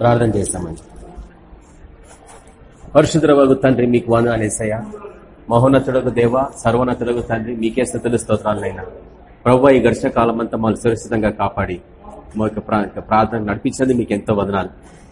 ప్రార్థన చేస్తామండి. పరిశుద్రవగు తండ్రి మీకు వందనాలు ఏసయ్య. మహోన్నతుడకు దేవ సర్వోన్నతుడకు తండ్రి మీకే స్థుతులు స్తోత్రాలైనా ప్రభు ఈ ఘర్షణ కాలం అంతా మమ్మల్ని సురక్షితంగా కాపాడి మా యొక్క ప్రార్థన నడిపించినది మీకు ఎంతో వదనాలు.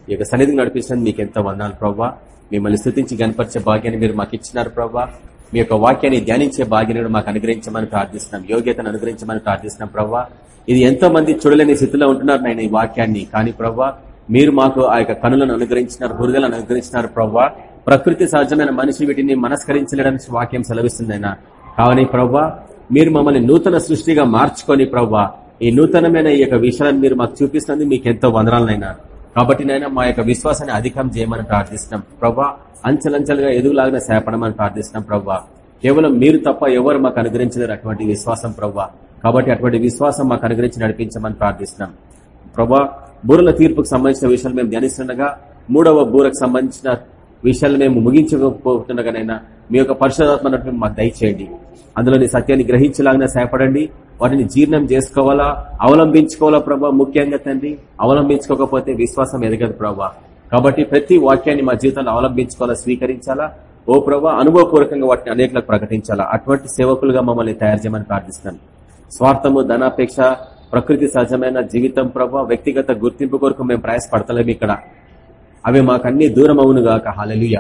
ఈ యొక్క సన్నిధిని నడిపించినది మీకు ఎంతో వదనాలు ప్రభావ మిమ్మల్ని స్థుతించి గనపరిచే భాగ్యాన్ని మీరు మాకు ఇచ్చినారు ప్రభావ మీ యొక్క వాక్యాన్ని ధ్యానించే భాగ్యాన్ని మాకు అనుగ్రహించమని ప్రార్థిస్తున్నాం. యోగ్యతను అనుగ్రహించమని ప్రార్థిస్తున్నాం ప్రవ్వా. ఇది ఎంతో మంది చూడలేని స్థితిలో ఉంటున్నారు నేను ఈ వాక్యాన్ని. కానీ ప్రవ్వా మీరు మాకు ఆ యొక్క కనులను అనుగ్రహించినారు హృదయాలను అనుగ్రహించినారు ప్రవ్వా. ప్రకృతి సహజమైన మనిషి వీటిని మనస్కరించలేడని వాక్యం సెలవిస్తుందైనా. కావని ప్రవ్వా మీరు మమ్మల్ని నూతన సృష్టిగా మార్చుకొని ప్రవ్వా ఈ నూతనమైన ఈ యొక్క విషయాలను మీరు మాకు చూపిస్తుంది మీకు ఎంతో వందనాలనైనా. కాబట్టి నైనా మా యొక్క విశ్వాసాన్ని అధికం చేయమని ప్రార్థిస్తున్నాం. ప్రవ్వా అంచెలంచెలుగా ఎదుగులాగిన సేపడమని ప్రార్థిస్తున్నాం ప్రవ్వా. కేవలం మీరు తప్ప ఎవరు మాకు అనుగ్రహించలేరు అటువంటి విశ్వాసం ప్రవ్వా. కాబట్టి అటువంటి విశ్వాసం మాకు అనుగ్రహించి నడిపించమని ప్రార్థిస్తున్నాం. ప్రభా బూరల తీర్పుకు సంబంధించిన విషయాలు మేము ధ్యానిస్తుండగా మూడవ బూరకు సంబంధించిన విషయాలు మేము ముగించకపోతుండగానైనా మీ యొక్క పరిశోధాత్మ మాకు దయచేయండి. అందులోని సత్యాన్ని గ్రహించలాగానే సహాయపడండి. వాటిని జీర్ణం చేసుకోవాలా? అవలంబించుకోవాలా ప్రభా? ముఖ్యంగా తండ్రి అవలంబించుకోకపోతే విశ్వాసం ఎదగదు ప్రభా. కాబట్టి ప్రతి వాక్యాన్ని మా జీవితంలో అవలంబించుకోవాలా? స్వీకరించాలా? ఓ ప్రభా అనుభవపూర్వకంగా వాటిని అనేకలకు ప్రకటించాలా? అటువంటి సేవకులుగా మమ్మల్ని తయారు చేయమని ప్రార్థిస్తాను స్వార్థము ధనాపేక్ష ప్రకృతి సహజమైన జీవితం ప్రభా వ్యక్తిగత గుర్తింపు కొరకు మేము ప్రయాసపడతలేము ఇక్కడ. అవి మాకన్నీ దూరం అవునుగాక హాలలుయ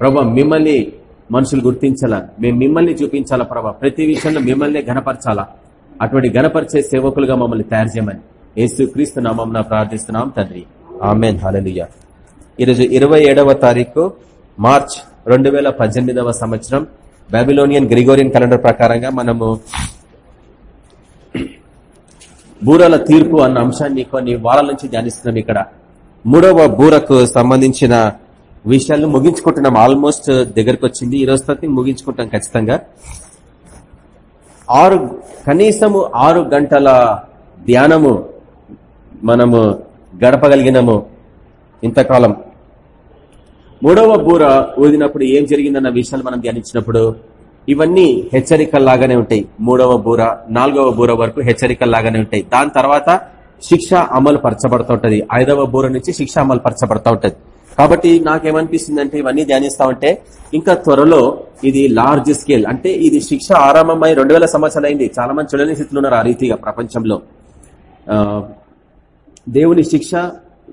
ప్రభా మిమ్మల్ని మనుషులు గుర్తించాలా? మేము మిమ్మల్ని చూపించాలా ప్రభా? ప్రతి విషయంలో మిమ్మల్ని గనపరచాలా అటువంటి గనపరిచే సేవకులుగా మమ్మల్ని తయారు చేయమని యేసు క్రీస్తు నామం ప్రార్థిస్తున్నాం తండ్రి. ఆమెన్. హాలలుయ ఈరోజు ఇరవై ఏడవ తారీఖు మార్చ్ రెండు సంవత్సరం. బాబిలోనియన్ గ్రిగోరియన్ క్యాలెండర్ ప్రకారంగా మనము బూరల తీర్పు అన్న అంశాన్ని కొన్ని వారాల నుంచి ధ్యానిస్తున్నాం ఇక్కడ. మూడవ బూరకు సంబంధించిన విషయాలను ముగించుకుంటున్నాం. ఆల్మోస్ట్ దగ్గరకు వచ్చింది. ఈ రోజు తర్వాత ముగించుకుంటాం ఖచ్చితంగా. ఆరు కనీసము ఆరు గంటల ధ్యానము మనము గడపగలిగినము ఇంతకాలం. మూడవ బూర ఊదినప్పుడు ఏం జరిగిందన్న విషయాలు మనం ధ్యానించినప్పుడు ఇవన్నీ హెచ్చరికల్లాగానే ఉంటాయి. మూడవ బూర నాలుగవ బూర వరకు హెచ్చరికల్లాగానే ఉంటాయి. దాని తర్వాత శిక్ష అమలు పరచబడుతూ ఉంటది ఐదవ బూర నుంచి శిక్ష అమలు పరచబడుతూ ఉంటది కాబట్టి నాకేమనిపిస్తుంది అంటే ఇవన్నీ ధ్యానిస్తా ఉంటే ఇంకా త్వరలో ఇది లార్జ్ స్కేల్ అంటే ఇది శిక్ష ఆరంభమై రెండు వేల సంవత్సరాలు అయింది చాలా మంది చూడని స్థితిలో ఉన్నారు ఆ రీతిగా ప్రపంచంలో. దేవుని శిక్ష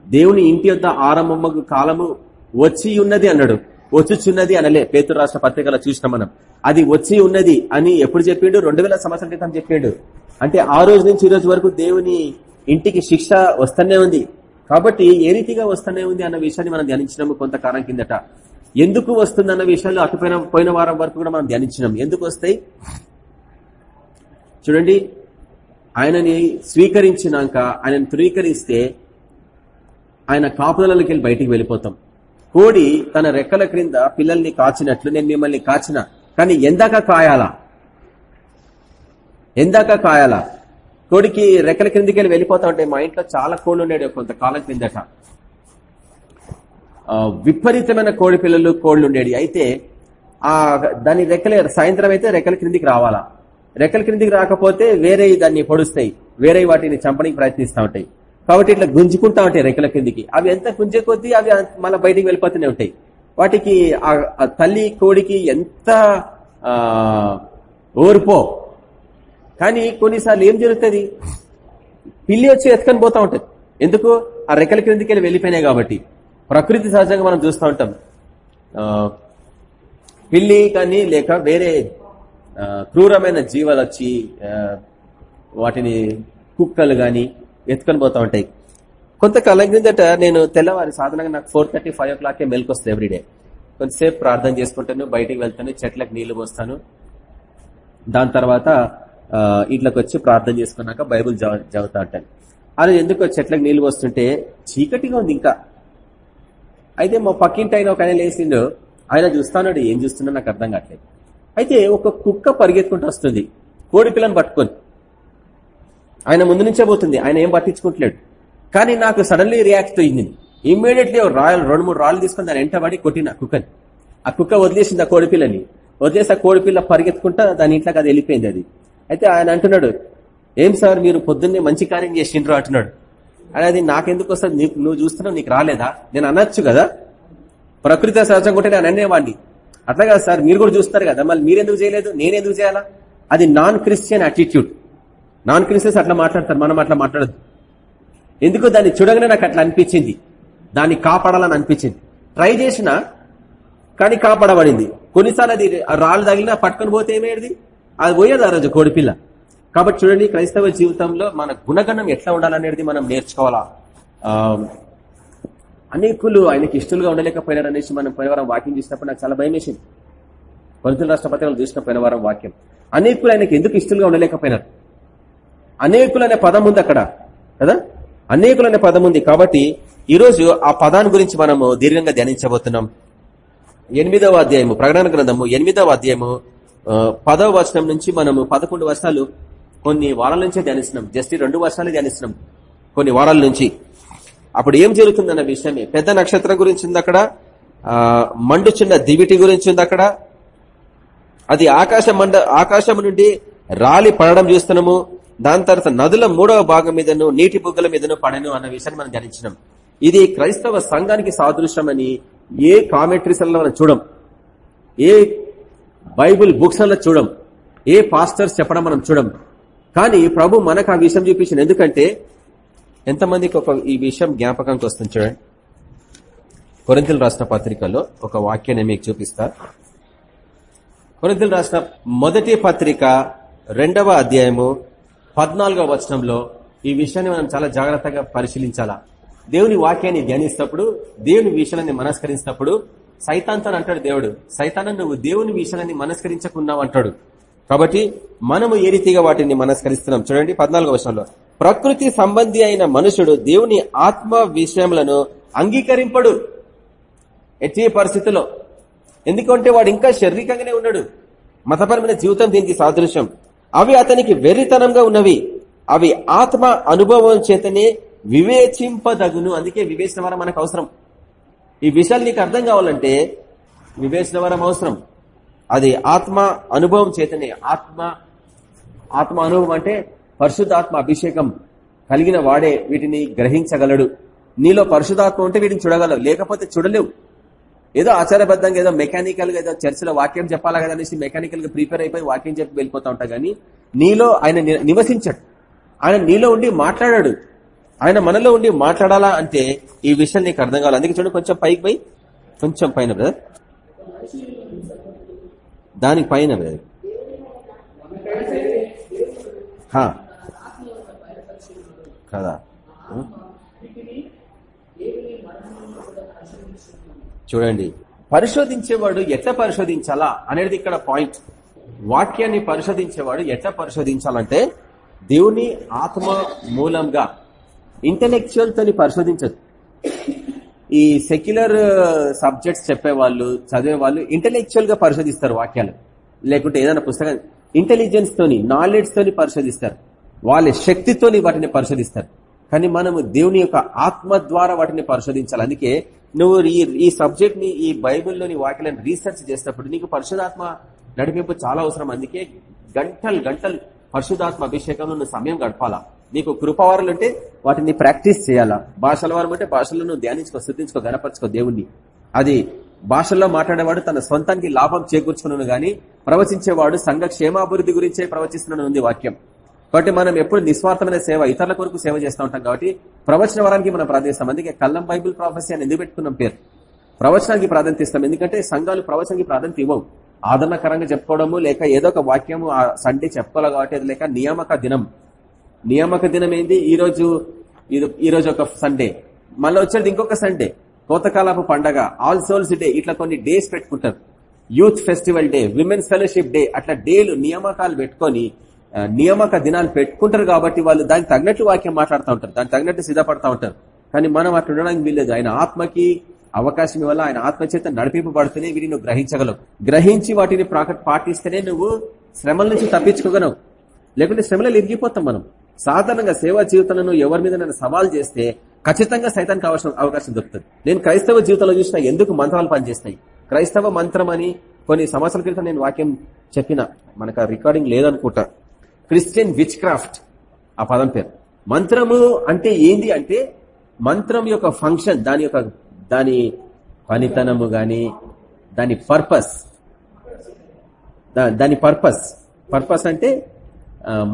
దేవుని ఇంటి యొక్క ఆరంభము కాలము వచ్చి ఉన్నది అన్నాడు. వచ్చుచున్నది అనలే. పేతు రాష్ట్ర పత్రికలో చూసిన మనం. అది వచ్చి ఉన్నది అని ఎప్పుడు చెప్పిండు? రెండు వేల సంవత్సరాల క్రితం చెప్పిండు. అంటే ఆ రోజు నుంచి ఈ రోజు వరకు దేవుని ఇంటికి శిక్ష వస్తూనే ఉంది. కాబట్టి ఏ రీతిగా వస్తూనే ఉంది అన్న విషయాన్ని మనం ధ్యానించినాము కొంతకాలం కిందట. ఎందుకు వస్తుంది అన్న విషయాలు అటుపోయిన పోయిన వారం వరకు కూడా మనం ధ్యానించినాం. ఎందుకు వస్తాయి? చూడండి ఆయనని స్వీకరించినాక ఆయనను ధృవీకరిస్తే ఆయన కాపుదలకి వెళ్ళి బయటికి వెళ్ళిపోతాం. కోడి తన రెక్కల క్రింద పిల్లల్ని కాచినట్లు నేను మిమ్మల్ని కాచిన కానీ ఎందాక కాయాలా. ఎందాక కాయాలా. కోడికి రెక్కల క్రిందికి వెళ్ళి వెళ్ళిపోతా ఉంటాయి మా ఇంట్లో చాలా కోళ్ళు ఉండేవి కొంతకాలం క్రిందట. విపరీతమైన కోడి పిల్లలు కోళ్ళు ఉండేవి. అయితే ఆ దాని రెక్కల సాయంత్రం అయితే రెక్కల క్రిందికి రావాలా. రెక్కల క్రిందికి రాకపోతే వేరే దాన్ని పొడుస్తాయి. వేరే వాటిని చంపడానికి ప్రయత్నిస్తూ ఉంటాయి. కాబట్టి ఇట్లా గుంజుకుంటా ఉంటాయి రెక్కల క్రిందికి. అవి ఎంత గుంజే కొద్దీ అవి మళ్ళీ బయటికి వెళ్ళిపోతూనే ఉంటాయి. వాటికి ఆ తల్లి కోడికి ఎంత ఓర్పో. కానీ కొన్నిసార్లు ఏం జరుగుతుంది? పిల్లి వచ్చి ఎత్తుకొని పోతా ఉంటుంది. ఎందుకు? ఆ రెక్కల క్రిందికి వెళ్ళి వెళ్ళిపోయినాయి కాబట్టి. ప్రకృతి సహజంగా మనం చూస్తూ ఉంటాం. పిల్లి కానీ లేక వేరే క్రూరమైన జీవాలు వచ్చి వాటిని కుక్కలు కానీ ఎత్తుకొని పోతా ఉంటాయి. కొంతకాలం క్రిందట నేను తెల్లవారి సాధారణంగా నాకు four thirty five o'clock మెలకు వస్తుంది ఎవ్రీడే కొంతసేపు ప్రార్థన చేసుకుంటాను బయటికి వెళ్తాను చెట్లకు నీళ్ళు పోస్తాను. దాని తర్వాత ఇంట్లోకి వచ్చి ప్రార్థన చేసుకున్నాక బైబుల్ చదువుతా ఉంటాను. అది ఎందుకు చెట్లకు నీళ్ళు పోస్తుంటే చీకటిగా ఉంది ఇంకా. అయితే మా పక్కింటి ఆయన ఒక ఆయన లేచిండు. ఆయన చూస్తాడు ఏం చూస్తున్నా నాకు అర్థం కావట్లేదు. అయితే ఒక కుక్క పరిగెత్తుకుంటూ వస్తుంది. కోడి పిల్లని పట్టుకొని. ఆయన ముందు నుంచే పోతుంది. ఆయన ఏం పట్టించుకుంటలేడు. కానీ నాకు సడన్లీ రియాక్ట్ అయింది. ఇమ్మీడియట్లీ రాయల్ రెండు మూడు రాళ్ళు తీసుకుని దాని ఎంటబడి కొట్టిన కుక్కని. ఆ కుక్క వదిలేసింది ఆ కోడిపిల్లని వదిలేసి ఆ కోడిపిల్ల పరిగెత్తుకుంటా దాని ఇంట్లోకి అది వెళ్ళిపోయింది అది. అయితే ఆయన అంటున్నాడు ఏం సార్ మీరు పొద్దున్నే మంచి కార్యం చేసిండ్రు? అంటున్నాడు. అది నాకెందుకు వస్తుంది? నీకు- నువ్వు చూస్తున్నావు నీకు రాలేదా? నేను అనొచ్చు కదా? ప్రకృతి సహజం ఉంటే నేను అనేవాడిని అట్లా కాదు సార్ మీరు కూడా చూస్తారు కదా మళ్ళీ మీరెందుకు చేయలేదు? నేనెందుకు చేయాలా? అది non Christian attitude non Christians అట్లా మాట్లాడతారు మనం అట్లా మాట్లాడదు ఎందుకు దాన్ని చూడగానే నాకు అట్లా అనిపించింది. దాన్ని కాపాడాలని అనిపించింది. ట్రై చేసిన కానీ కాపాడబడింది. కొన్నిసార్లు అది రాళ్ళు తగిలినా పట్టుకొని పోతే ఏమేది అది పోయేది ఆ రోజు కోడిపిల్ల కాబట్టి చూడండి క్రైస్తవ జీవితంలో మన గుణగణం ఎట్లా ఉండాలనేది మనం నేర్చుకోవాలా? అనేకులు ఆయనకి ఇష్టలుగా ఉండలేకపోయినారు అనేసి మనం పోయినవారం వాక్యం చూసినప్పుడు నాకు చాలా భయం వేసింది. కొనుతుల రాష్ట్రపతి చూసిన పోయినవారం వాక్యం. అనేకులు ఆయనకి ఎందుకు ఇష్టలుగా ఉండలేకపోయినారు? అనేకులు అనే పదం ఉంది అక్కడ కదా? అనేకులు అనే పదం ఉంది కాబట్టి ఈరోజు ఆ పదాన్ని గురించి మనము దీర్ఘంగా ధ్యానించబోతున్నాం. ఎనిమిదవ అధ్యాయము ప్రకటన గ్రంథము ఎనిమిదవ అధ్యాయము పదవ వచనం నుంచి మనము పదకొండు వర్షాలు కొన్ని వారాల నుంచే ధ్యానిస్తున్నాం. జస్ట్ రెండు వర్షాలు ధ్యానిస్తున్నాం కొన్ని వారాల నుంచి. అప్పుడు ఏం జరుగుతుందన్న విషయమే. పెద్ద నక్షత్రం గురించి ఉంది అక్కడ మండుచున్న దివిటి గురించి ఉంది అక్కడ. అది ఆకాశ మండ ఆకాశం నుండి రాలి పడడం చూస్తున్నాము. దాని తర్వాత నదుల మూడవ భాగం మీదను నీటి బుగ్గల మీదను పడను అన్న విషయాన్ని మనం ధ్యానించినాం. ఇది క్రైస్తవ సంఘానికి సాదృశ్యమని ఏ కామెంటరీస్ మనం చూడం. ఏ బైబుల్ బుక్స్ అలా చూడం. ఏ పాస్టర్స్ చెప్పడం మనం చూడం. కానీ ప్రభు మనకు ఆ విషయం చూపించింది ఎందుకంటే ఎంతమందికి ఒక ఈ విషయం జ్ఞాపకానికి వస్తుంది చూడండి. కొరింతలు రాసిన పత్రికలో ఒక వాక్యాన్ని మీకు చూపిస్తా. కొరింతలు రాసిన మొదటి పత్రిక రెండవ అధ్యాయము పద్నాలుగవ వచనంలో ఈ విషయాన్ని మనం చాలా జాగ్రత్తగా పరిశీలించాలా? దేవుని వాక్యాన్ని ధ్యానిస్తప్పుడు దేవుని విషయాన్ని మనస్కరించినప్పుడు సైతాంతం అంటాడు దేవుడు సైతాన నువ్వు దేవుని విషయాన్ని మనస్కరించకున్నావు అంటాడు. కాబట్టి మనము ఏ రీతిగా వాటిని మనస్కరిస్తున్నాం? చూడండి పద్నాలుగో వర్షంలో ప్రకృతి సంబంధి అయిన మనుషుడు దేవుని ఆత్మ విషయములను అంగీకరింపడు. ఎట్టి పరిస్థితిలో ఎందుకంటే వాడు ఇంకా శారీరకంగానే ఉన్నాడు. మతపరమైన జీవితం దీనికి సాదృశ్యం. అవి అతనికి వెర్రితనంగా ఉన్నవి. అవి ఆత్మ అనుభవం చేతనే వివేచింపదగును. అందుకే వివేచన వరం మనకు అవసరం. ఈ విషయాలు నీకు అర్థం కావాలంటే వివేచన వరం అవసరం. అది ఆత్మ అనుభవం చేతనే. ఆత్మ ఆత్మ అనుభవం అంటే పరిశుద్ధాత్మ అభిషేకం కలిగిన వాడే వీటిని గ్రహించగలడు. నీలో పరిశుధాత్మ ఉంటే వీటిని చూడగలవు. లేకపోతే చూడలేవు. ఏదో ఆచారబద్ధంగా ఏదో మెకానికల్గా ఏదో చర్చిలో వాక్యం చెప్పాలా కదా అనేసి మెకానికల్గా ప్రిపేర్ అయిపోయి వాక్యం చెప్పి వెళ్ళిపోతా ఉంటా గానీ నీలో ఆయన నివసించడు. ఆయన నీలో ఉండి మాట్లాడాడు. ఆయన మనలో ఉండి మాట్లాడాలా అంటే ఈ విషయం నీకు అర్థం కావాలి. అందుకే చూడండి కొంచెం పైకి పోయి కొంచెం పైన బ్రదర్ దానికి పైన బ్రదర్ హా. కదా. చూడండి. పరిశోధించేవాడు ఎట్లా పరిశోధించాలా అనేది ఇక్కడ పాయింట్. వాక్యాన్ని పరిశోధించేవాడు ఎట్లా పరిశోధించాలంటే దేవుని ఆత్మ మూలంగా ఇంటలెక్చువల్ తోని పరిశోధించదు. ఈ సెక్యులర్ సబ్జెక్ట్స్ uh, చెప్పేవాళ్ళు చదివేవాళ్ళు చదివే వాళ్ళు ఇంటెలెక్చువల్గా పరిశోధిస్తారు వాక్యాలు. లేకుంటే ఏదైనా పుస్తకం ఇంటెలిజెన్స్ తోని నాలెడ్జ్ తోని పరిశోధిస్తారు. వాళ్ళ శక్తితోని వాటిని పరిశోధిస్తారు. కానీ మనము దేవుని యొక్క ఆత్మ ద్వారా వాటిని పరిశోధించాలి. అందుకే నువ్వు ఈ ఈ సబ్జెక్ట్ని ఈ బైబిల్లోని వాక్యాలను రీసెర్చ్ చేసినప్పుడు నీకు పరిశుధాత్మ నడిపింపు చాలా అవసరం. అందుకే గంటలు గంటలు పరిశుధాత్మ అభిషేకంలో నువ్వు సమయం గడపాలా. నీకు కృపవారాలు అంటే వాటిని ప్రాక్టీస్ చేయాలా. భాషల వారం అంటే భాషలను ధ్యానించుకో స్థుతించుకో గనపరచుకో దేవుణ్ణి. అది భాషల్లో మాట్లాడేవాడు తన సొంతానికి లాభం చేకూర్చుకున్నాను గాని ప్రవచించేవాడు సంఘ క్షేమాభివృద్ధి గురించే ప్రవచిస్తున్నాను ఉంది వాక్యం. కాబట్టి మనం ఎప్పుడు నిస్వార్థమైన సేవ ఇతరుల కొరకు సేవ చేస్తూ ఉంటాం కాబట్టి ప్రవచన వరానికి మనం ప్రార్థిస్తాం అందుకే కల్లం బైబిల్ ప్రాఫెసీ అని ఎందుకు పెట్టుకున్నాం పేరు? ప్రవచనానికి ప్రాధాన్యత ఇస్తాం. ఎందుకంటే సంఘాలు ప్రవచనానికి ప్రాధాన్యత ఇవ్వవు. ఆదరణకరంగా చెప్పుకోవడము లేక ఏదో ఒక వాక్యము ఆ సండే చెప్పుకోవాలి కాబట్టి లేక నియామక దినం. నియామక దినం ఏంది? ఈ రోజు ఈ రోజు ఒక సండే. మళ్ళీ వచ్చేది ఇంకొక సండే. కోతకాలపు పండగ. All Souls Day. ఇట్లా కొన్ని డేస్ పెట్టుకుంటారు. Youth festival day women's fellowship day. అట్లా డేలు నియామకాలు పెట్టుకొని నియామక దినాలు పెట్టుకుంటారు కాబట్టి వాళ్ళు దానికి తగినట్లు వాక్యం మాట్లాడుతూ ఉంటారు. దానికి తగినట్టు సిద్ధపడతా ఉంటారు. కానీ మనం అట్లా ఉండడానికి వీల్లేదు. ఆయన ఆత్మకి అవకాశం ఇవ్వాలా? ఆయన ఆత్మ చేత నడిపింపబడితేనే వీటిని నువ్వు గ్రహించగలవు. గ్రహించి వాటిని పాటిస్తేనే నువ్వు శ్రమల నుంచి తప్పించుకోగలవు. లేకుంటే శ్రమలో ఇరిగిపోతాం మనం. సాధారణంగా సేవా జీవితంలో ఎవరి మీద నన్ను సవాల్ చేస్తే ఖచ్చితంగా సైతానికి అవకాశం అవకాశం దొరుకుతుంది. నేను క్రైస్తవ జీవితంలో చూసిన ఎందుకు మంత్రాలు పనిచేస్తాయి? క్రైస్తవ మంత్రం అని కొన్ని సంవత్సరాల క్రితం నేను వాక్యం చెప్పిన. మనకు రికార్డింగ్ లేదనుకుంటా. క్రిస్టియన్ విచ్ క్రాఫ్ట్ ఆ పదం పేరు. మంత్రము అంటే ఏంది అంటే మంత్రం యొక్క ఫంక్షన్ దాని యొక్క దాని పనితనము గాని దాని పర్పస్ దాని పర్పస్ పర్పస్ అంటే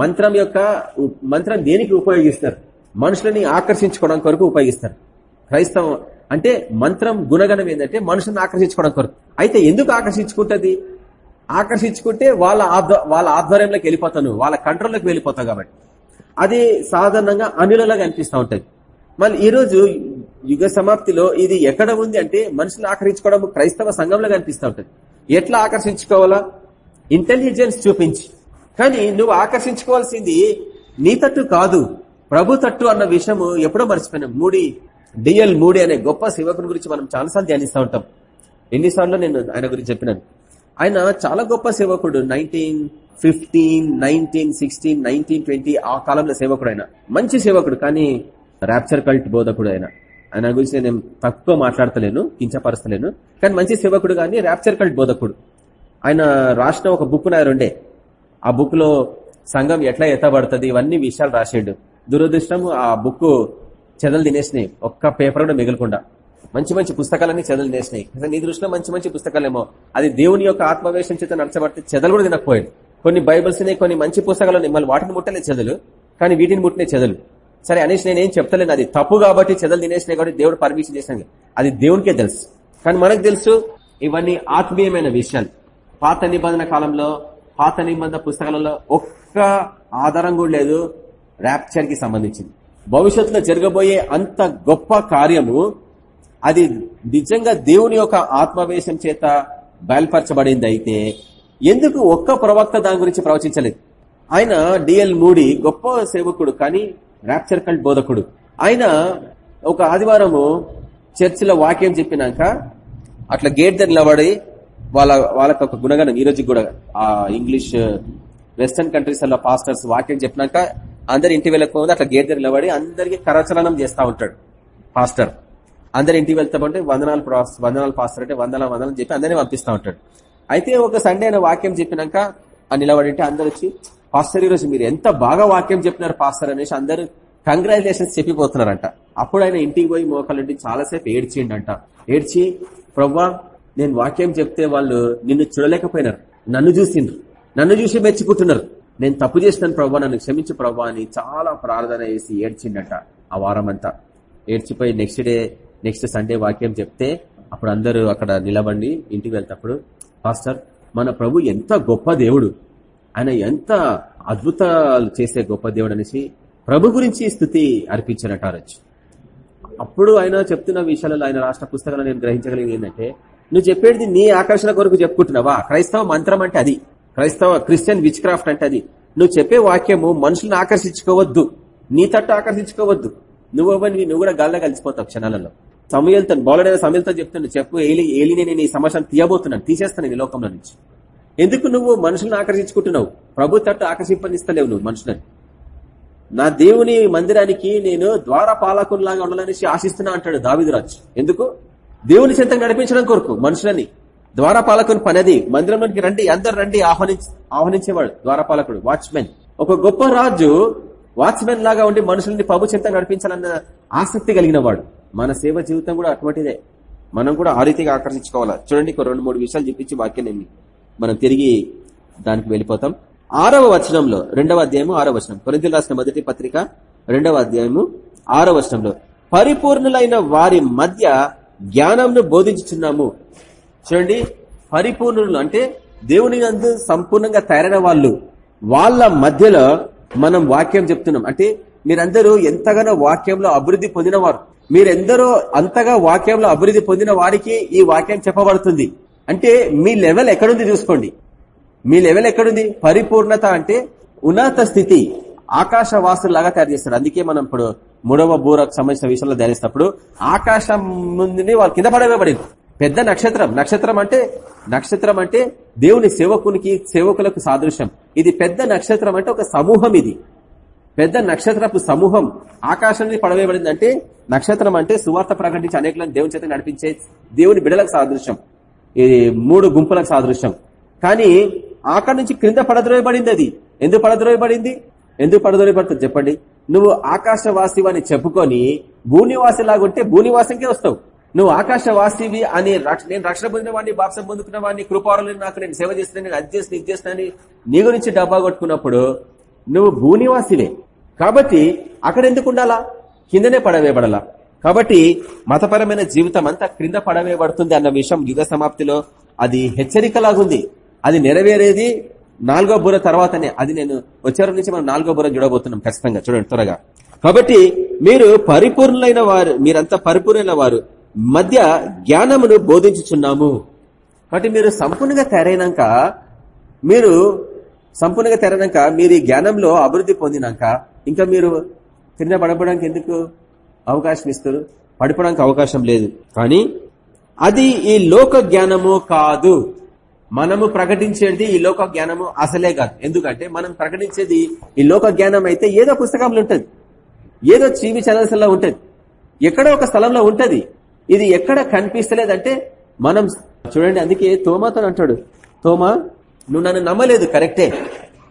మంత్రం యొక్క మంత్రం దేనికి ఉపయోగిస్తారు? మనుషులని ఆకర్షించుకోవడం కొరకు ఉపయోగిస్తారు. క్రైస్తవం అంటే మంత్రం గుణగణం ఏంటంటే మనుషులను ఆకర్షించుకోవడం కొరకు. అయితే ఎందుకు ఆకర్షించుకుంటుంది? ఆకర్షించుకుంటే వాళ్ళ వాళ్ళ ఆధ్వర్యంలోకి వెళ్ళిపోతాను వాళ్ళ కంట్రోల్లోకి వెళ్ళిపోతావు కాబట్టి. అది సాధారణంగా అనులలాగా అనిపిస్తూ ఉంటుంది. మళ్ళీ ఈరోజు యుగ సమాప్తిలో ఇది ఎక్కడ ఉంది అంటే మనుషులు ఆకర్షించుకోవడం క్రైస్తవ సంఘంలో కనిపిస్తూ ఉంటుంది. ఎట్లా ఆకర్షించుకోవాలా? ఇంటెలిజెన్స్ చూపించి. కానీ నువ్వు ఆకర్షించుకోవాల్సింది నీ తట్టు కాదు ప్రభు తట్టు అన్న విషయము ఎప్పుడో మర్చిపోయినాం. మూడి డిఎల్ మూడి అనే గొప్ప సేవకుని గురించి మనం చాలాసార్లు ధ్యానిస్తూ ఉంటాం. ఎన్నిసార్లు నేను ఆయన గురించి చెప్పినాను. ఆయన చాలా గొప్ప సేవకుడు. Nineteen fifteen nineteen sixteen nineteen twenty ఆ కాలంలో సేవకుడు ఆయన. మంచి సేవకుడు కానీ ర్యాప్చర్ కల్ట్ బోధకుడు ఆయన. ఆయన గురించి నేను తక్కువ మాట్లాడతలేను కించపరచలేను కానీ మంచి సేవకుడు కానీ ర్యాప్చర్ కల్ట్ బోధకుడు. ఆయన రాసిన ఒక బుక్ నా రెండే. ఆ బుక్లో సంఘం ఎట్లా ఎత్తబడుతుంది ఇవన్నీ విషయాలు రాసిండు. దురదృష్టం ఆ బుక్ చెదలు తినేసినాయి. ఒక్క పేపర్ కూడా మిగలకుండా. మంచి మంచి పుస్తకాలన్నీ చెదలు తినేసినాయి నీ దృష్టిలో మంచి మంచి పుస్తకాలేమో. అది దేవుని యొక్క ఆత్మవేశం చేత నడచబడితే చెదలు కూడా తినకపోయాడు కొన్ని బైబుల్స్ కొన్ని మంచి పుస్తకాలు మళ్ళీ వాటిని ముట్టలే చెదలు కానీ వీటిని ముట్టినే చెదలు. సరే అనేసి నేనేం చెప్తలేను. అది తప్పు కాబట్టి చెదలు తినేసినాయి కాబట్టి దేవుడు పర్మిషన్ చేసినాను అది దేవునికే తెలుసు. కానీ మనకు తెలుసు ఇవన్నీ ఆత్మీయమైన విషయాలు. పాత నిబంధన కాలంలో పాత నిబంధన పుస్తకాలలో ఒక్క ఆధారం కూడా లేదు ర్యాప్చర్కి సంబంధించింది. భవిష్యత్తులో జరగబోయే అంత గొప్ప కార్యము అది నిజంగా దేవుని యొక్క ఆత్మవేశం చేత బయల్పరచబడింది అయితే ఎందుకు ఒక్క ప్రవక్త దాని గురించి ప్రవచించలేదు? ఆయన డిఎల్ మూడి గొప్ప సేవకుడు కానీ ర్యాప్చర్ కల్ట్ బోధకుడు. ఆయన ఒక ఆదివారము చర్చిలో వాక్యం చెప్పినాక అట్లా గేట్ దగ్గర నిలబడి వాళ్ళ వాళ్ళకి ఒక గుణగణం ఈ రోజు కూడా ఆ ఇంగ్లీష్ వెస్టర్న్ కంట్రీస్లో పాస్టర్స్ వాక్యం చెప్పినాక అందరి ఇంటి వెళ్ళకపోతే అట్లా గేట్ దగ్గర నిలబడి అందరికి కరచలనం చేస్తా ఉంటాడు పాస్టర్ అందరి ఇంటికి వెళ్తామంటే వందనాలు వందనాలు పాస్తారు అంటే వందల వందనాలు చెప్పి అందరినీ పంపిస్తా ఉంటాడు. అయితే ఒక సండే ఆయన వాక్యం చెప్పినాక నిలబడింటే అందరు వచ్చి పాస్టర్ ఈరోజు మీరు ఎంత బాగా వాక్యం చెప్పినారు పాస్టర్ అనేసి అందరూ కంగ్రాచులేషన్స్ చెప్పిపోతున్నారంట. అప్పుడు ఆయన ఇంటికి పోయి మోకాలంటే చాలాసేపు ఏడ్చిండంట. ఏడ్చి ప్రవ్వా నేను వాక్యం చెప్తే వాళ్ళు నిన్ను చూడలేకపోయినారు. నన్ను చూసిండ్రు. నన్ను చూసి మెచ్చుకుంటున్నారు. నేను తప్పు చేసినాను ప్రవ్వా నన్ను క్షమించు ప్రవ్వా అని చాలా ప్రార్థన చేసి ఏడ్చిండట ఆ వారం అంతా ఏడ్చిపోయి నెక్స్ట్ డే నెక్స్ట్ సండే వాక్యం చెప్తే అప్పుడు అందరూ అక్కడ నిలబండి ఇంటికి వెళ్తప్పుడు పాస్టర్ మన ప్రభు ఎంత గొప్ప దేవుడు. ఆయన ఎంత అద్భుతాలు చేసే గొప్ప దేవుడు అనేసి ప్రభు గురించి స్థుతి అర్పించినట్టారచ్చు అప్పుడు ఆయన చెప్తున్న విషయాలలో ఆయన రాష్ట్ర పుస్తకాలను నేను గ్రహించగలిగింది ఏంటంటే నువ్వు చెప్పేది నీ ఆకర్షణ కొరకు చెప్పుకుంటున్నావా? క్రైస్తవ మంత్రం అంటే అది. క్రైస్తవ క్రిస్టియన్ విచ్ క్రాఫ్ట్ అంటే అది. నువ్వు చెప్పే వాక్యము మనుషులను ఆకర్షించుకోవద్దు. నీ తట్టు ఆకర్షించుకోవద్దు. నువ్వు నువ్వు కూడా గాల్లో కలిసిపోతావు క్షణాలలో. సమయంతో బౌలడైన సమయలతో చెప్తుండే చెప్పు ఏలి ఏలిని నేను ఈ సమాచారం తీయబోతున్నాను తీసేస్తాను ఈ లోకంలో నుంచి. ఎందుకు నువ్వు మనుషులను ఆకర్షించుకుంటున్నావు? ప్రభు తట్టు ఆకర్షింపనిస్తలేవు నువ్వు మనుషులని. నా దేవుని మందిరానికి నేను ద్వారపాలకునిలాగా ఉండాలనేసి ఆశిస్తున్నా అంటాడు దావిదురాజ్. ఎందుకు? దేవుని చెంతకు నడిపించడం కొరకు మనుషులని. ద్వారపాలకుని పనది మందిరంలోకి రండి అందరు రండి ఆహ్వానించి ఆహ్వానించేవాడు ద్వారపాలకుడు వాచ్మెన్. ఒక గొప్ప రాజు వాచ్మెన్ లాగా ఉండి మనుషుల్ని పబు చెంత నడిపించాలన్న ఆసక్తి కలిగిన వాడు మన సేవ జీవితం కూడా అటువంటిదే. మనం కూడా ఆ రీతిగా ఆకర్షించుకోవాలా? చూడండి రెండు మూడు విషయాలు చెప్పించి వాక్యాన్ని మనం తిరిగి దానికి వెళ్ళిపోతాం. ఆరవ వచనంలో రెండవ అధ్యాయము ఆరవ వచనం. కొరింతలు రాసిన మొదటి పత్రిక రెండవ అధ్యాయము ఆరవ వచనంలో పరిపూర్ణులైన వారి మధ్య జ్ఞానంను బోధించుచున్నాము. చూడండి పరిపూర్ణులు అంటే దేవుని అందు సంపూర్ణంగా తయారైన వాళ్ళు. వాళ్ళ మధ్యలో మనం వాక్యం చెప్తున్నాం. అంటే మీరందరూ ఎంతగానో వాక్యంలో అభివృద్ధి పొందినవారు. మీరెందరో అంతగా వాక్యంలో అభివృద్ధి పొందిన వారికి ఈ వాక్యం చెప్పబడుతుంది. అంటే మీ లెవెల్ ఎక్కడుంది చూసుకోండి. మీ లెవెల్ ఎక్కడుంది? పరిపూర్ణత అంటే ఉన్నత స్థితి ఆకాశవాసులాగా తయారు చేస్తారు. అందుకే మనం ఇప్పుడు మూడవ బూరకు సంబంధించిన విషయంలో ధ్యానిస్తున్నప్పుడు ఆకాశం ముందుని వాళ్ళు కింద పడవేయబడింది. పెద్ద నక్షత్రం. నక్షత్రం అంటే నక్షత్రం అంటే దేవుని సేవకునికి సేవకులకు సాదృశ్యం. ఇది పెద్ద నక్షత్రం అంటే ఒక సమూహం ఇది. పెద్ద నక్షత్రపు సమూహం ఆకాశాన్ని పడవేయబడింది అంటే నక్షత్రం అంటే సువార్త ప్రకటించి అనేకలను దేవుని చేత నడిపించే దేవుని బిడలకు సాదృశ్యం. ఇది మూడు గుంపులకు సాదృశ్యం. కానీ అక్కడి నుంచి క్రింద పడద్రోయబడింది అది. ఎందుకు పడద్రోయబడింది? ఎందుకు పడద్రోయబడుతుంది చెప్పండి. నువ్వు ఆకాశవాసివి అని చెప్పుకొని భూనివాసిలాగా ఉంటే భూనివాసంకే వస్తావు. నువ్వు ఆకాశవాసివి అని నేను రక్షణ పొందిన వాడిని బాప్సం పొందుకున్న వాడిని కృపారులు నాకు నేను సేవ చేస్తున్నాను నేను అది చేసిన ఇది చేస్తున్నాను నీ గురించి డబ్బా కొట్టుకున్నప్పుడు నువ్వు భూనివాసివే. కాబట్టి అక్కడ ఎందుకు ఉండాలా? కిందనే పడవేయబడాలా. కాబట్టి మతపరమైన జీవితం అంతా క్రింద పడవేయబడుతుంది అన్న విషయం యుగ సమాప్తిలో అది హెచ్చరికలాగుంది. అది నెరవేరేది నాలుగో బుర తర్వాతనే. అది నేను వచ్చే నుంచి మనం నాలుగో బుర చూడబోతున్నాం ఖచ్చితంగా. చూడండి త్వరగా. కాబట్టి మీరు పరిపూర్ణులైన వారు మీరంతా పరిపూర్ణైన వారు మధ్య జ్ఞానమును బోధించుచున్నాము. కాబట్టి మీరు సంపూర్ణంగా తయారైనాక మీరు సంపూర్ణంగా తెరనాక మీరు ఈ జ్ఞానంలో అభివృద్ధి పొందినాక ఇంకా మీరు కింద పడపడానికి ఎందుకు అవకాశం ఇస్తారు? పడిపోవడానికి అవకాశం లేదు. కానీ అది ఈ లోక జ్ఞానము కాదు. మనము ప్రకటించేది ఈ లోక జ్ఞానము అసలే కాదు. ఎందుకంటే మనం ప్రకటించేది ఈ లోక జ్ఞానం అయితే ఏదో పుస్తకంలో ఉంటుంది. ఏదో టీవీ ఛానల్స్లో ఉంటుంది. ఎక్కడో ఒక స్థలంలో ఉంటుంది. ఇది ఎక్కడ కనిపిస్తలేదంటే మనం చూడండి అందుకే తోమాతో అంటాడు. తోమా నువ్వు నన్ను నమ్మలేదు కరెక్టే.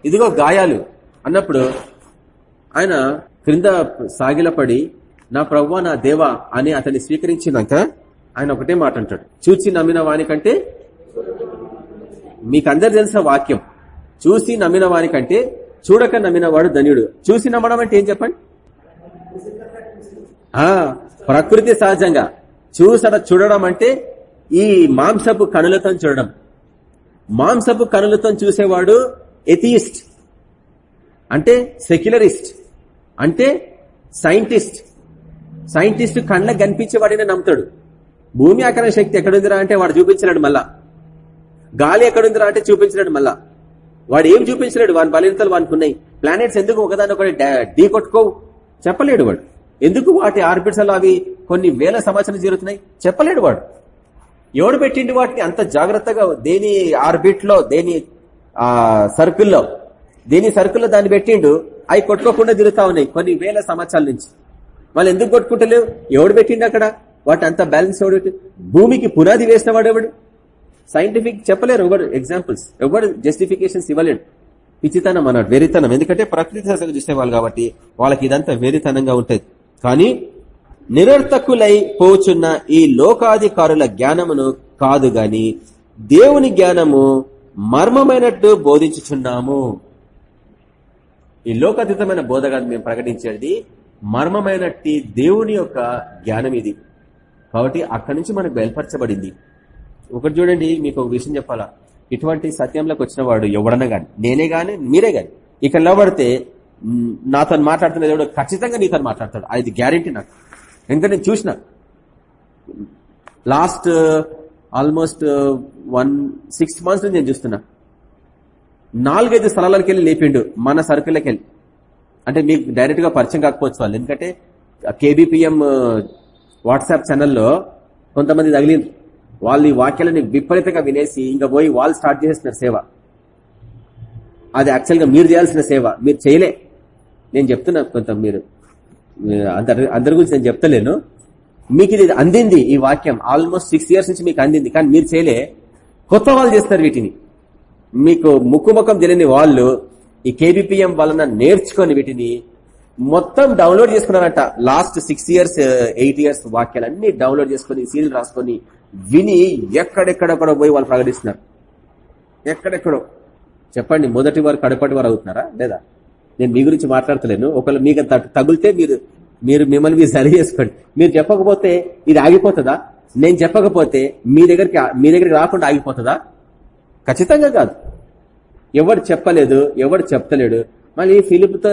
ఇదిగో గాయాలు. అన్నప్పుడు ఆయన క్రింద సాగిలపడి నా ప్రవ్వ నా దేవా అని అతన్ని స్వీకరించినాక ఆయన ఒకటే మాట అంటాడు. చూచి నమ్మిన వానికంటే మీకందరు తెలిసిన వాక్యం. చూసి నమ్మిన వానికంటే చూడక నమ్మిన వాడు ధన్యుడు. చూసి నమ్మడం అంటే ఏం చెప్పండి? ఆ ప్రకృతి సహజంగా చూసడ చూడడం అంటే ఈ మాంసపు కనులతో చూడడం. మాంసపు కనులతో చూసేవాడు ఎథియిస్ట్. అంటే సెక్యులరిస్ట్. అంటే సైంటిస్ట్. సైంటిస్ట్ కళ్ళకు కనిపించేవాడిని నమ్ముతాడు. భూమి ఆకరణ శక్తి ఎక్కడుందిరా అంటే వాడు చూపించలేడు మళ్ళా. గాలి ఎక్కడుందిరా అంటే చూపించలేడు మళ్ళా. వాడు ఏం చూపించలేడు? వాని బలితలు వానికి ఉన్నాయి ప్లానెట్స్ ఎందుకు ఒకదాని ఒకటి ఢీ కొట్టుకోవు చెప్పలేడు వాడు. ఎందుకు వాటి ఆర్బిట్స్ అవి కొన్ని వేల సంవత్సరాలు జరుగుతున్నాయి చెప్పలేడు వాడు. ఎవడు పెట్టిండి వాటిని అంత జాగ్రత్తగా దేని ఆర్బిట్లో దేని సర్కిల్లో దేని సర్కిల్లో దాన్ని పెట్టిండు అవి కొట్టుకోకుండా తిరుగుతా ఉన్నాయి కొన్ని వేల సంవత్సరాల నుంచి. వాళ్ళు ఎందుకు కొట్టుకుంటలేవు? ఎవడు పెట్టిండు అక్కడ? వాటి అంత బ్యాలెన్స్ ఎవడు భూమికి పునాది వేసిన వాడు ఎవడు? సైంటిఫిక్ చెప్పలేరు ఎవరు ఎగ్జాంపుల్స్ ఎవరు జస్టిఫికేషన్స్ ఇవ్వలేడు. పిచ్చితనం అన్నాడు వెరితనం. ఎందుకంటే ప్రకృతి చూసేవాళ్ళు కాబట్టి వాళ్ళకి ఇదంతా వెరితనంగా ఉంటుంది. కానీ నిరర్థకులై పోచున్న ఈ లోకాధికారుల జ్ఞానమును కాదు గాని దేవుని జ్ఞానము మర్మమైనట్టు బోధించుచున్నాము. ఈ లోకాతీతమైన బోధ కాదు మేము ప్రకటించేది మర్మమైనట్టి దేవుని యొక్క జ్ఞానం ఇది. కాబట్టి అక్కడి నుంచి మనకు బయలుపరచబడింది. ఒకటి చూడండి మీకు ఒక విషయం చెప్పాలా? ఇటువంటి సత్యంలోకి వచ్చిన వాడు ఎవడన్నా గాని నేనే గాని మీరే గాని ఇక్కడ నిలబడితే నాతో మాట్లాడుతున్న దేవుడు ఖచ్చితంగా నీతో మాట్లాడతాడు. అది గ్యారంటీ నాకు. ఎందుకంటే నేను చూసిన. Last almost one six months నుంచి నేను చూస్తున్నా. నాలుగైదు స్థలాలకు వెళ్ళి లేపిండు. మన సర్కిల్కి వెళ్ళి అంటే మీకు డైరెక్ట్గా పరిచయం కాకపోవచ్చు వాళ్ళు. ఎందుకంటే కేబిపిఎం వాట్సాప్ ఛానల్లో కొంతమంది తగిలింది వాళ్ళు ఈ వాక్యాలని విపరీతంగా వినేసి ఇంకా పోయి వాళ్ళు స్టార్ట్ చేసిన సేవ. అది యాక్చువల్గా మీరు చేయాల్సిన సేవ. మీరు చేయలే. నేను చెప్తున్నా కొంత మీరు. అందరి అందరి గురించి నేను చెప్తలేను. మీకు ఇది అందింది ఈ వాక్యం. ఆల్మోస్ట్ సిక్స్ ఇయర్స్ నుంచి మీకు అందింది. కానీ మీరు చేయలే. కొత్త వాళ్ళు చేస్తారు వీటిని. మీకు ముక్కుముఖం తెలియని వాళ్ళు ఈ కేబిపిఎం వలన నేర్చుకొని వీటిని మొత్తం download చేసుకున్నారంట. Last six years eight years వాక్యాలు అన్ని డౌన్లోడ్ చేసుకుని సీల్ రాసుకొని విని ఎక్కడెక్కడెక్కడో పోయి వాళ్ళు ప్రకటిస్తున్నారు. ఎక్కడెక్కడో. చెప్పండి మొదటి వారు కడపటి వారు అవుతున్నారా? లేదా? నేను మీ గురించి మాట్లాడతలేను. ఒకవేళ మీకు తగిలితే మీరు మీరు మిమ్మల్ని మీరు సరి చేసుకోండి. మీరు చెప్పకపోతే ఇది ఆగిపోతుందా? నేను చెప్పకపోతే మీ దగ్గరికి మీ దగ్గరికి రాకుండా ఆగిపోతుందా? ఖచ్చితంగా కాదు. ఎవడు చెప్పలేదు ఎవడు చెప్తలేడు. మళ్ళీ ఫిలిప్తో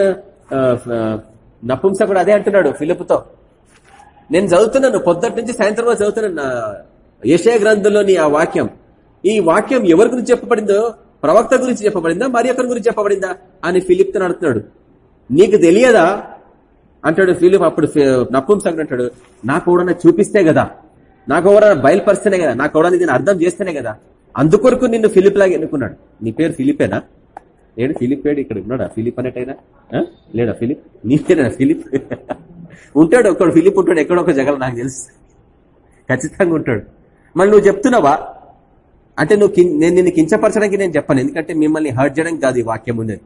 నపుంస కూడా అదే అంటున్నాడు ఫిలిప్తో. నేను చదువుతున్నాను పొద్దుటి నుంచి సాయంత్రం చదువుతున్నాను యశయ గ్రంథంలోని ఆ వాక్యం. ఈ వాక్యం ఎవరి గురించి చెప్పబడిందో ప్రవక్త గురించి చెప్పబడిందా? మరి ఒకరి గురించి చెప్పబడిందా? అని ఫిలిప్తో అడుగుతున్నాడు నీకు తెలియదా? అంటాడు ఫిలిప్. అప్పుడు నపుంసకుడు అంటాడు నాకు ఎవడన్నా చూపిస్తే కదా? నాకు ఎవరైనా బయలుపరిస్తేనే కదా? నాకు ఎవడన్నా దీన్ని అర్థం చేస్తేనే కదా? అందుకొరకు నిన్ను ఫిలిప్ లాగా ఎన్నుకున్నాడు. నీ పేరు ఫిలిపేనా? ఏడు ఫిలిప్ ఏడు ఇక్కడ ఉన్నాడా? ఫిలిప్ అనేటైనా? లేడా ఫిలిప్? నీకేనా ఫిలిప్? ఉంటాడు ఒకడు ఫిలిప్ ఉంటాడు ఎక్కడో ఒక జగల నాకు తెలుసు. ఖచ్చితంగా ఉంటాడు. మళ్ళీ నువ్వు చెప్తున్నావా? అంటే నువ్వు నేను నిన్ను కించపరచడానికి నేను చెప్పాను. ఎందుకంటే మిమ్మల్ని హర్ట్ చేయడానికి కాదు ఈ వాక్యం ఉన్నది.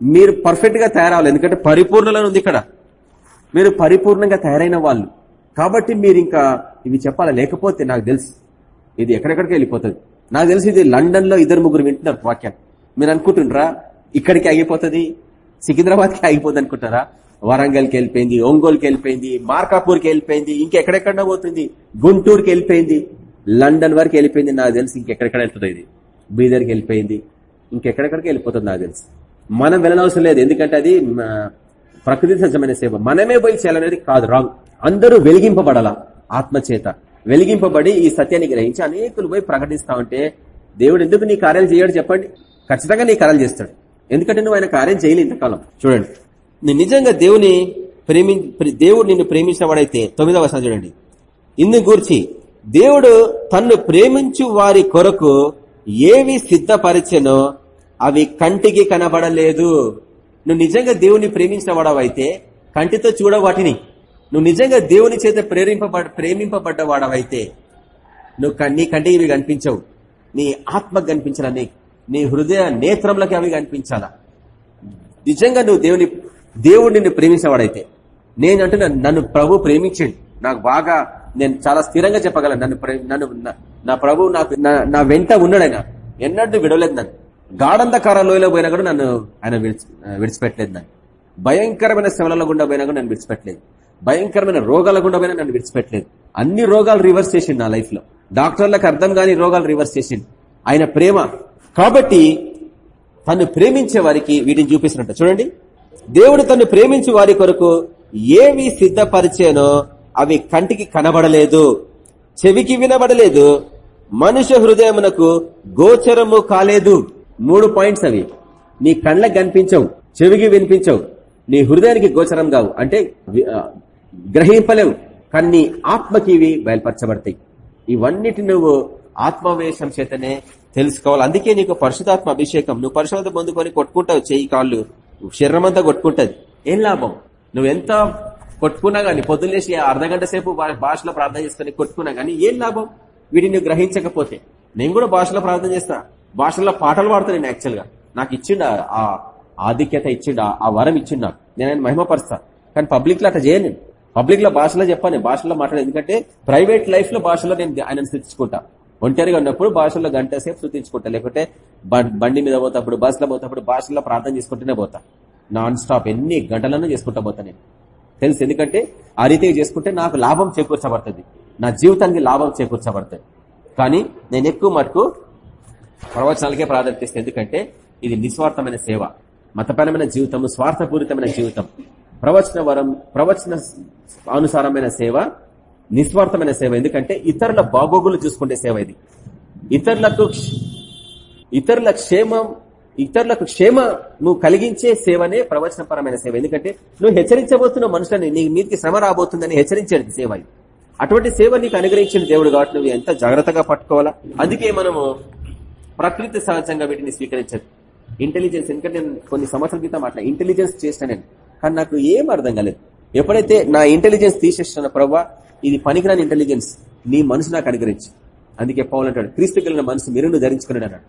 మీరు పర్ఫెక్ట్గా తయారవ్వాలి. ఎందుకంటే పరిపూర్ణలో ఉంది ఇక్కడ. మీరు పరిపూర్ణంగా తయారైన వాళ్ళు. కాబట్టి మీరు ఇంకా ఇవి చెప్పాలా? లేకపోతే నాకు తెలుసు. ఇది ఎక్కడెక్కడికి వెళ్ళిపోతుంది. నాకు తెలిసి ఇది లండన్లో ఇద్దరు ముగ్గురు వింటున్నారు వాక్యాన్ని మీరు అనుకుంటుంటారా ఇక్కడికి ఆగిపోతుంది? సికింద్రాబాద్కి ఆగిపోతుంది అనుకుంటారా? వరంగల్కి వెళ్ళిపోయింది ఒంగోలుకి వెళ్ళిపోయింది మార్కాపూర్కి వెళ్ళిపోయింది ఇంకెక్కడెక్కడ పోతుంది గుంటూరుకి వెళ్ళిపోయింది. లండన్ వరకు వెళ్ళిపోయింది నాకు తెలిసి ఇంకెక్కడెక్కడ వెళ్తుంది ఇది. బీదర్కి వెళ్ళిపోయింది ఇంకెక్కడెక్కడికి వెళ్ళిపోతుంది నాకు తెలుసు. మనం వెళ్ళనవసరం లేదు ఎందుకంటే అది ప్రకృతి సజ్జమైన సేవ. మనమే పోయి చేయాలనేది కాదు రాంగ్. అందరూ వెలిగింపబడాల ఆత్మచేత. వెలిగింపబడి ఈ సత్యాన్ని గ్రహించి అనేకులు పోయి ప్రకటిస్తా ఉంటే దేవుడు ఎందుకు నీ కార్యాలు చేయడు చెప్పండి? ఖచ్చితంగా నీ కార్యాలు చేస్తాడు. ఎందుకంటే నువ్వు ఆయన కార్యం చేయలే ఇంతకాలం. చూడండి. నువ్వు నిజంగా దేవుని ప్రేమి దేవుడు నిన్ను ప్రేమించిన వాడైతే తొమ్మిదవ చూడండి. ఇందు గూర్చి దేవుడు తన్ను ప్రేమించు వారి కొరకు ఏవి సిద్ధపరిచెనో అవి కంటికి కనబడలేదు. నువ్వు నిజంగా దేవుని ప్రేమించిన వాడవైతే కంటితో చూడ వాటిని. నువ్వు నిజంగా దేవుని చేత ప్రేరింపబడ ప్రేమింపబడ్డ వాడవైతే నువ్వు నీ కంటికి ఇవి కనిపించవు. నీ ఆత్మకు కనిపించాలా నీ నీ హృదయ నేత్రంలోకి అవి కనిపించాలా. నిజంగా నువ్వు దేవుని దేవుడిని నిన్ను ప్రేమించేవాడైతే నేను అంటున్నా నన్ను ప్రభు ప్రేమించండి. నాకు బాగా నేను చాలా స్థిరంగా చెప్పగలను. నన్ను నన్ను నా- ప్రభు నాకు నా- నా వెంట ఉన్నాడైనా ఎన్నడూ విడవలేదు నన్ను. గాఢంధకార లోయలో పోయినా కూడా నన్ను ఆయన విడిచి విడిచిపెట్టలేదు నన్ను. భయంకరమైన శ్రమల గుండా పోయినా కూడా నన్ను విడిచిపెట్టలేదు. భయంకరమైన రోగాల గుండా పోయినా నన్ను విడిచిపెట్టలేదు. అన్ని రోగాలు రివర్స్ చేసింది నా లైఫ్లో డాక్టర్లకు అర్థం కాని రోగాలు రివర్స్ చేసింది ఆయన ప్రేమ. కాబట్టి తను ప్రేమించే వారికి వీటిని చూపిస్తున్నట్టు. చూడండి. దేవుడు తను ప్రేమించే వారి కొరకు ఏవి సిద్ధపరిచేనో అవి కంటికి కనబడలేదు చెవికి వినబడలేదు మనుష్య హృదయమునకు గోచరము కాలేదు. మూడు పాయింట్స్ అవి. నీ కళ్ళకు కనిపించవు చెవికి వినిపించవు నీ హృదయానికి గోచరం కావు. అంటే గ్రహింపలేవు కానీ నీ ఆత్మకి ఇవి బయలుపరచబడతాయి. ఇవన్నిటి నువ్వు ఆత్మవేశం చేతనే తెలుసుకోవాలి. అందుకే నీకు పరిశుధాత్మ అభిషేకం నువ్వు పరిశుభ్రత పొందుకొని కొట్టుకుంటావు చెయ్యి కాళ్ళు శరీరం అంతా కొట్టుకుంటది. ఏం లాభం? నువ్వెంత కొట్టుకున్నా గానీ పొద్దున్నేసి అర్ధ గంట సేపు భాషలో ప్రార్థన చేసుకుని కొట్టుకున్నా గానీ ఏం లాభం? వీటిని గ్రహించకపోతే. నేను కూడా భాషలో ప్రార్థన చేస్తా. భాషల్లో పాటలు పాడతాను నేను యాక్చువల్గా నాకు ఇచ్చిండ ఆ ఆధిక్యత ఇచ్చిండ ఆ వరం ఇచ్చిండ నాకు. నేను ఆయన మహిమపరుస్తా. కానీ పబ్లిక్లో అట్లా చేయను నేను. పబ్లిక్లో భాషలో చెప్పాను భాషలో మాట్లాడే ఎందుకంటే ప్రైవేట్ లైఫ్లో భాషలో నేను ఆయనను స్థుతించుకుంటా. ఒంటరిగా ఉన్నప్పుడు భాషల్లో గంట సేపు స్థుతించుకుంటా. లేకుంటే బండి మీద పోతప్పుడు బస్సులో పోతప్పుడు భాషలో ప్రార్థన చేసుకుంటూనే పోతా. నాన్ స్టాప్ ఎన్ని గంటలను చేసుకుంటా పోతా నేను. తెలుసు. ఎందుకంటే ఆ రీతిగా చేసుకుంటే నాకు లాభం చేకూర్చబడుతుంది. నా జీవితానికి లాభం చేకూర్చబడుతుంది. కానీ నేను ఎక్కువ మటుకు ప్రవచనాలకే ప్రాధాన్యత ఇస్తాను ఎందుకంటే ఇది నిస్వార్థమైన సేవ. మతపరమైన జీవితం స్వార్థపూరితమైన జీవితం. ప్రవచన వరం ప్రవచన అనుసారమైన సేవ నిస్వార్థమైన సేవ. ఎందుకంటే ఇతరుల బాగోగులు చూసుకునే సేవ ఇది. ఇతరులకు ఇతరుల క్షేమం ఇతరులకు క్షేమ నువ్వు కలిగించే సేవనే ప్రవచనపరమైన సేవ. ఎందుకంటే నువ్వు హెచ్చరించబోతున్న మనుషులని నీ మీదకి శ్రమ రాబోతుందని హెచ్చరించేది సేవ అటువంటి సేవ నీకు అనుగ్రహించిన దేవుడు కాబట్టి నువ్వు ఎంత జాగ్రత్తగా పట్టుకోవాలా? అందుకే మనము ప్రకృతి సహజంగా వీటిని స్వీకరించదు. ఇంటెలిజెన్స్ ఎందుకంటే నేను కొన్ని సంవత్సరాల క్రితం అట్లా ఇంటెలిజెన్స్ చేసిన నేను. కానీ నాకు ఏం అర్థం కాలేదు. ఎప్పుడైతే నా ఇంటెలిజెన్స్ తీసేస్తున్న ప్రవ్వా ఇది పనికిరాని ఇంటెలిజెన్స్ నీ మనసు నాకు అనుగ్రహించి అందుకే పౌలు అంటాడు క్రీస్తు కలిగిన మనసు మీరు ధరించుకున్నాడు అన్నాడు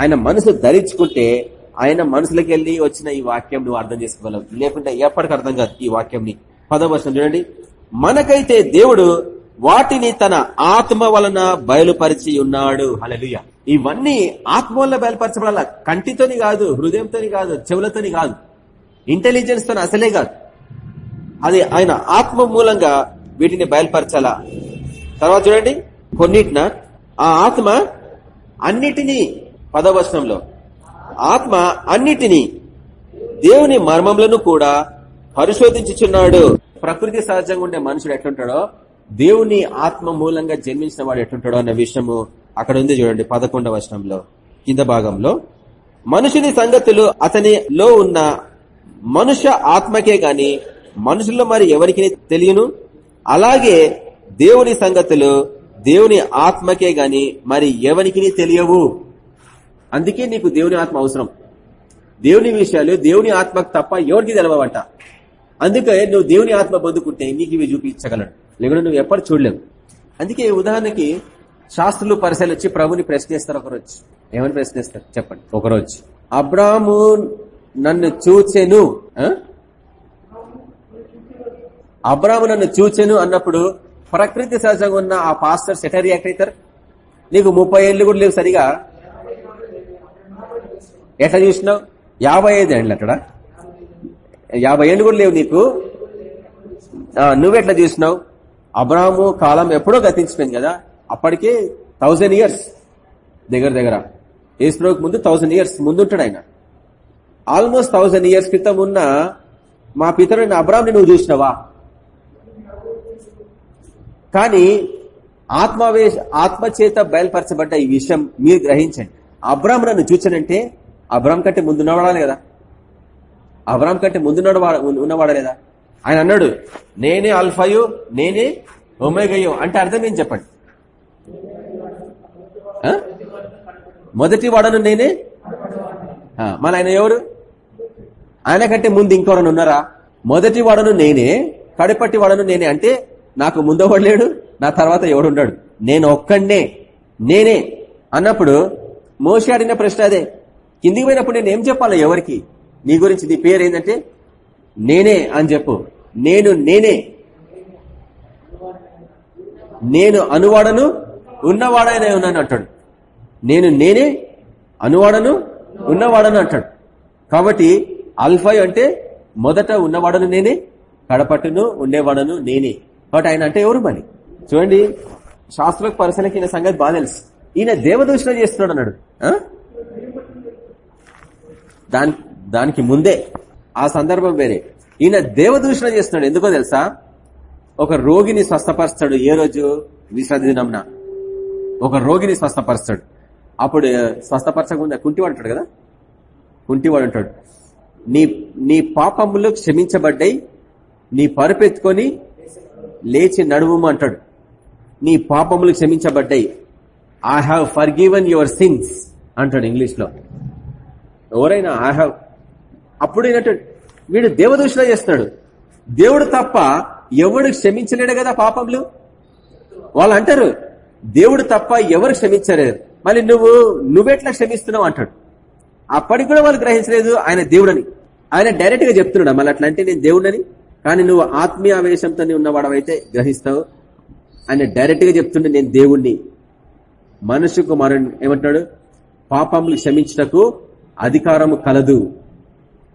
ఆయన మనసు ధరించుకుంటే ఆయన మనసులోకి వెళ్ళి వచ్చిన ఈ వాక్యం నువ్వు అర్థం చేసుకోగలవు. లేకుంటే ఎప్పటికి అర్థం కాదు ఈ వాక్యంని. పదవ వర్షం చూడండి. మనకైతే దేవుడు వాటిని తన ఆత్మ వలన బయలుపరిచి ఉన్నాడు. హలలుయ ఇవన్నీ ఆత్మ వల్ల బయలుపరచబడాల? కంటితోని కాదు హృదయంతోని కాదు చెవులతోని కాదు. ఇంటెలిజెన్స్ తోని అసలే కాదు. అది ఆయన ఆత్మ మూలంగా వీటిని బయలుపరచాలా? తర్వాత చూడండి. కొన్నిటిన ఆ ఆత్మ అన్నిటినీ పదవచనంలో ఆత్మ అన్నిటినీ దేవుని మర్మములను కూడా పరిశోధించుచున్నాడు. ప్రకృతి సహజంగా ఉండే మనుషుడు ఎట్లుంటాడో దేవుని ఆత్మ మూలంగా జన్మించిన వాడు ఎట్లుంటాడో అన్న విషయము అక్కడ ఉంది చూడండి పదకొండవ వచనంలో. కింద భాగంలో మనుషుని సంగతులు అతనిలో ఉన్న మనుష్య ఆత్మకే గాని మనుషుల్లో మరి ఎవరికి తెలియను? అలాగే దేవుని సంగతులు దేవుని ఆత్మకే గాని మరి ఎవరికి తెలియవు? అందుకే నీకు దేవుని ఆత్మ అవసరం. దేవుని విషయాలు దేవుని ఆత్మకు తప్ప ఎవరికి తెలవవంట. అందుకే నువ్వు దేవుని ఆత్మ పొందుకుంటే నీకు ఇవి చూపించగలడు. లేకుండా నువ్వు ఎప్పుడు చూడలేవు. అందుకే ఉదాహరణకి శాస్త్రులు పరిశీలి వచ్చి ప్రభుని ప్రశ్నిస్తారు ఒకరోజు. ఏమని ప్రశ్నిస్తారు? చెప్పండి. ఒకరోజు. అబ్రాము నన్ను చూచెను. అబ్రాము నన్ను చూచెను అన్నప్పుడు ప్రకృతి సహజంగా ఉన్న ఆ పాస్టర్ సెటరీ రియాక్ట్ అవుతారు నీకు ముప్పై ఏళ్ళు కూడా లేవు సరిగా. ఎట్లా చూసినావు? యాభై ఐదు ఏండ్లు అక్కడ? యాభై ఏళ్ళు కూడా లేవు నీకు? నువ్వెట్లా చూసినావు? అబ్రాహము కాలం ఎప్పుడో గతించిపోయింది కదా? అప్పటికే థౌజండ్ ఇయర్స్ దగ్గర దగ్గర. ఏసుప్రభుకి ముందు థౌజండ్ ఇయర్స్ ముందుంటాడు ఆయన. ఆల్మోస్ట్ థౌజండ్ ఇయర్స్ క్రితం ఉన్న మా పితరుని అబ్రామ్ని నువ్వు చూసినావా? కానీ ఆత్మవేశ ఆత్మచేత బయలుపరచబడ్డ ఈ విషయం మీరు గ్రహించండి. అబ్రామ్ నన్ను చూచానంటే అబ్రామ్ కంటే ముందున్నవాడాలి కదా? అబ్రామ్ కంటే ముందున్నాడు ఉన్నవాడా లేదా? ఆయన అన్నాడు నేనే అల్ఫయు నేనే ఒమేగయో అంటే అర్థం ఏం చెప్పండి? మొదటి వాడను నేనే? మన ఆయన ఎవరు? ఆయన కంటే ముందు ఇంకోరని ఉన్నారా? మొదటి వాడను నేనే కడపట్టి వాడను నేనే. అంటే నాకు ముందోవాడు లేడు నా తర్వాత ఎవడున్నాడు నేను ఒక్కడే నేనే. అన్నప్పుడు మోసి అడిగిన ప్రశ్న అదే. కిందికి పోయినప్పుడు నేను ఏం చెప్పాలి ఎవరికి? నీ గురించి నీ పేరు ఏంటంటే? నేనే అని చెప్పు. నేను నేనే. నేను అనువాడను ఉన్నవాడైనా ఉన్నాను అంటాడు. నేను నేనే అనువాడను ఉన్నవాడను అంటాడు. కాబట్టి అల్ఫై అంటే మొదట ఉన్నవాడను నేనే కడపట్టును ఉండేవాడను నేనే. కాబట్టి ఆయన అంటే ఎవరు మరి? చూడండి శాస్త్ర పరిశీలనకి ఈయన సంగతి బాగా తెలుసు. ఈయన దేవదూషణ చేస్తున్నాడు అన్నాడు. దాని దానికి ముందే ఆ సందర్భం వేరే. ఈయన దేవదూషణ చేస్తున్నాడు. ఎందుకో తెలుసా? ఒక రోగిని స్వస్థపరుస్తాడు. ఏ రోజు? విశ్రాంతి దినంన ఒక రోగిని స్వస్థపరుస్తాడు. అప్పుడు స్వస్థపరచకుండా కుంటివాడు ఉంటాడు కదా? కుంటివాడు ఉంటాడు. నీ నీ పాపములు క్షమించబడ్డాయి. నీ పరుపెత్తుకొని లేచి నడువు అంటాడు. నీ పాపములు క్షమించబడ్డాయి. I have forgiven your sins అంటాడు ఇంగ్లీష్లో. ఎవరైనా ఐ హావ్ అప్పుడు వీడు దేవదూషణ చేస్తున్నాడు. దేవుడు తప్ప ఎవడు క్షమించలేడు కదా పాపములు వాళ్ళు అంటారు దేవుడు తప్ప ఎవరు క్షమించలేరు. మళ్ళీ నువ్వు నువ్వెట్లా క్షమిస్తున్నావు? అంటాడు. అప్పటికి కూడా వాళ్ళు గ్రహించలేదు ఆయన దేవుడని. ఆయన డైరెక్ట్గా చెప్తున్నాడు మళ్ళీ అట్లా అంటే నేను దేవుడని కానీ నువ్వు ఆత్మీయ ఆవేశంతో ఉన్నవాడవైతే గ్రహిస్తావు. ఆయన డైరెక్ట్గా చెప్తుండే నేను దేవుణ్ణి. మనుషు కుమారుడు ఏమంటున్నాడు? పాపములు క్షమించటకు అధికారము కలదు.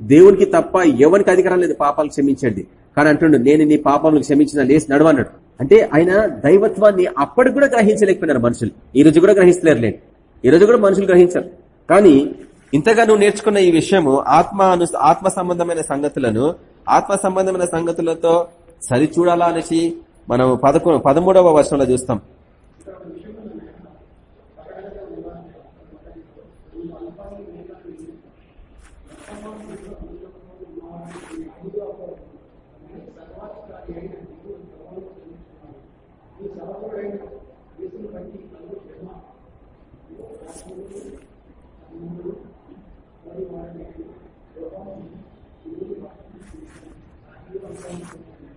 దేవునికి తప్ప ఎవరికి అధికారం లేదు? పాపాలు క్షమించండి. కానీ అంటుండు నేను నీ పాపములు క్షమించిన లేచి నడవన్నాడు అంటే ఆయన దైవత్వాన్ని అప్పటికి కూడా గ్రహించలేకపోయినారు మనుషులు. ఈ రోజు కూడా గ్రహిస్తలేరు లేదు ఈ రోజు కూడా మనుషులు గ్రహించారు. కానీ ఇంతగా నువ్వు నేర్చుకున్న ఈ విషయము ఆత్మ అను- ఆత్మ సంబంధమైన సంగతులను ఆత్మ సంబంధమైన సంగతులతో సరిచూడాలా అనేసి మనం పదకొ పదమూడవ వర్షంలో చూస్తాం.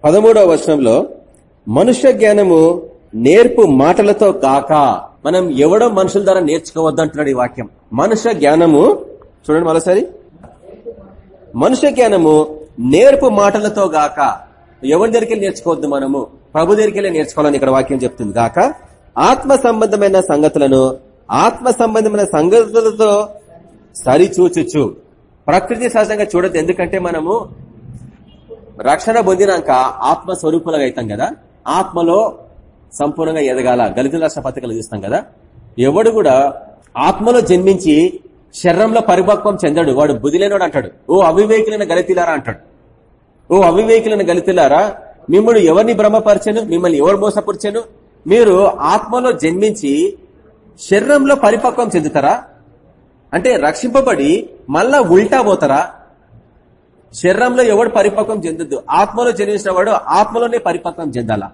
పదమూడవ వర్షంలో మనుష్య జ్ఞానము నేర్పు మాటలతో కాక మనం ఎవడో మనుషుల ద్వారా నేర్చుకోవద్దు అంటున్నాడు ఈ వాక్యం. మనుష్య జ్ఞానము చూడండి మరోసారి. మనుష్య జ్ఞానము నేర్పు మాటలతో గాక ఎవరి దగ్గరికి వెళ్ళి నేర్చుకోవద్దు మనము? ప్రభు దగ్గరికి వెళ్ళి నేర్చుకోవాలని ఇక్కడ వాక్యం చెప్తుంది. గాక ఆత్మ సంబంధమైన సంగతులను ఆత్మ సంబంధమైన సంగతులతో సరిచూచుచు. ప్రకృతి సహజంగా చూడద్దు. ఎందుకంటే మనము రక్షణ పొందినాక ఆత్మ స్వరూపులుగా అవుతాం కదా? ఆత్మలో సంపూర్ణంగా ఎదగాల. గలిత రాష్ట్ర పత్రికలు చూస్తాం కదా? ఎవడు కూడా ఆత్మలో జన్మించి శరీరంలో పరిపక్వం చెందడు. వాడు బుదిలేనోడు అంటాడు. ఓ అవివేకులైన గలితిలారా అంటాడు. ఓ అవివేకులైన గలితిలారా మిమ్మల్ని ఎవరిని భ్రమపరచను? మిమ్మల్ని ఎవరు మోసపరిచాను? మీరు ఆత్మలో జన్మించి శరీరంలో పరిపక్వం చెందుతారా? అంటే రక్షింపబడి మళ్ళా ఉల్టా పోతారా? శరీరంలో ఎవడు పరిపక్వం చెందొద్దు. ఆత్మలో జన్మించిన వాడు ఆత్మలోనే పరిపక్వం చెందాలా?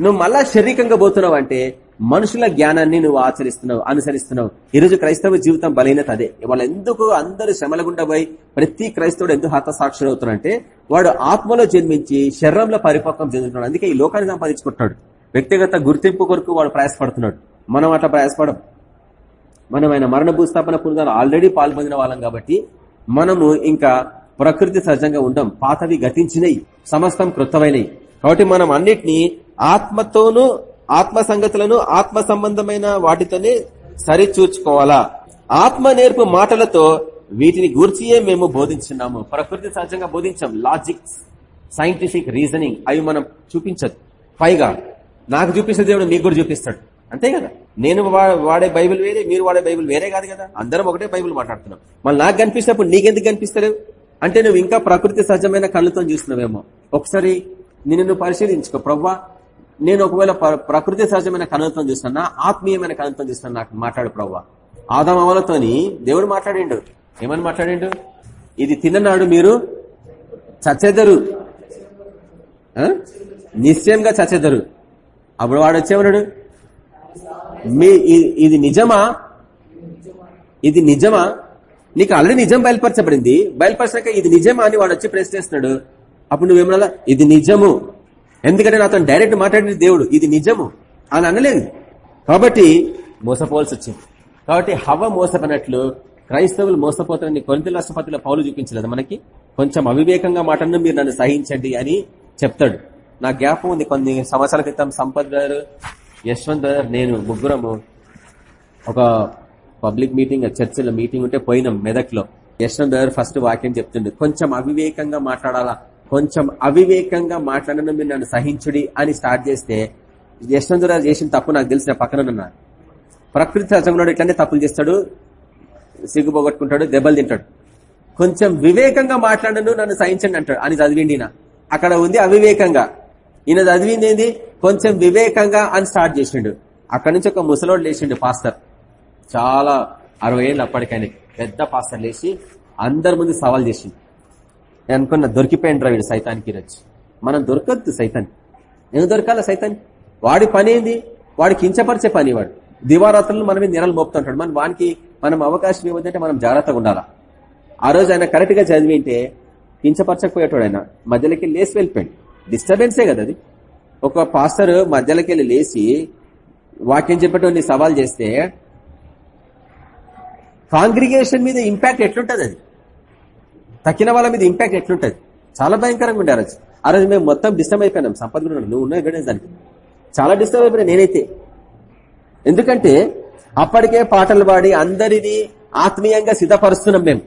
నువ్వు మళ్ళా శారీరకంగా పోతున్నావు అంటే మనుషుల జ్ఞానాన్ని నువ్వు ఆచరిస్తున్నావు అనుసరిస్తున్నావు. ఈరోజు క్రైస్తవ జీవితం బలహీనత అదే. వాళ్ళు ఎందుకు అందరు శ్రమల గుండా పోయి ప్రతి క్రైస్తవుడు ఎందుకు హతసాక్షుడు అవుతున్నాడంటే వాడు ఆత్మలో జన్మించి శరీరంలో పరిపక్వం చెందుతున్నాడు. అందుకే ఈ లోకాన్ని సంపాదించుకుంటున్నాడు. వ్యక్తిగత గుర్తింపు కొరకు వాడు ప్రయాసపడుతున్నాడు. మనం అట్లా ప్రయాసపడం. మనం ఆయన మరణ భూస్థాపన పునరుద్ధానం ఆల్రెడీ పాల్పొందిన వాళ్ళం కాబట్టి మనము ఇంకా ప్రకృతి సహజంగా ఉండం పాతవి గతించినవి సమస్తం కృతమైనవి కాబట్టి మనం అన్నిటినీ ఆత్మతోనూ ఆత్మ సంగతులను ఆత్మ సంబంధమైన వాటితోనే సరిచూచుకోవాలా? ఆత్మ నేర్పు మాటలతో వీటిని గూర్చియే మేము బోధించున్నాము. ప్రకృతి సహజంగా బోధించాం. లాజిక్స్ సైంటిఫిక్ రీజనింగ్ అవి మనం చూపించదు. పైగా నాకు చూపిస్తే దేవుడు మీకు కూడా చూపిస్తాడు. అంతే కదా? నేను వాడే బైబిల్ వేరే మీరు వాడే బైబిల్ వేరే కాదు కదా? అందరం ఒకటే బైబిల్ మాట్లాడుతున్నాం. మళ్ళీ నాకు కనిపిస్తున్నప్పుడు నీకెందుకు కనిపిస్తలేవు? అంటే నువ్వు ఇంకా ప్రకృతి సహజమైన కళ్ళతో చూస్తున్నావేమో. ఒకసారి నిన్ను నువ్వు పరిశీలించుకో. ప్రవ్వా నేను ఒకవేళ ప్రకృతి సహజమైన కనులతో చూస్తున్నా ఆత్మీయమైన కనులతో చూస్తున్నా నాకు మాట్లాడు ప్రవ్వా. ఆదమవలతోని దేవుడు మాట్లాడిండు. ఏమని మాట్లాడిండు? ఇది తిన్ననాడు మీరు చచ్చెదరు. నిశ్చయంగా చచ్చెదరు. అప్పుడు వాడు వచ్చేవాడు మీ ఇది నిజమా? ఇది నిజమా? నీకు ఆల్రెడీ నిజం బయలుపరచబడింది. బయలుపరిచాక ఇది నిజమా అని వాడు వచ్చి ప్రశ్నిస్తున్నాడు అప్పుడు నువ్వేమన్నా ఇది నిజము. ఎందుకంటే నాతో డైరెక్ట్ మాట్లాడిన దేవుడు ఇది నిజము అని అనలేదు. కాబట్టి మోసపోవాల్సి వచ్చింది. కాబట్టి హవ మోసపోయినట్లు క్రైస్తవులు మోసపోతారని కొరింత రాష్ట్రపతిలో పౌలు చూపించలేదు మనకి. కొంచెం అవివేకంగా మాటను మీరు నన్ను సహించండి అని చెప్తాడు. నా జ్ఞాపం ఉంది. కొన్ని సంవత్సరాల క్రితం సంపత్ గారు యశ్వంత్ గారు నేను ముగ్గురము ఒక పబ్లిక్ మీటింగ్ చర్చిలో మీటింగ్ ఉంటే పోయినాం మెదక్లో. యశ్వంత్ ఫస్ట్ వాక్యం చెప్తుండే కొంచెం అవివేకంగా మాట్లాడాలా? కొంచెం అవివేకంగా మాట్లాడడం మీరు నన్ను సహించుడి అని స్టార్ట్ చేస్తే యశ్వంత్ గారు చేసిన తప్పు నాకు తెలిసిన పక్కన ప్రకృతి సహజంలో ఇట్లానే తప్పులు చేస్తాడు సిగ్గుపోగొట్టుకుంటాడు దెబ్బలు తింటాడు. కొంచెం వివేకంగా మాట్లాడను నన్ను సహించండి అంటాడు. అని చదివిండి అక్కడ ఉంది అవివేకంగా. ఈయన చదివింది ఏంది? కొంచెం వివేకంగా అని స్టార్ట్ చేసిండు. అక్కడి నుంచి ఒక ముసలోడు లేచిండు పాస్టర్. చాలా అరవై ఏళ్ళు అప్పటికైనా పెద్ద పాస్టర్ లేచి అందరి ముందు సవాల్ చేసింది. నేను అనుకున్న దొరికిపోయిండ్రా వీడు సైతానికి రచ్చి మనం దొరకద్దు సైతాన్. ఎందుకు దొరకాల సైతాన్? వాడి పని ఏంది? వాడి కించపరిచే పని వాడు. దివారాత్రులు మనమే నెలలు మోపుతుంటాడు మనం వానికి మనం అవకాశం ఇవ్వదంటే మనం జాగ్రత్తగా ఉండాలా? ఆ రోజు ఆయన కరెక్ట్గా చదివింటే కించపరచకపోయేటోడు ఆయన మధ్యలోకి లేచి వెళ్ళిపోయాడు. డిస్టర్బెన్సే కదా అది. ఒక పాస్టర్ మధ్యలోకి వెళ్ళి లేచి వాక్యం చెప్పేటోడిని సవాల్ చేస్తే కాంగ్రిగేషన్ మీద ఇంపాక్ట్ ఎట్లుంటది అది? తక్కిన వాళ్ళ మీద ఇంపాక్ట్ ఎట్లుంటది? చాలా భయంకరంగా ఉండే రోజు ఆ రోజు మేము మొత్తం డిస్టర్బ్ అయిపోయినాం. సంపద కూడా నువ్వు ఉన్నావు గణేష్ దానికి. చాలా డిస్టర్బ్ అయిపోయినా నేనైతే. ఎందుకంటే అప్పటికే పాటలు పాడి అందరినీ ఆత్మీయంగా సిద్ధపరుస్తున్నాం మేము.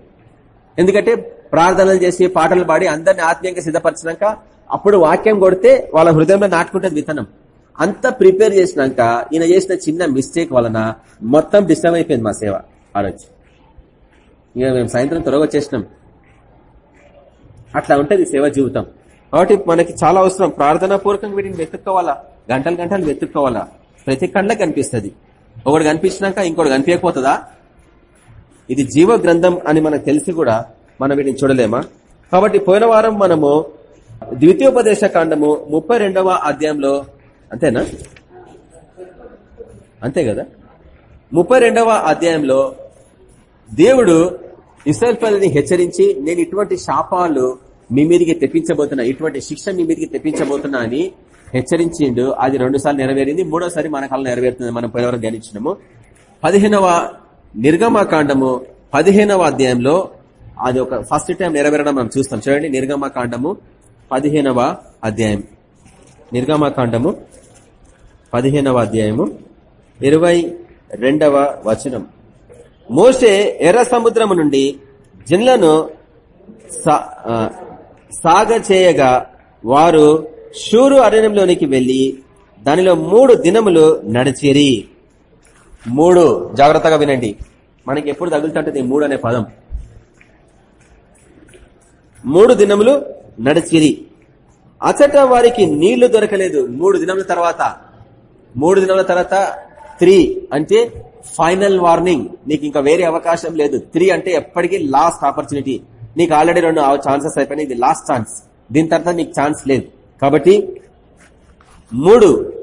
ఎందుకంటే ప్రార్థనలు చేసి పాటలు పాడి అందరిని ఆత్మీయంగా సిద్ధపరిచినాక అప్పుడు వాక్యం కొడితే వాళ్ళ హృదయంలో నాటుకుంటుంది విత్తనం. అంత ప్రిపేర్ చేసినాక ఈయన చేసిన చిన్న మిస్టేక్ వలన మొత్తం డిస్టర్బ్ అయిపోయింది మా సేవ ఆ రోజు. ఇక మేము సాయంత్రం త్వరగా వచ్చేసినాం. అట్లా ఉంటుంది సేవ జీవితం. కాబట్టి మనకి చాలా అవసరం. ప్రార్థనా పూర్వకంగా వీటిని వెతుక్కోవాలా? గంటలు గంటలు వెతుక్కోవాలా? ప్రతి కండ్లకు కనిపిస్తుంది. ఒకటి కనిపించినాక ఇంకోటి కనిపించకపోతుందా? ఇది జీవ గ్రంథం అని మనకు తెలిసి కూడా మనం వీటిని చూడలేమా? కాబట్టి పోయిన వారం మనము ద్వితీయోపదేశ కాండము ముప్పై అధ్యాయంలో అంతేనా? అంతే కదా? ముప్పై అధ్యాయంలో దేవుడు ఇస్రాయల్ ప్రజల్ని హెచ్చరించి నేను ఇటువంటి శాపాలు మీ మీదకి తెప్పించబోతున్నా ఇటువంటి శిక్ష మీ మీదకి తెప్పించబోతున్నా అని హెచ్చరించిండు. అది రెండు సార్లు నెరవేరింది. మూడోసారి మన కాలం నెరవేరుతుంది. మనం పోయినవరం ధ్యానించినము. పదిహేనవ నిర్గమాకాండము పదిహేనవ అధ్యాయంలో అది ఒక ఫస్ట్ టైం నెరవేరడం మనం చూస్తాం. చూడండి నిర్గమాకాండము పదిహేనవ అధ్యాయం. నిర్గమాకాండము పదిహేనవ అధ్యాయము ఇరవై రెండవ వచనం. మోసే ఎర్ర సముద్రము నుండి జిన్లను సాగ చేయగా వారు షూరు అరణ్యంలోనికి వెళ్ళి దానిలో మూడు దినములు నడిచిరి. మూడు. జాగ్రత్తగా వినండి. మనకి ఎప్పుడు తగులుతుంటది మూడు అనే పదం. మూడు దినములు నడిచిరి. అచట వారికి నీళ్ళు దొరకలేదు. మూడు దినముల తర్వాత. మూడు దినముల తర్వాత త్రీ అంటే ఫైనల్ వార్నింగ్. నీకు ఇంకా వేరే అవకాశం లేదు. త్రీ అంటే ఎప్పటికీ లాస్ట్ ఆపర్చునిటీ. నీకు ఆల్రెడీ రెండు ఛాన్సెస్ అయిపోయినాయి. ఇది లాస్ట్ ఛాన్స్. దీని తర్వాత నీకు ఛాన్స్ లేదు. కాబట్టి మూడు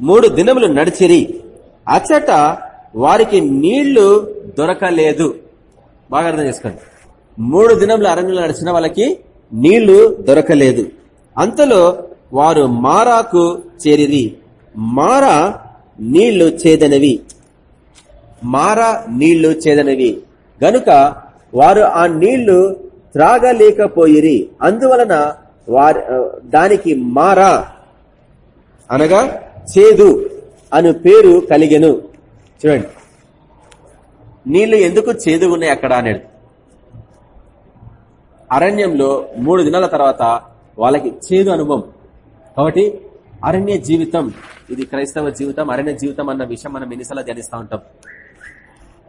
మూడు దినములు నడిచిరి. అచ్చట వారికి నీళ్ళు దొరకలేదు. బాగా అర్థం చేసుకోండి. మూడు దినములు అరణ్యంలో నడిచిన వాళ్ళకి నీళ్ళు దొరకలేదు. అంతలో వారు మారాకు చేరిరి. మారా నీళ్ళు చేదనవి. మారా నీళ్ళు చేదనవి. గనుక వారు ఆ నీళ్ళు త్రాగలేకపోయిరి. అందువలన వారి దానికి మారా అనగా చేదు అను పేరు కలిగెను. చూడండి. నీళ్ళు ఎందుకు చేదు ఉన్నాయి అక్కడ అనేది. అరణ్యంలో మూడు దినాల తర్వాత వాళ్ళకి చేదు అనుభవం. కాబట్టి అరణ్య జీవితం ఇది క్రైస్తవ జీవితం అరణ్య జీవితం అన్న విషయం మనం ఎన్నిసార్లు ధ్యానిస్తూ ఉంటాం.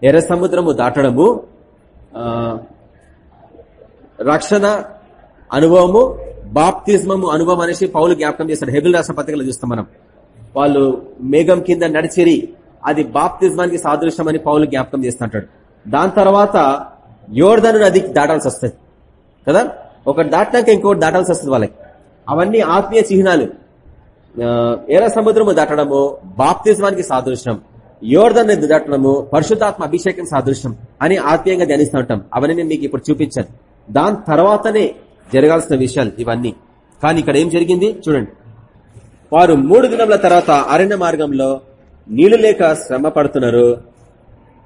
ఎర్ర సముద్రము దాటడము రక్షణ అనుభవము బాప్తిజమము అనుభవం అనేసి పౌలు జ్ఞాపకం చేస్తాడు హెబిల్ రాష్ట్ర పత్రికలు చూస్తాం మనం. వాళ్ళు మేఘం కింద నడిచిరి అది బాప్తిజమానికి సాదృశ్యం అని పౌలు జ్ఞాపకం చేస్తుంటాడు. దాని తర్వాత యోర్ధను నదికి దాటాల్సి వస్తుంది. కదా? ఒకటి దాటాక ఇంకోటి దాటాల్సి వస్తుంది వాళ్ళకి. అవన్నీ ఆత్మీయ చిహ్నాలు. ఎర్ర సముద్రము దాటడము బాప్తిజమానికి సాదృశ్యం. యోర్ధన్ నది దాటడము పరిశుద్ధాత్మ అభిషేకం సాదృశ్యం అని ఆత్మీయంగా ధ్యానిస్తూ ఉంటాం. అవన్నీ నేను మీకు ఇప్పుడు చూపించాను. దాని తర్వాతనే జరగాల్సిన విషయాలు ఇవన్నీ. కానీ ఇక్కడ ఏం జరిగింది? చూడండి. వారు మూడు దినముల తర్వాత అరణ్య మార్గంలో నీళ్ళు లేక శ్రమ పడుతున్నారు.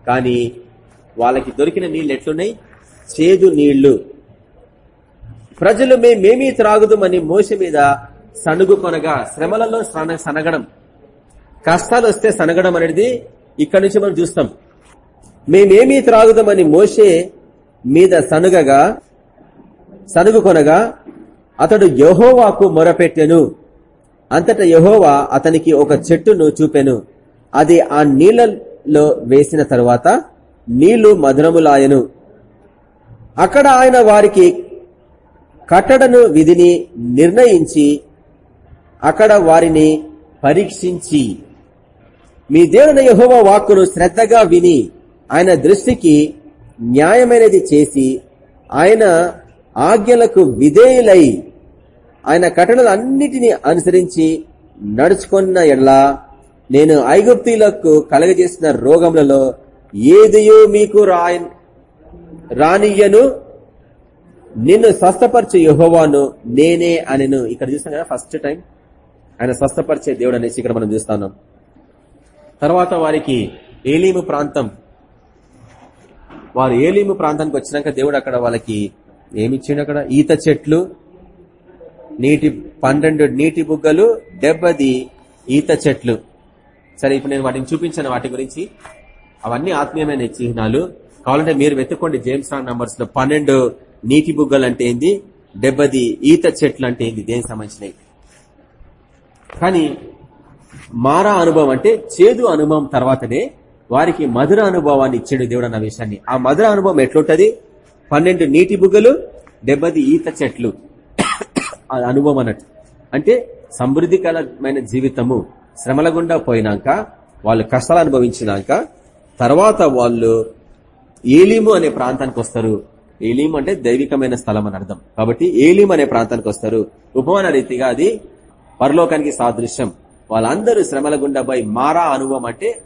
కానీ వాళ్ళకి దొరికిన నీళ్ళు ఎట్లున్నాయి? చేదు నీళ్ళు. ప్రజలు మేమేమీ త్రాగుదమని మోస మీద సనుగు కొనగా శ్రమలలో సనగడం. కష్టాలు వస్తే సనగడం అనేది ఇక్కడ నుంచి మనం చూస్తాం. మేమేమీ త్రాగుదామని మోసే మీద సనుగగా సనుగు కొనగా అతడు యహోవాకు మొరపెట్టెను. అంతటా యహోవా అతనికి ఒక చెట్టును చూపెను. అది ఆ నీళ్ళలో వేసిన తరువాత నీళ్ళు మధురములాయను. అక్కడ ఆయన వారికి కట్టడను విధిని నిర్ణయించి అక్కడ వారిని పరీక్షించి మీ దేవుని యహోవ వాక్కును శ్రద్ధగా విని ఆయన దృష్టికి న్యాయమైనది చేసి ఆయన ఆజ్ఞలకు విధేయులై ఆయన కట్టడలన్నిటినీ అనుసరించి నడుచుకున్న ఎడ్లా నేను ఐగుప్తీలకు కలగజేసిన రోగములలో ఏదియో మీకు రాయ రానియ్యను. నిన్ను స్వస్థపరిచే యహోవాను నేనే అనెను. ఇక్కడ చూస్తాం కదా ఫస్ట్ టైం ఆయన స్వస్థపరిచే దేవుడు అనేసి ఇక్కడ మనం చూస్తున్నాం. తర్వాత వారికి ఏలీము ప్రాంతం. వారు ఏలీము ప్రాంతానికి వచ్చినాక దేవుడు అక్కడ వాళ్ళకి ఏమిచ్చిండు అక్కడ? ఈత చెట్లు నీటి పన్నెండు నీటి బుగ్గలు డెబ్బది ఈత చెట్లు. సరే ఇప్పుడు నేను వాటిని చూపించాను వాటి గురించి. అవన్నీ ఆత్మీయమైన చిహ్నాలు. కావాలంటే మీరు వెతుక్కోండి జేమ్స్ రాంగ్ నంబర్స్లో పన్నెండు నీటి బుగ్గలు అంటే ఏంది? డెబ్బది ఈత చెట్లు అంటే ఏంది? దేనికి సంబంధించినవి? కానీ మారా అనుభవం అంటే చేదు అనుభవం తర్వాతనే వారికి మధుర అనుభవాన్ని ఇచ్చాడు దేవుడు అన్న విషయాన్ని. ఆ మధుర అనుభవం ఎట్లుంటది? పన్నెండు నీటి బుగ్గలు డెబ్బది ఈత చెట్లు. అనుభవం అన్నట్టు. అంటే సమృద్ధికరమైన జీవితము శ్రమల గుండా పోయినాక వాళ్ళు కష్టాలు అనుభవించినాక తర్వాత వాళ్ళు ఏలీము అనే ప్రాంతానికి వస్తారు. ఏలీము అంటే దైవికమైన స్థలం అని అర్థం. కాబట్టి ఏలీము అనే ప్రాంతానికి వస్తారు. ఉపమాన రీతిగా అది పరలోకానికి సాదృశ్యం. వాళ్ళందరూ శ్రమల గుండా పోయి మారా అనుభవం అంటే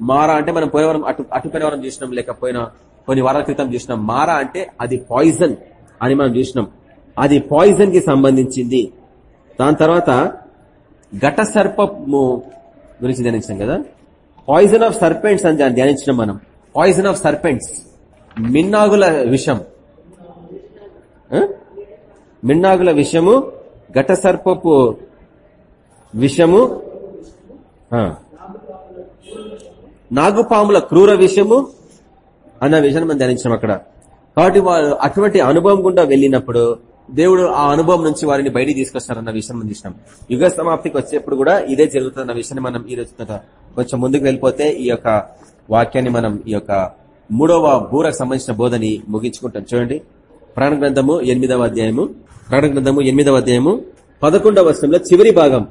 మారా అంటే మనం పోయినవరం అటు అటు పోయినవరం చూసినాం లేకపోయినా కొన్ని వారాల క్రితం చూసినాం. మారా అంటే అది పాయిజన్ అని మనం చూసినాం. అది పాయిజన్కి సంబంధించింది. దాని తర్వాత ఘట సర్పము గురించి ధ్యానించాం కదా? పాయిజన్ ఆఫ్ సర్పెంట్స్ అని దాన్ని ధ్యానించినాం మనం. పాయిజన్ ఆఫ్ సర్పెంట్స్ మిన్నాగుల విషం. మిన్నాగుల విషము ఘట సర్పపు విషము నాగుపాముల క్రూర విషయము అన్న విషయాన్ని మనం ధ్యానించాం అక్కడ. కాబట్టి వారు అటువంటి అనుభవం గుండా వెళ్ళినప్పుడు దేవుడు ఆ అనుభవం నుంచి వారిని బయటికి తీసుకొస్తారన్న విషయం మనం చూసినాం యుగ సమాప్తికి వచ్చేప్పుడు కూడా ఇదే జరుగుతున్న విషయాన్ని మనం ఈ రోజు కొంచెం ముందుకు వెళ్ళిపోతే ఈ యొక్క వాక్యాన్ని మనం ఈ యొక్క మూడవ బూరకు సంబంధించిన బోధని ముగించుకుంటాం. చూడండి. ప్రాణ గ్రంథము ఎనిమిదవ అధ్యాయము ప్రాణ గ్రంథము ఎనిమిదవ అధ్యాయము పదకొండవ వర్షంలో చివరి భాగం.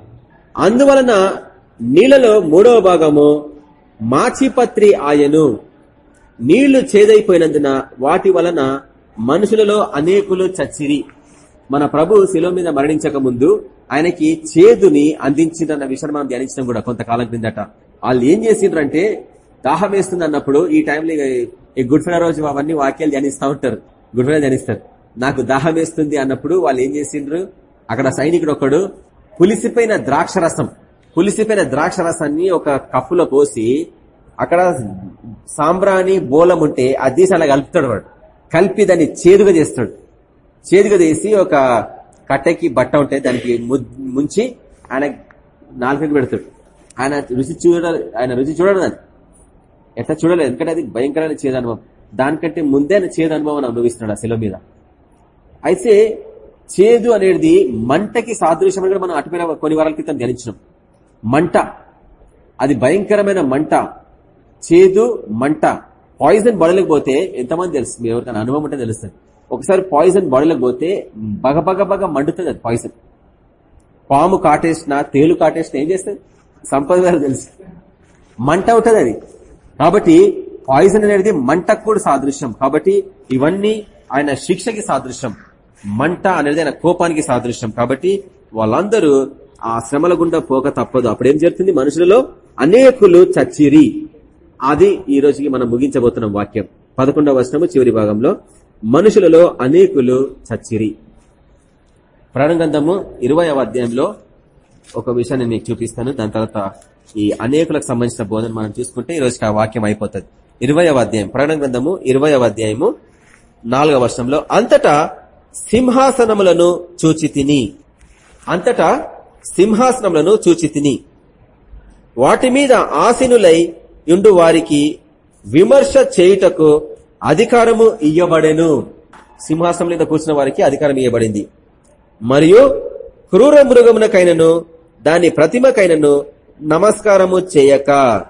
అందువలన నీళ్ళలో మూడవ భాగము మాచిపత్రి ఆయను. నీళ్ళు చేదైపోయినందున వాటి వలన మనుషులలో అనేకులు చచ్చిరి. మన ప్రభు శిలో మీద మరణించక ముందు ఆయనకి చేదుని అందించిందన్న విషయాన్ని మనం ధ్యానించడం కూడా కొంతకాలం క్రిందట. వాళ్ళు ఏం చేసిండ్రంటే దాహం వేస్తుంది అన్నప్పుడు ఈ టైంలో ఈ గుడ్ ఫ్రైడే రోజు అవన్నీ వాక్యాలు ధ్యానిస్తూ ఉంటారు. గుడ్ ఫ్రైడే ధ్యానిస్తారు. నాకు దాహం వేస్తుంది అన్నప్పుడు వాళ్ళు ఏం చేసిండ్రు? అక్కడ సైనికుడు ఒకడు పులిసిపోయిన ద్రాక్ష రసం పులిసిపోయిన ద్రాక్ష రసాన్ని ఒక కప్పులో పోసి అక్కడ సాంబ్రాణి బోలం ఉంటే అది అలా కలుపుతాడు వాడు. కలిపి దాన్ని చేదుగా చేస్తాడు. చేదుగా చేసి ఒక కట్టెకి బట్ట ఉంటే దానికి ము- ముంచి ఆయన నాలుగు పెడతాడు. ఆయన రుచి చూడ ఆయన రుచి చూడడు దాన్ని ఎట్లా చూడలేదు ఎందుకంటే అది భయంకరమైన చేదు అనుభవం. దానికంటే ముందే ఆయన చేదు అనుభవం అనుభవిస్తున్నాడు ఆ శిలో మీద. అయితే చేదు అనేది మంటకి సాదృశ్యం అని కూడా మనం అటుపైన కొన్ని వారాల క్రితం ధ్యానించినాం. మంట. అది భయంకరమైన మంట. చేదు మంట. పాయిజన్ బాడీలోకి పోతే ఎంతమంది తెలుసు? మీరు ఎవరికైనా అనుభవం ఉంటే తెలుస్తుంది. ఒకసారి పాయిజన్ బాడీలోకి పోతే బగ బగ బగ మండుతుంది అది పాయిజన్. పాము కాటేసిన తేలు కాటేసిన ఏం చేస్తుంది? సంపద గారు తెలుసు. మంట ఉంటుంది అది. కాబట్టి పాయిజన్ అనేది మంటకు కూడా సాదృశ్యం. కాబట్టి ఇవన్నీ ఆయన శిక్షకి సాదృశ్యం. మంట అనేది ఆయన కోపానికి సాదృశ్యం. కాబట్టి వాళ్ళందరూ ఆ శ్రమల గుండా పోక తప్పదు. అప్పుడు ఏం జరుగుతుంది? మనుషులలో అనేకులు చచ్చిరి. అది ఈ రోజుకి మనం ముగించబోతున్నాం వాక్యం. పదకొండవ వచనము చివరి భాగంలో. మనుషులలో అనేకులు చచ్చిరి. ప్రాణగంధము ఇరవై అధ్యాయంలో ఒక విషయాన్ని మీకు చూపిస్తాను. దాని తర్వాత ఈ అనేకులకు సంబంధించిన బోధన మనం చూసుకుంటే ఈ రోజుకి ఆ వాక్యం అయిపోతుంది. ఇరవై అధ్యాయం. ప్రాణ ఇరవయవ ఇరవై అధ్యాయము నాలుగవ వర్షంలో అంతటా సింహాసనములను చూచి తిని అంతటా సింహాసనములను చూచితిని. వాటి మీద ఆసీనులై ఉండు వారికి విమర్శ చేయుటకు అధికారము ఇయ్యబడెను. సింహాసనం మీద కూర్చున్న వారికి అధికారం ఇవ్వబడింది మరియు క్రూర మృగమునకైనను దాని ప్రతిమకైనను నమస్కారము చేయక.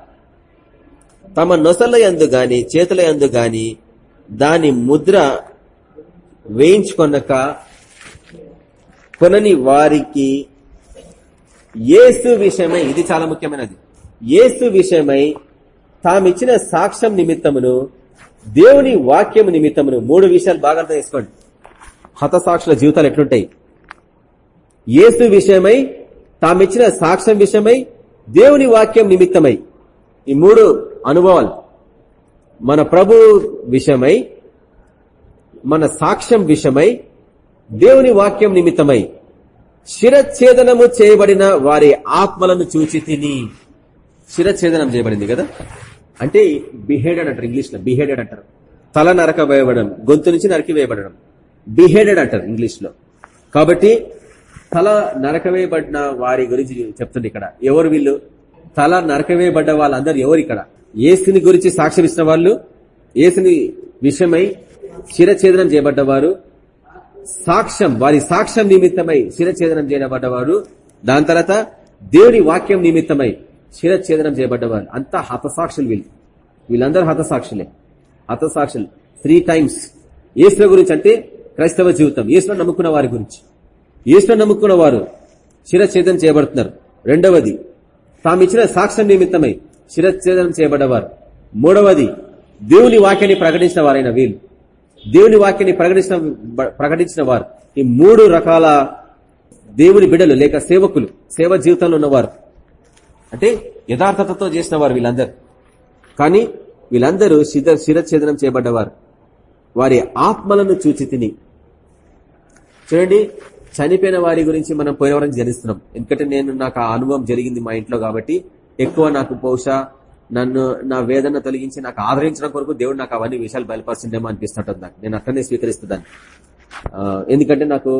తమ నొసల యందు గాని చేతుల యందు గాని దాని ముద్ర వేయించుకొనక కొనని వారికి ఏసు విషయమై ఇది చాలా ముఖ్యమైనది ఏసు విషయమై తామిచ్చిన సాక్ష్యం నిమిత్తమును దేవుని వాక్యం నిమిత్తమును మూడు విషయాలు బాగా అర్థం చేసుకోండి. హతసాక్షుల జీవితాలు ఎట్లుంటాయి? ఏసు విషయమై తామిచ్చిన సాక్ష్యం విషయమై దేవుని వాక్యం నిమిత్తమై. ఈ మూడు అనుభవాలు. మన ప్రభు విషయమై మన సాక్ష్యం విషయమై దేవుని వాక్యం నిమిత్తమై శిరఛేదనము చేయబడిన వారి ఆత్మలను చూచి తిని. శిరఛేదనం చేయబడింది కదా? అంటే బిహేడెడ్ అంటారు ఇంగ్లీష్లో బిహేడెడ్ అంటారు. తల నరక వేయబడడం గొంతు నుంచి నరికి వేయబడడం. బిహేడెడ్ అంటారు ఇంగ్లీష్లో కాబట్టి తల నరకవేయబడిన వారి గురించి చెప్తుంది ఇక్కడ. ఎవరు వీళ్ళు? తల నరకవేయబడ్డ వాళ్ళందరూ ఎవరు ఇక్కడ? ఏసుని గురించి సాక్ష్యం ఇచ్చిన వాళ్ళు ఏసుని విషయమై శిరఛేదనం చేయబడ్డవారు సాక్ష్యం వారి సాక్ష్యం నిమిత్తమై శిరఛేదనం చేయబడ్డవారు దాని తర్వాత దేవుని వాక్యం నిమిత్తమై శిరఛేదనం చేయబడ్డవారు. అంతా హతసాక్షులు వీళ్ళు. వీళ్ళందరూ హతసాక్షులే. హతసాక్షులు. త్రీ టైమ్స్ ఈశ్వర గురించి అంటే క్రైస్తవ జీవితం. ఈశ్వర నమ్ముకున్న వారి గురించి. ఈశ్వర నమ్ముకున్న వారు శిరఛేదనం చేయబడుతున్నారు. రెండవది తాము ఇచ్చిన సాక్ష్యం నిమిత్తమై శిరఛేదనం చేయబడ్డవారు. మూడవది దేవుని వాక్యాన్ని ప్రకటించిన వారైన వీళ్ళు. దేవుని వాక్యాన్ని ప్రకటించిన ప్రకటించిన వారు. ఈ మూడు రకాల దేవుని బిడలు లేక సేవకులు సేవ జీవితంలో ఉన్నవారు. అంటే యథార్థతతో చేసిన వారు వీళ్ళందరూ. కానీ వీళ్ళందరూ శిర శిరఛేదనం చేయబడ్డవారు. వారి ఆత్మలను చూచి తిని. చూడండి చనిపోయిన వారి గురించి మనం పోయేవరం వారం జనిస్తున్నాం ఎందుకంటే నేను నాకు ఆ అనుభవం జరిగింది మా ఇంట్లో కాబట్టి ఎక్కువ నాకు బహుశా నన్ను నా వేదన తొలగించి నాకు ఆదరించడం కొరకు దేవుడు నాకు అవన్నీ విషయాలు బయలుపరుస్తుందేమో అనిపిస్తుంటుంది నాకు. నేను అట్లనే స్వీకరిస్తున్నాను ఎందుకంటే నాకు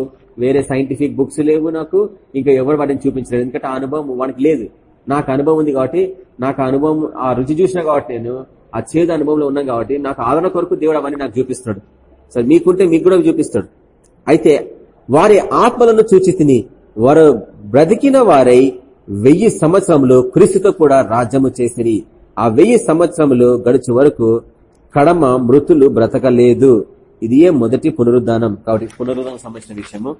వేరే సైంటిఫిక్ బుక్స్ లేవు నాకు ఇంకా ఎవరు వాటిని చూపించలేదు. ఎందుకంటే ఆ అనుభవం వానికి లేదు. నాకు అనుభవం ఉంది కాబట్టి నాకు అనుభవం ఆ రుచి చూసినా కాబట్టి నేను ఆ చేదు అనుభవంలో ఉన్నాం కాబట్టి నాకు ఆదరణ కొరకు దేవుడు అవన్నీ నాకు చూపిస్తున్నాడు. సరే మీకుంటే మీకు కూడా చూపిస్తాడు. అయితే వారి ఆత్మలను చూచి తిని వారు బ్రతికిన వారై వెయ్యి సంవత్సరంలో క్రీస్తుతో కూడా రాజ్యము చేసిరి. ఆ వెయ్యి సంవత్సరములు గడిచే వరకు కడమ మృతులు బ్రతకలేదు. ఇదే మొదటి పునరుద్ధానం. కాబట్టి పునరుద్ధానం సంబంధించిన విషయము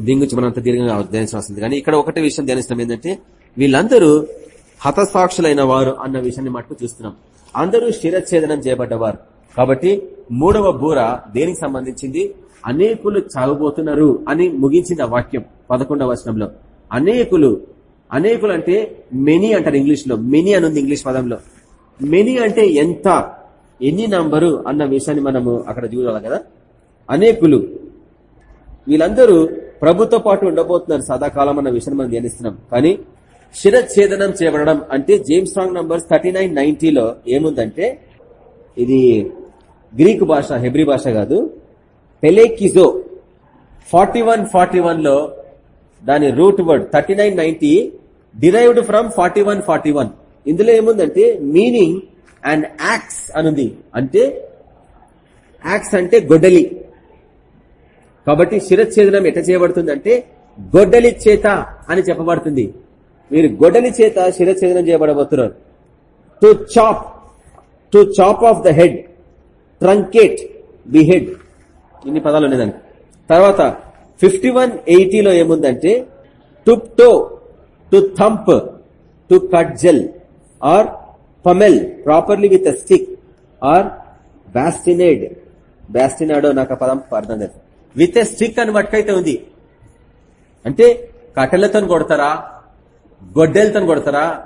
దీని గురించి మనంత దీర్ఘంగా ధ్యానించాల్సింది కానీ ఇక్కడ ఒకటి విషయం ధ్యానిస్తాం. ఏంటంటే వీళ్ళందరూ హతసాక్షులైన వారు అన్న విషయాన్ని మటుకు చూస్తున్నాం. అందరూ శిరఛేదనం చేయబడ్డవారు. కాబట్టి మూడవ బూర దేనికి సంబంధించింది? అనేకులు చావబోతున్నారు అని ముగించింది ఆ వాక్యం పదకొండవ వచనంలో. అనేకులు అనేకులు అంటే మెనీ అంటారు ఇంగ్లీష్లో మెనీ అని ఇంగ్లీష్ పదంలో. మెనీ అంటే ఎంత? ఎన్ని నంబరు అన్న విషయాన్ని మనము అక్కడ చూడాలి కదా? అనేకులు. వీళ్ళందరూ ప్రభుత్వ పాటు ఉండబోతున్నారు సదాకాలం అన్న విషయాన్ని మనం ధ్యానిస్తున్నాం. కానీ శిరఛేదనం చేయబడడం అంటే James Strong numbers thirty nine నైన్టీలో ఏముందంటే ఇది గ్రీక్ భాష హెబ్రి భాష కాదు. పెలేకిజో ఫార్టీ వన్ ఫార్టీ వన్లో దాని root word thirty nine ninety derived from forty one forty one ఇందులో ఏముందంటే మీనింగ్ అండ్ యాక్స్ అనుంది. అంటే యాక్స్ అంటే గొడ్డలి. కాబట్టి శిరచ్ఛేదనం ఎట్ట చేయబడుతుంది అంటే గొడ్డలి చేత అని చెప్పబడుతుంది. మీరు గొడ్డలి చేత శిరచ్ఛేదనం చేయబడబోతున్నారు. To chop to chop off the head truncate the head ఇన్ని పదాలు ఉన్నాయి తర్వాత ఫిఫ్టీ వన్ ఎయిటీలో ఏముందంటే tup to to thump to cudgel or pummel properly with a stick or bastinade bastinado నాకు పదం అర్థం లేదు. విత్ ఎ స్టిక్ అని మట్టుకైతే ఉంది. అంటే కట్టెలతో కొడతారా? గొడ్డెలతో కొడతారా?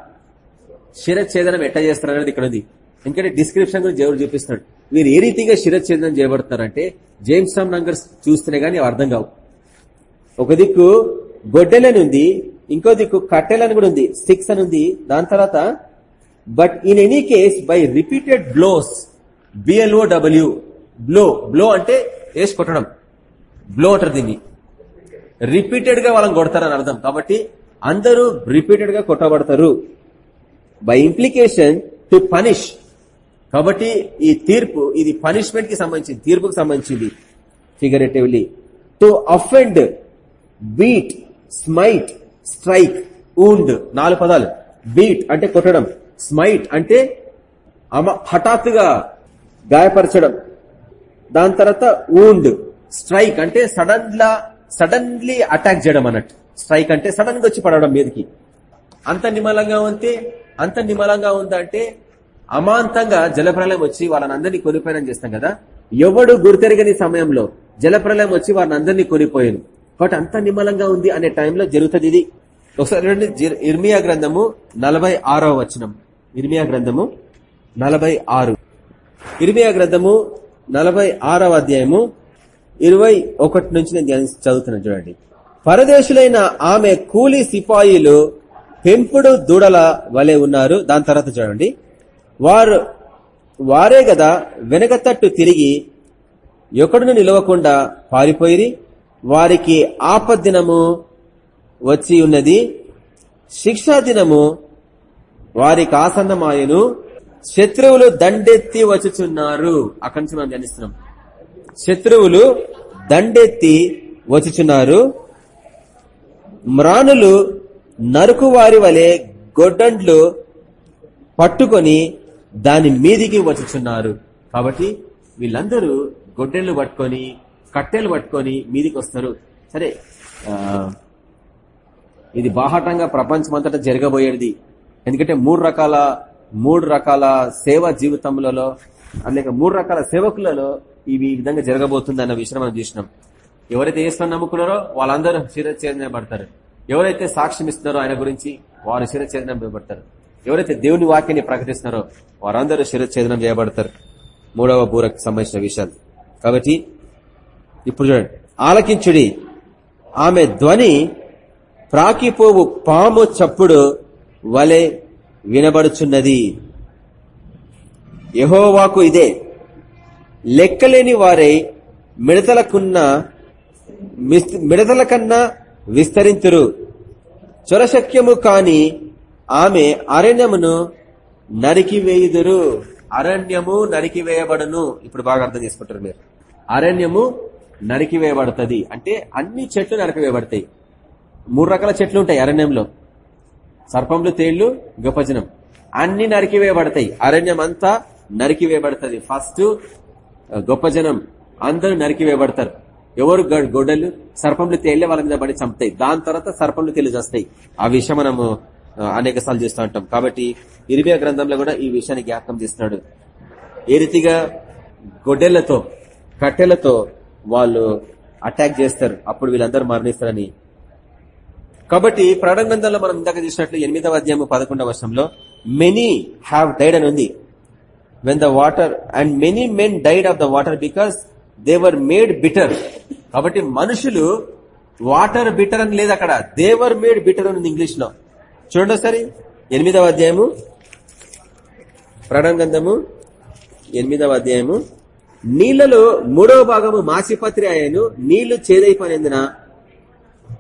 శిరఛేదనం ఎట్లా చేస్తారు అనేది ఇక్కడ ఉంది. ఎందుకంటే డిస్క్రిప్షన్ గురించి ఎవరు చూపిస్తున్నాడు. మీరు ఏ రీతిగా శిరఛేదనం చేయబడుతున్నారంటే జేమ్స్ రామ్ నంగర్ చూస్తేనే గానీ అర్థం కావు. ఒక దిక్కు గొడ్డెలని ఉంది ఇంకో దిక్కు కట్టెలని కూడా ఉంది స్టిక్స్ అని ఉంది. దాని తర్వాత but in any case by repeated blows B L O W blow blow అంటే వేసి కొట్టడం. బ్లో అంటారు దీన్ని. రిపీటెడ్గా వాళ్ళని కొడతారని అర్థం. కాబట్టి అందరూ రిపీటెడ్గా కొట్టబడతారు. బై ఇంప్లికేషన్ టు పనిష్ కాబట్టి ఈ తీర్పు ఇది పనిష్మెంట్కి సంబంధించింది తీర్పుకు సంబంధించింది. Figuratively to offend beat smite strike wound నాలుగు పదాలు. బీట్ అంటే కొట్టడం. స్మైట్ అంటే అమ హఠాత్తుగా గాయపరచడం. దాని తర్వాత ఊండ్. స్ట్రైక్ అంటే సడన్ లా సడన్లీ అటాక్ చేయడం అన్నట్టు. స్ట్రైక్ అంటే సడన్గా వచ్చి పడడం మీదకి. అంత నిమలంగా ఉంటే అంత నిమలంగా ఉందంటే అమాంతంగా జలప్రలయం వచ్చి వాళ్ళని అందరినీ కొనిపోయినని చేస్తాం కదా. ఎవడు గుర్తెరగని సమయంలో జలప్రలయం వచ్చి వారిని అందరినీ కొనిపోయాను కాబట్టి అంత నిమ్మలంగా ఉంది అనే టైంలో జరుగుతుంది ఇది. ఒకసారి ఇర్మియా గ్రంథము నలభై ఆరవ వచనం. ఇర్మియా గ్రంథము నలభై ఆరు. ఇర్మియా గ్రంథము నలభై ఆరవ అధ్యాయము ఇరవై ఒకటి నుంచి నేను చదువుతున్నాను చూడండి. పరదేశులైన ఆమె కూలీ సిపాయిలు పెంపుడు దూడల వలె ఉన్నారు. దాని తర్వాత చూడండి. వారు వారే గదా వెనక తట్టు తిరిగి ఎక్కడను నిలవకుండా పారిపోయిరి? వారికి ఆపద్దినము వచ్చి ఉన్నది. శిక్షా దినము వారికి ఆసన్నమాయను. శత్రువులు దండెత్తి వచ్చుచున్నారు. అక్కడి నుంచి మనం ధ్యానిస్తున్నాం. శత్రువులు దండెత్తి వచ్చుచున్నారు. మ్రానులు నరుకువారి వలె గొడ్డండ్లు పట్టుకొని దాని మీదికి వచ్చుచున్నారు. కాబట్టి వీళ్ళందరూ గొడ్డెళ్ళు పట్టుకొని కట్టెలు పట్టుకొని మీదికి వస్తారు సరే ఇది బాహాటంగా ప్రపంచమంతటా జరగబోయేది. ఎందుకంటే మూడు రకాల మూడు రకాల సేవా జీవితంలో అనేక మూడు రకాల సేవకులలో ఇవి ఈ విధంగా జరగబోతుంది అన్న విషయం మనం చూసినాం. ఎవరైతే ఏసుని నమ్ముకున్నారో వాళ్ళందరూ శిరచ్ఛేదనపడతారు ఎవరైతే సాక్ష్యం ఇస్తున్నారో ఆయన గురించి వారు శిరచ్ఛేదనం చేయబడతారు ఎవరైతే దేవుని వాక్యాన్ని ప్రకటిస్తున్నారో వారందరూ శిరచ్ఛేదనం చేయబడతారు. మూడవ బూరకు సంబంధించిన విషయాలు. కాబట్టి ఇప్పుడు చూడండి. ఆలకించుడి. ఆమె ధ్వని ప్రాకిపోవు పాము చప్పుడు వలె వినబడుచున్నది. యహోవాకు ఇదే. లెక్కలేని వారై మిడతలకున్న మిస్- మిడతల కన్నా విస్తరింతురు. చొరశక్యము కాని ఆమె అరణ్యమును నరికివేయుదురు. అరణ్యము నరికివేయబడును. ఇప్పుడు బాగా అర్థం చేసుకుంటారు మీరు. అరణ్యము నరికివేయబడుతుంది. అంటే అన్ని చెట్లు నరికివేయబడతాయి. మూడు రకాల చెట్లు ఉంటాయి అరణ్యంలో. సర్పంలు తేళ్ళు గొప్పజనం అన్ని నరికివేయబడతాయి. అరణ్యం అంతా నరికివేయబడుతుంది. ఫస్ట్ గొప్పజనం అందరూ నరికివేయబడతారు. ఎవరు గొడ్డలు సర్పంలు తేళ్ళే వాళ్ళ మీద పడి చంపుతాయి. దాని తర్వాత సర్పంలు తేలి చేస్తాయి. ఆ విషయం మనము అనేక సార్లు చూస్తూ ఉంటాం. కాబట్టి ఇరిమియా గ్రంథంలో కూడా ఈ విషయాన్ని జ్ఞాపకం చేస్తున్నాడు. ఏ రీతిగా గొడ్డెలతో కట్టెలతో వాళ్ళు అటాక్ చేస్తారు. అప్పుడు వీళ్ళందరూ మరణిస్తారని. కాబట్టి ప్రకటన గ్రంథంలో మనం ఇందాక చూసినట్లు ఎనిమిదవ అధ్యాయం పదకొండవ వర్షంలో మెనీ హ్యావ్ డైడ్ అని ఉంది. When the water and many men died of the water because they were made bitter కాబట్టి మనుషులు వాటర్ బిటర్ అని లేదు అక్కడ. దేవర్ మేడ్ బిటర్ అని ఉంది ఇంగ్లీష్లో చూడండి ఒకసారి. ఎనిమిదవ అధ్యాయము ప్రకటన గ్రంథము ఎనిమిదవ అధ్యాయము నీళ్ళలో మూడవ భాగము మాసిపత్రి అయ్యాను. నీళ్ళు చేదైపోయినందున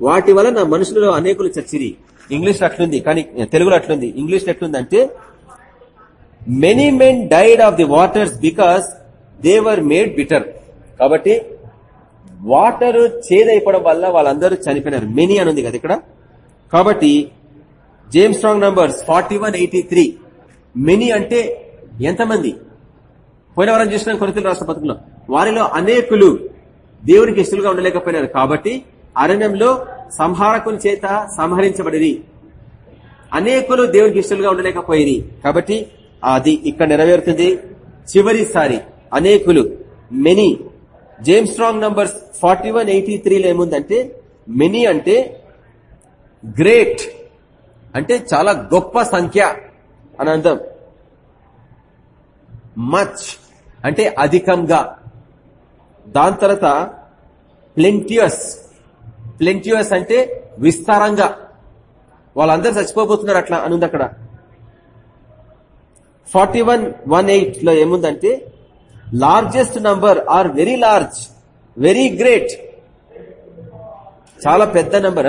వాటి వలన మనుషులలో అనేకులు చచ్చిరి. ఇంగ్లీష్ అట్లుంది కానీ తెలుగులో అట్లుంది. ఇంగ్లీష్ ఎట్లుంది అంటే many men died of the waters because they were made bitter కాబట్టి వాటర్ చేదైపోవడం వల్ల వాళ్ళందరూ చనిపోయినారు. మెనీ అని ఉంది కదా ఇక్కడ. కాబట్టి James Strong numbers forty one eighty three many అంటే ఎంతమంది? పోయిన వారం చూసిన కొరితల రాష్ట్ర పథకంలో వారిలో అనేకులు దేవునికి ఇష్టలుగా ఉండలేకపోయినారు. కాబట్టి అరణ్యంలో సంహారకుని చేత సంహరించబడిరి. అనేకులు దేవునికి ఇష్టలుగా ఉండలేకపోయి కాబట్టి అది ఇక్కడ నెరవేరుతుంది. చివరిసారి అనేకులు. Many. James Strong numbers forty one eighty త్రీలో ఏముందంటే మెనీ అంటే గ్రేట్. అంటే చాలా గొప్ప సంఖ్య. అని మచ్. అంటే అధికంగా. దాని తర్వాత ప్లెంటియస్. ప్లెంటియస్ అంటే విస్తారంగా. వాళ్ళందరూ చచ్చిపోబోతున్నారు అట్లా అనుంది అక్కడ. ఫార్టీ వన్ వన్ ఎయిట్లో ఏముందంటే largest number or very large very great చాలా పెద్ద నంబర్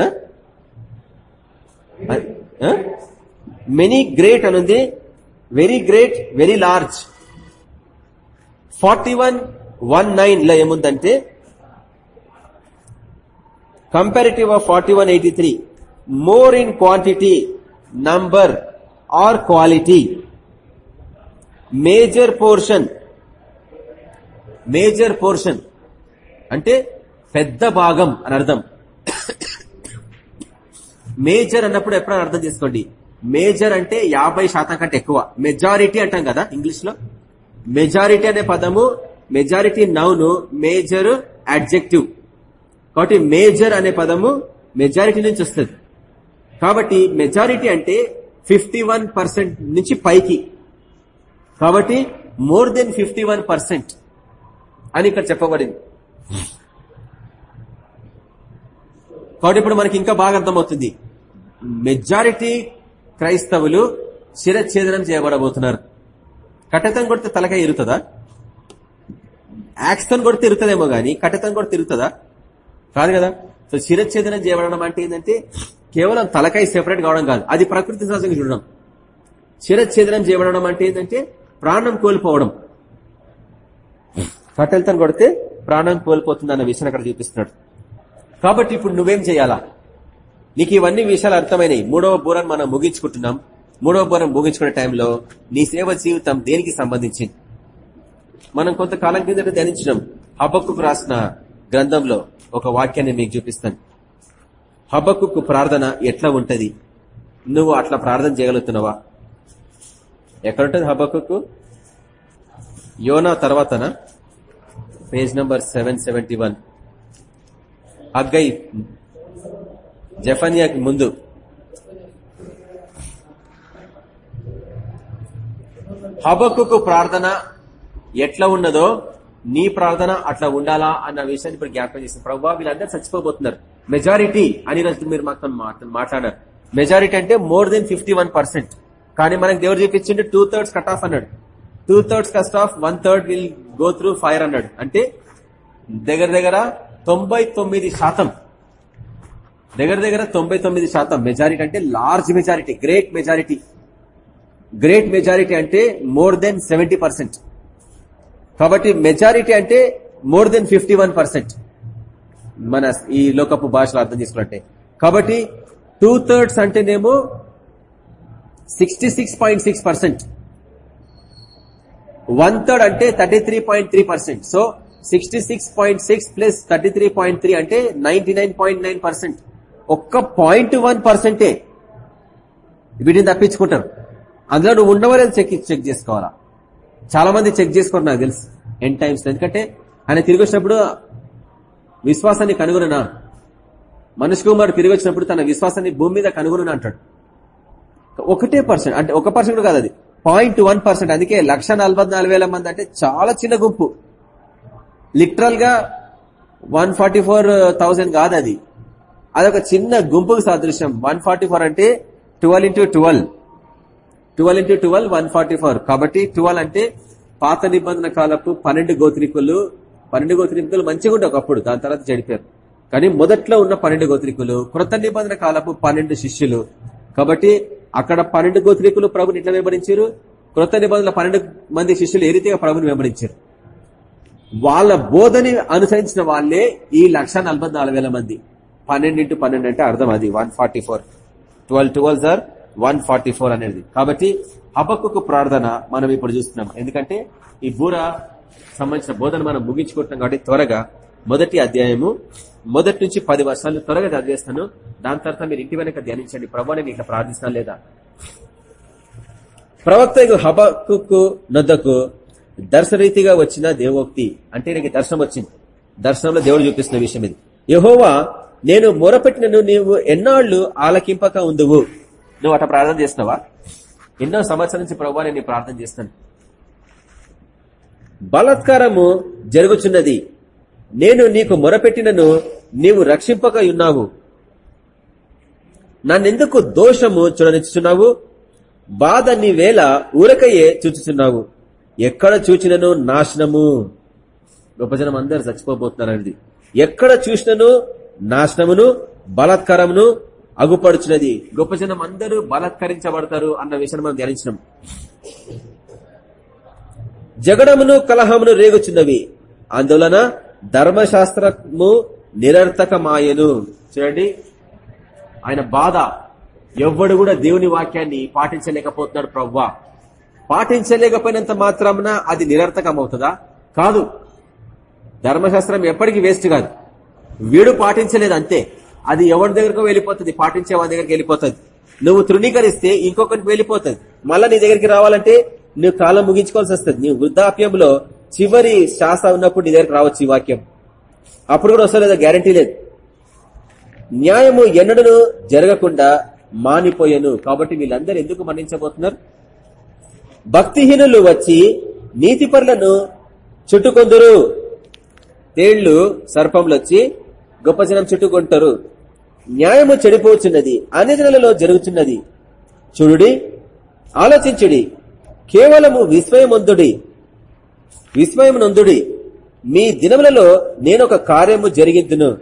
మెనీ గ్రేట్ అనుంది very great very large forty one one నైన్లో ఏముందంటే comparative of forty one eighty three. More in quantity number or quality major portion major portion అంటే పెద్ద భాగం అని అర్థం. మేజర్ అన్నప్పుడు ఎప్పుడైనా అర్థం చేసుకోండి. మేజర్ అంటే యాభై శాతం కంటే ఎక్కువ. మెజారిటీ అంటాం కదా ఇంగ్లీష్లో మెజారిటీ అనే పదము మెజారిటీ నౌను మేజర్ అడ్జెక్టివ్. కాబట్టి మేజర్ అనే పదము మెజారిటీ నుంచి వస్తుంది. కాబట్టి మెజారిటీ అంటే ఫిఫ్టీ నుంచి పైకి. కాబట్టి మోర్ దెన్ ఫిఫ్టీ అని ఇక్కడ చెప్పబడింది. కాబట్టి ఇప్పుడు మనకి ఇంకా బాగా అర్థమవుతుంది. మెజారిటీ క్రైస్తవులు శిరఛేదనం చేయబడబోతున్నారు. కటతం కొడితే తలకాయ ఇరుతుందా? యాక్స్తో కొడితే ఇరుతుందేమో గానీ కటతం కొడితే ఇరుతుందా? కాదు కదా. సో శిరఛేదనం చేయబడడం అంటే ఏంటంటే కేవలం తలకాయ సెపరేట్ కావడం కాదు. అది ప్రకృతి సహజంగా చూడడం. శిరఛేదనం చేయబడడం అంటే ఏంటంటే ప్రాణం కోల్పోవడం. కట్టెలతో కొడితే ప్రాణం కోల్పోతుంది అన్న విషయం అక్కడ చూపిస్తున్నాడు. కాబట్టి ఇప్పుడు నువ్వేం చేయాలా? నీకు ఇవన్నీ విషయాలు అర్థమైనవి మూడవ బూరాన్ని మనం ముగించుకుంటున్నాం. మూడవ బూరం ముగించుకునే టైంలో నీ సేవ జీవితం దేనికి సంబంధించింది? మనం కొంతకాలం కిందట ధ్యానించడం హబ్బక్కు రాసిన గ్రంథంలో ఒక వాక్యాన్ని మీకు చూపిస్తాను. హబ్బక్కు ప్రార్థన ఎట్లా ఉంటది? నువ్వు అట్లా ప్రార్థన చేయగలుగుతున్నావా? ఎక్కడుంటది హబ్బక్కు యోనా తర్వాతనా? Page number seven seventy one. Haggai జఫనియాకి ముందు. హబక్కు ప్రార్థన ఎట్లా ఉన్నదో నీ ప్రార్థన అట్లా ఉండాలా అన్న విషయాన్ని ఇప్పుడు జ్ఞాపకం చేసిన ప్రభావ వీళ్ళందరూ చచ్చిపోబోతున్నారు. మెజారిటీ అని రోజు మీరు మాత్రం మాట్లాడారు. మెజారిటీ అంటే మోర్ దెన్ ఫిఫ్టీ కానీ మనకు దేవుడు చూపించింది టూ థర్డ్స్ కట్ ఆఫ్ అన్నాడు. Two thirds cut off one third will go through fire అన్నాడు. అంటే దగ్గర దగ్గర తొంభై శాతం. దగ్గర దగ్గర తొంభై తొమ్మిది శాతం. మెజారిటీ అంటే large majority great majority. Great majority అంటే మోర్ దెన్ సెవెంటీ కాబట్టి మెజారిటీ అంటే మోర్ దెన్ ఫిఫ్టీ మన ఈ లోకపు భాషలో అర్థం చేసుకున్నట్టే. కాబట్టి టూ థర్డ్స్ అంటేనేమో sixty six point six percent one third అంటే thirty three point three percent so sixty six point six plus thirty three point three అంటే ninety nine point nine percent ఒక్క పాయింట్ వన్ పర్సెంటే వీటిని తప్పించుకుంటారు. అందులో నువ్వు ఉండవలేదు check check చేసుకోవాలా? చాలా మంది చెక్ చేసుకోరు నాకు తెలుసు. ఎన్ టైమ్స్ ఎందుకంటే ఆయన తిరిగి వచ్చినప్పుడు విశ్వాసాన్ని కనుగొననా? మనుష్ కుమార్ తిరిగి వచ్చినప్పుడు తన విశ్వాసాన్ని భూమి మీద కనుగొనను అంటాడు. ఒకటే పర్సెంట్. అంటే ఒక పర్సెంట్ కాదు అది. Point one percent. అందుకే లక్ష మంది అంటే చాలా చిన్న గుంపు. లిటరల్గా వన్ ఫార్టీ ఫోర్ థౌసండ్ కాదు అది. అదొక చిన్న గుంపుకు సాదృశ్యం. వన్ ఫార్టీ ఫోర్ అంటే twelve into twelve. Twelve into twelve one forty four. కాబట్టి ట్వెల్వ్ అంటే పాత నిబంధన కాలపు పన్నెండు గోత్రికులు పన్నెండు గోత్రికులు మంచిగా ఉండే ఒకప్పుడు దాని తర్వాత చెడిపారు కానీ మొదట్లో ఉన్న పన్నెండు గోత్రికులు కృత నిబంధన కాలపు పన్నెండు శిష్యులు. కాబట్టి అక్కడ పన్నెండు గోత్రికులు ప్రభుని ఇట్లా వెంబడించారు? కృత నిబంధనలు పన్నెండు మంది శిష్యులు ఏ రీతిగా ప్రభుని వెంబడించారు? వాళ్ళ బోధని అనుసరించిన వాళ్ళే ఈ లక్ష మంది. పన్నెండు ఇంటూ పన్నెండు అంటే అర్థం అది. One forty four. Twelve twelve sir. One forty four అనేది. కాబట్టి హబక్కు ప్రార్థన మనం ఇప్పుడు చూస్తున్నాం. ఎందుకంటే ఈ బూర సంబంధించిన బోధన మనం ముగించుకుంటున్నాం కాబట్టి త్వరగా మొదటి అధ్యాయము మొదటి నుంచి పది వర్షాలు త్వరగా చదివేస్తాను దాని తర్వాత మీరు ఇంటి వెనక ధ్యానించండి. ప్రభావ నేను ఇట్లా ప్రార్థిస్తున్నా లేదా? ప్రవక్త హబక్కు నొద్దకు దర్శరీతిగా వచ్చిన దేవోక్తి అంటే నీకు దర్శనం వచ్చింది. దర్శనంలో దేవుడు చూపిస్తున్న విషయం ఇది. యహోవా నేను మొరపెట్టినను నీవు ఎన్నాళ్ళు ఆలకింపక ఉందువు? నువ్వు అట్లా ప్రార్థన చేస్తున్నావా? ఎన్నో సంవత్సరం నుంచి ప్రభు నేను ప్రార్థన చేస్తాను బలాత్కారము జరుగుచున్నది. నేను నీకు మొరపెట్టినను నీవు రక్షింపక ఉన్నావు. నన్నెందుకు దోషము చూడనిచ్చుచున్నావు? బాధ నీ వేళ ఊరకయే చూచుచున్నావు. ఎక్కడ చూచినను నాశనము? గొప్పజనం అందరు చచ్చిపోబోతున్నారండి. ఎక్కడ చూసినను నాశనమును బలాత్కారమును అగుపడుచున్నది. గొప్ప జనం అందరూ బలత్కరించబడతారు అన్న విషయం మనం ధ్యానించినాం. జగడమును కలహమును రేగుచున్నవి. అందువలన ధర్మశాస్త్రము నిరర్థకమాయను. చూడండి. ఆయన బాధ. ఎవ్వడు కూడా దేవుని వాక్యాన్ని పాటించలేకపోతున్నాడు ప్రవ్వా. పాటించలేకపోయినంత మాత్రమున అది నిరర్థకం అవుతుందా కాదు. ధర్మశాస్త్రం ఎప్పటికీ వేస్ట్ కాదు. వీడు పాటించలేదు అంతే. అది ఎవరి దగ్గరకు వెళ్ళిపోతుంది పాటించే వాడి దగ్గరికి వెళ్ళిపోతుంది. నువ్వు తృణీకరిస్తే ఇంకొకరికి వెళ్ళిపోతుంది. మళ్ళా నీ దగ్గరికి రావాలంటే నువ్వు కాలం ముగించుకోవాల్సి వస్తుంది. నీ వృద్ధాప్యంలో చివరి శ్వాస ఉన్నప్పుడు నీ దగ్గరికి రావచ్చు ఈ వాక్యం. అప్పుడు కూడా వస్తలేదో? గ్యారంటీ లేదు. న్యాయము ఎన్నడను జరగకుండా మానిపోయాను. కాబట్టి వీళ్ళందరూ ఎందుకు మరణించబోతున్నారు భక్తిహీనులు వచ్చి నీతిపరులను చుట్టుకొందరు. తేళ్ళు సర్పంలు వచ్చి గొప్ప జనం చుట్టుకుంటారు. న్యాయము చెడిపోవచ్చున్నది అన్ని నెలలో జరుగుతున్నది చూడుడి ఆలోచించుడి. కేవలము విస్మయమందుడి విస్మయమునందుడి. మీ దినములలో నేనొక కార్యము జరిగిందును.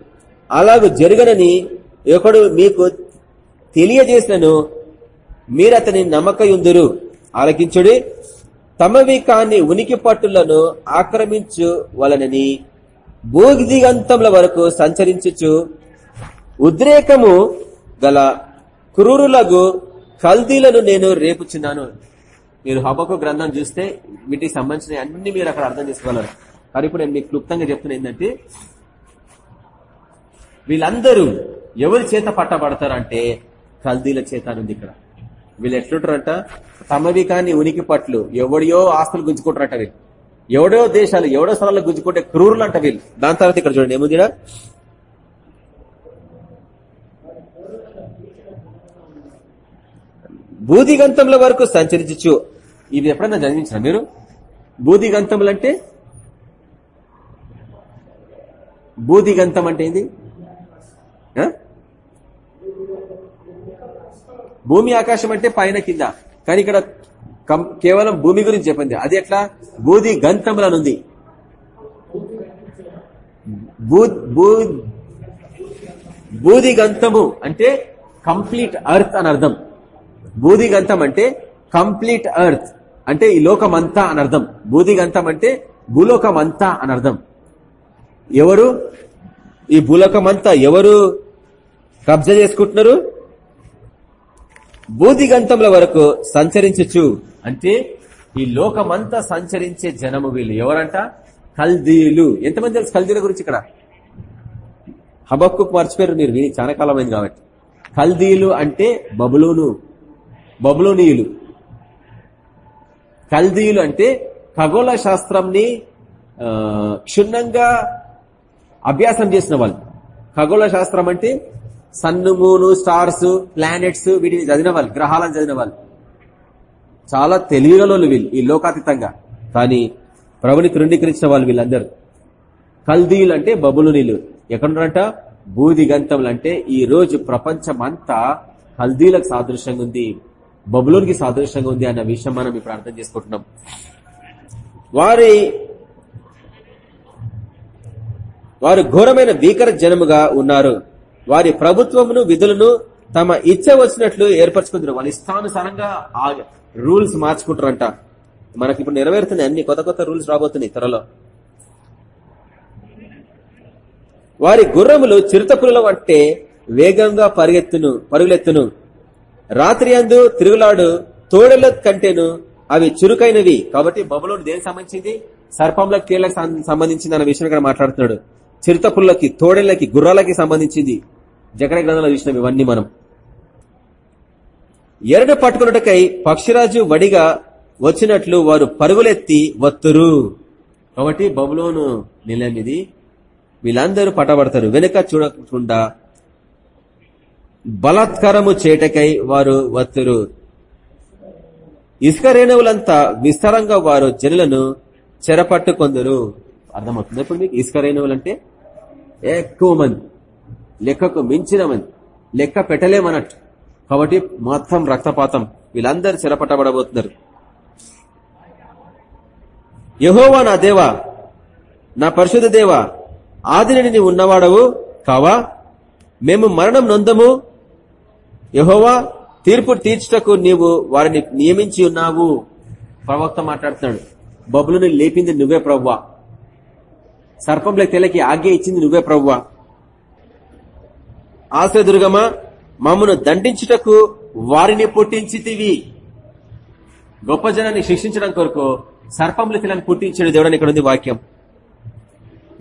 అలాగూ జరగనని ఒకడు మీకు తెలియజేసినను మీరతని నమ్మకయుందురు. ఆలకించుడి. తమవి కాని ఉనికి పట్టులను ఆక్రమించు వలనని భూదిగంతముల వరకు సంచరించుచు ఉద్రేకము గల క్రూరులకు కల్దీలను నేను రేపుచున్నాను. మీరు హబకు గ్రంథం చూస్తే వీటికి సంబంధించిన అన్ని మీరు అక్కడ అర్థం చేసుకోగలరు. కానీ ఇప్పుడు నేను మీకు క్లుప్తంగా చెప్తున్నా ఏంటంటే వీళ్ళందరూ ఎవరి చేత పట్టబడతారంటే కల్దీల చేత ఉంది ఇక్కడ. వీళ్ళు ఎట్లుంటారంట? తమవి కాని ఉనికి పట్లు. ఎవడియో ఆస్తులు గుంజుకుంటారంట వీళ్ళు. ఎవడో దేశాలు ఎవడో స్థలాలు గుంజుకుంటే క్రూరులు అంట వీళ్ళు. దాని తర్వాత ఇక్కడ చూడండి ఏముంది భూదిగంతముల వరకు సంచరించచ్చు ఇవి ఎప్పుడన్నా చదివించిన మీరు? భూదిగంతములు అంటే భూదిగంతం అంటే ఏంది భూమి ఆకాశం అంటే పైన కింద. కానీ ఇక్కడ కం- కేవలం భూమి గురించి చెప్పింది అది ఎట్లా? బూది గంతములనుంది బూ- బూ- బూది గంతము అంటే కంప్లీట్ అర్త్ అని అర్థం. భూదిగంతం అంటే కంప్లీట్ అర్త్ అంటే ఈ లోకమంతా అని అర్థం. భూదిగంతం అంటే భూలోకమంతా అని అర్థం. ఎవరు? ఈ భూలోకమంతా ఎవరు కబ్జా చేసుకుంటున్నారు? బూదిగంతముల వరకు సంచరించచ్చు అంటే ఈ లోకమంతా సంచరించే జనము వీళ్ళు. ఎవరంట? కల్దీలు ఎంతమంది తెలుసు కల్దీల గురించి ఇక్కడ? హబక్కు మర్చిపోయారు మీరు విని చాలా కాలమైంది కాబట్టి. కల్దీలు అంటే బబులోను. బబులోనీయులు. కల్దీయులు అంటే ఖగోళ శాస్త్రంని క్షుణ్ణంగా అభ్యాసం చేసిన వాళ్ళు. ఖగోళ శాస్త్రం అంటే సన్ను మూను స్టార్స్ ప్లానెట్స్ వీటిని చదివిన వాళ్ళు గ్రహాలను చదివిన వాళ్ళు. చాలా తెలివిగలోళ్ళు వీళ్ళు ఈ లోకాతీతంగా. కానీ ప్రభుని తృణీకరించిన వాళ్ళు వీళ్ళందరూ. కల్దీయులు అంటే బబులునీలు ఎక్కడున్నారంట? బూది గంతములు అంటే ఈ రోజు ప్రపంచం అంతా కల్దీలకు సాదృశ్యంగా ఉంది. బబులోనికి సాదృశ్యంగా ఉంది అన్న విషయం మనం ఇప్పుడు అర్థం చేసుకుంటున్నాం. వారి వారు ఘోరమైన భీకర జనముగా ఉన్నారు. వారి ప్రభుత్వమును విధులను తమ ఇచ్చ వచ్చినట్లు ఏర్పరచుకుంటారు వాళ్ళ ఇష్టానుసారంగా ఆ రూల్స్ మార్చుకుంటారంట మనకి ఇప్పుడు నెరవేరుతున్నాయి అన్ని కొత్త కొత్త రూల్స్ రాబోతున్నాయి త్వరలో. వారి గుర్రములు చిరుతపులు అంటే వేగంగా పరిగెత్తును పరుగులెత్తును. రాత్రి అందు తిరుగులాడు తోడల కంటేను అవి చురుకైనవి. కాబట్టి బబులోని దేనికి సంబంధించింది? సర్పంల కీళ్ళకి సంబంధించింది అన్న విషయం ఇక్కడ మాట్లాడుతున్నాడు. చిరుతపుల్లకి తోడేళ్ళకి గుర్రాలకి సంబంధించింది. జకర గ్రంథంలో చూసినాం ఇవన్నీ మనం. ఎరడు పట్టుకున్నటకై పక్షిరాజు వడిగా వచ్చినట్లు వారు పరుగులెత్తి వత్తురు. కాబట్టి బబులోను నిలయం ఇది. వీళ్ళందరూ పట్టబడతారు వెనుక చూడకుండా బలాత్కారము చేటకై వారు వత్తురు. ఇసుక రేణువులంతా విస్తారంగా వారు జనులను చెరపట్టుకొందరు. అర్థమవుతుంది ఇప్పుడు మీకు? ఇసుక రేణువులంటే ఎక్కువ మంది లెక్కకు మించిన మంది లెక్క పెట్టలేమన్నట్టు. కాబట్టి మొత్తం రక్తపాతం వీళ్ళందరూ చెరపట్టబడబోతున్నారు. యహోవా నా దేవా నా పరిశుద్ధ దేవా ఆదిని ఉన్నవాడవు కావా? మేము మరణం నొందము యహోవా తీర్పు తీర్చుటకు నీవు వారిని నియమించి ఉన్నావు. ప్రవక్త మాట్లాడుతున్నాడు. బబులను లేపింది నువ్వే ప్రవ్వా. సర్పంలకు తెలకి ఆజ్ఞ ఇచ్చింది నువ్వే ప్రవ్వా. ఆశ్రదుర్గమా మమ్మను దండించుటకు వారిని పుట్టించితివి. గొప్ప జనాన్ని శిక్షించడం కొరకు సర్పంలు తెలని పుట్టించాడు దేవుడని ఇక్కడ ఉంది వాక్యం.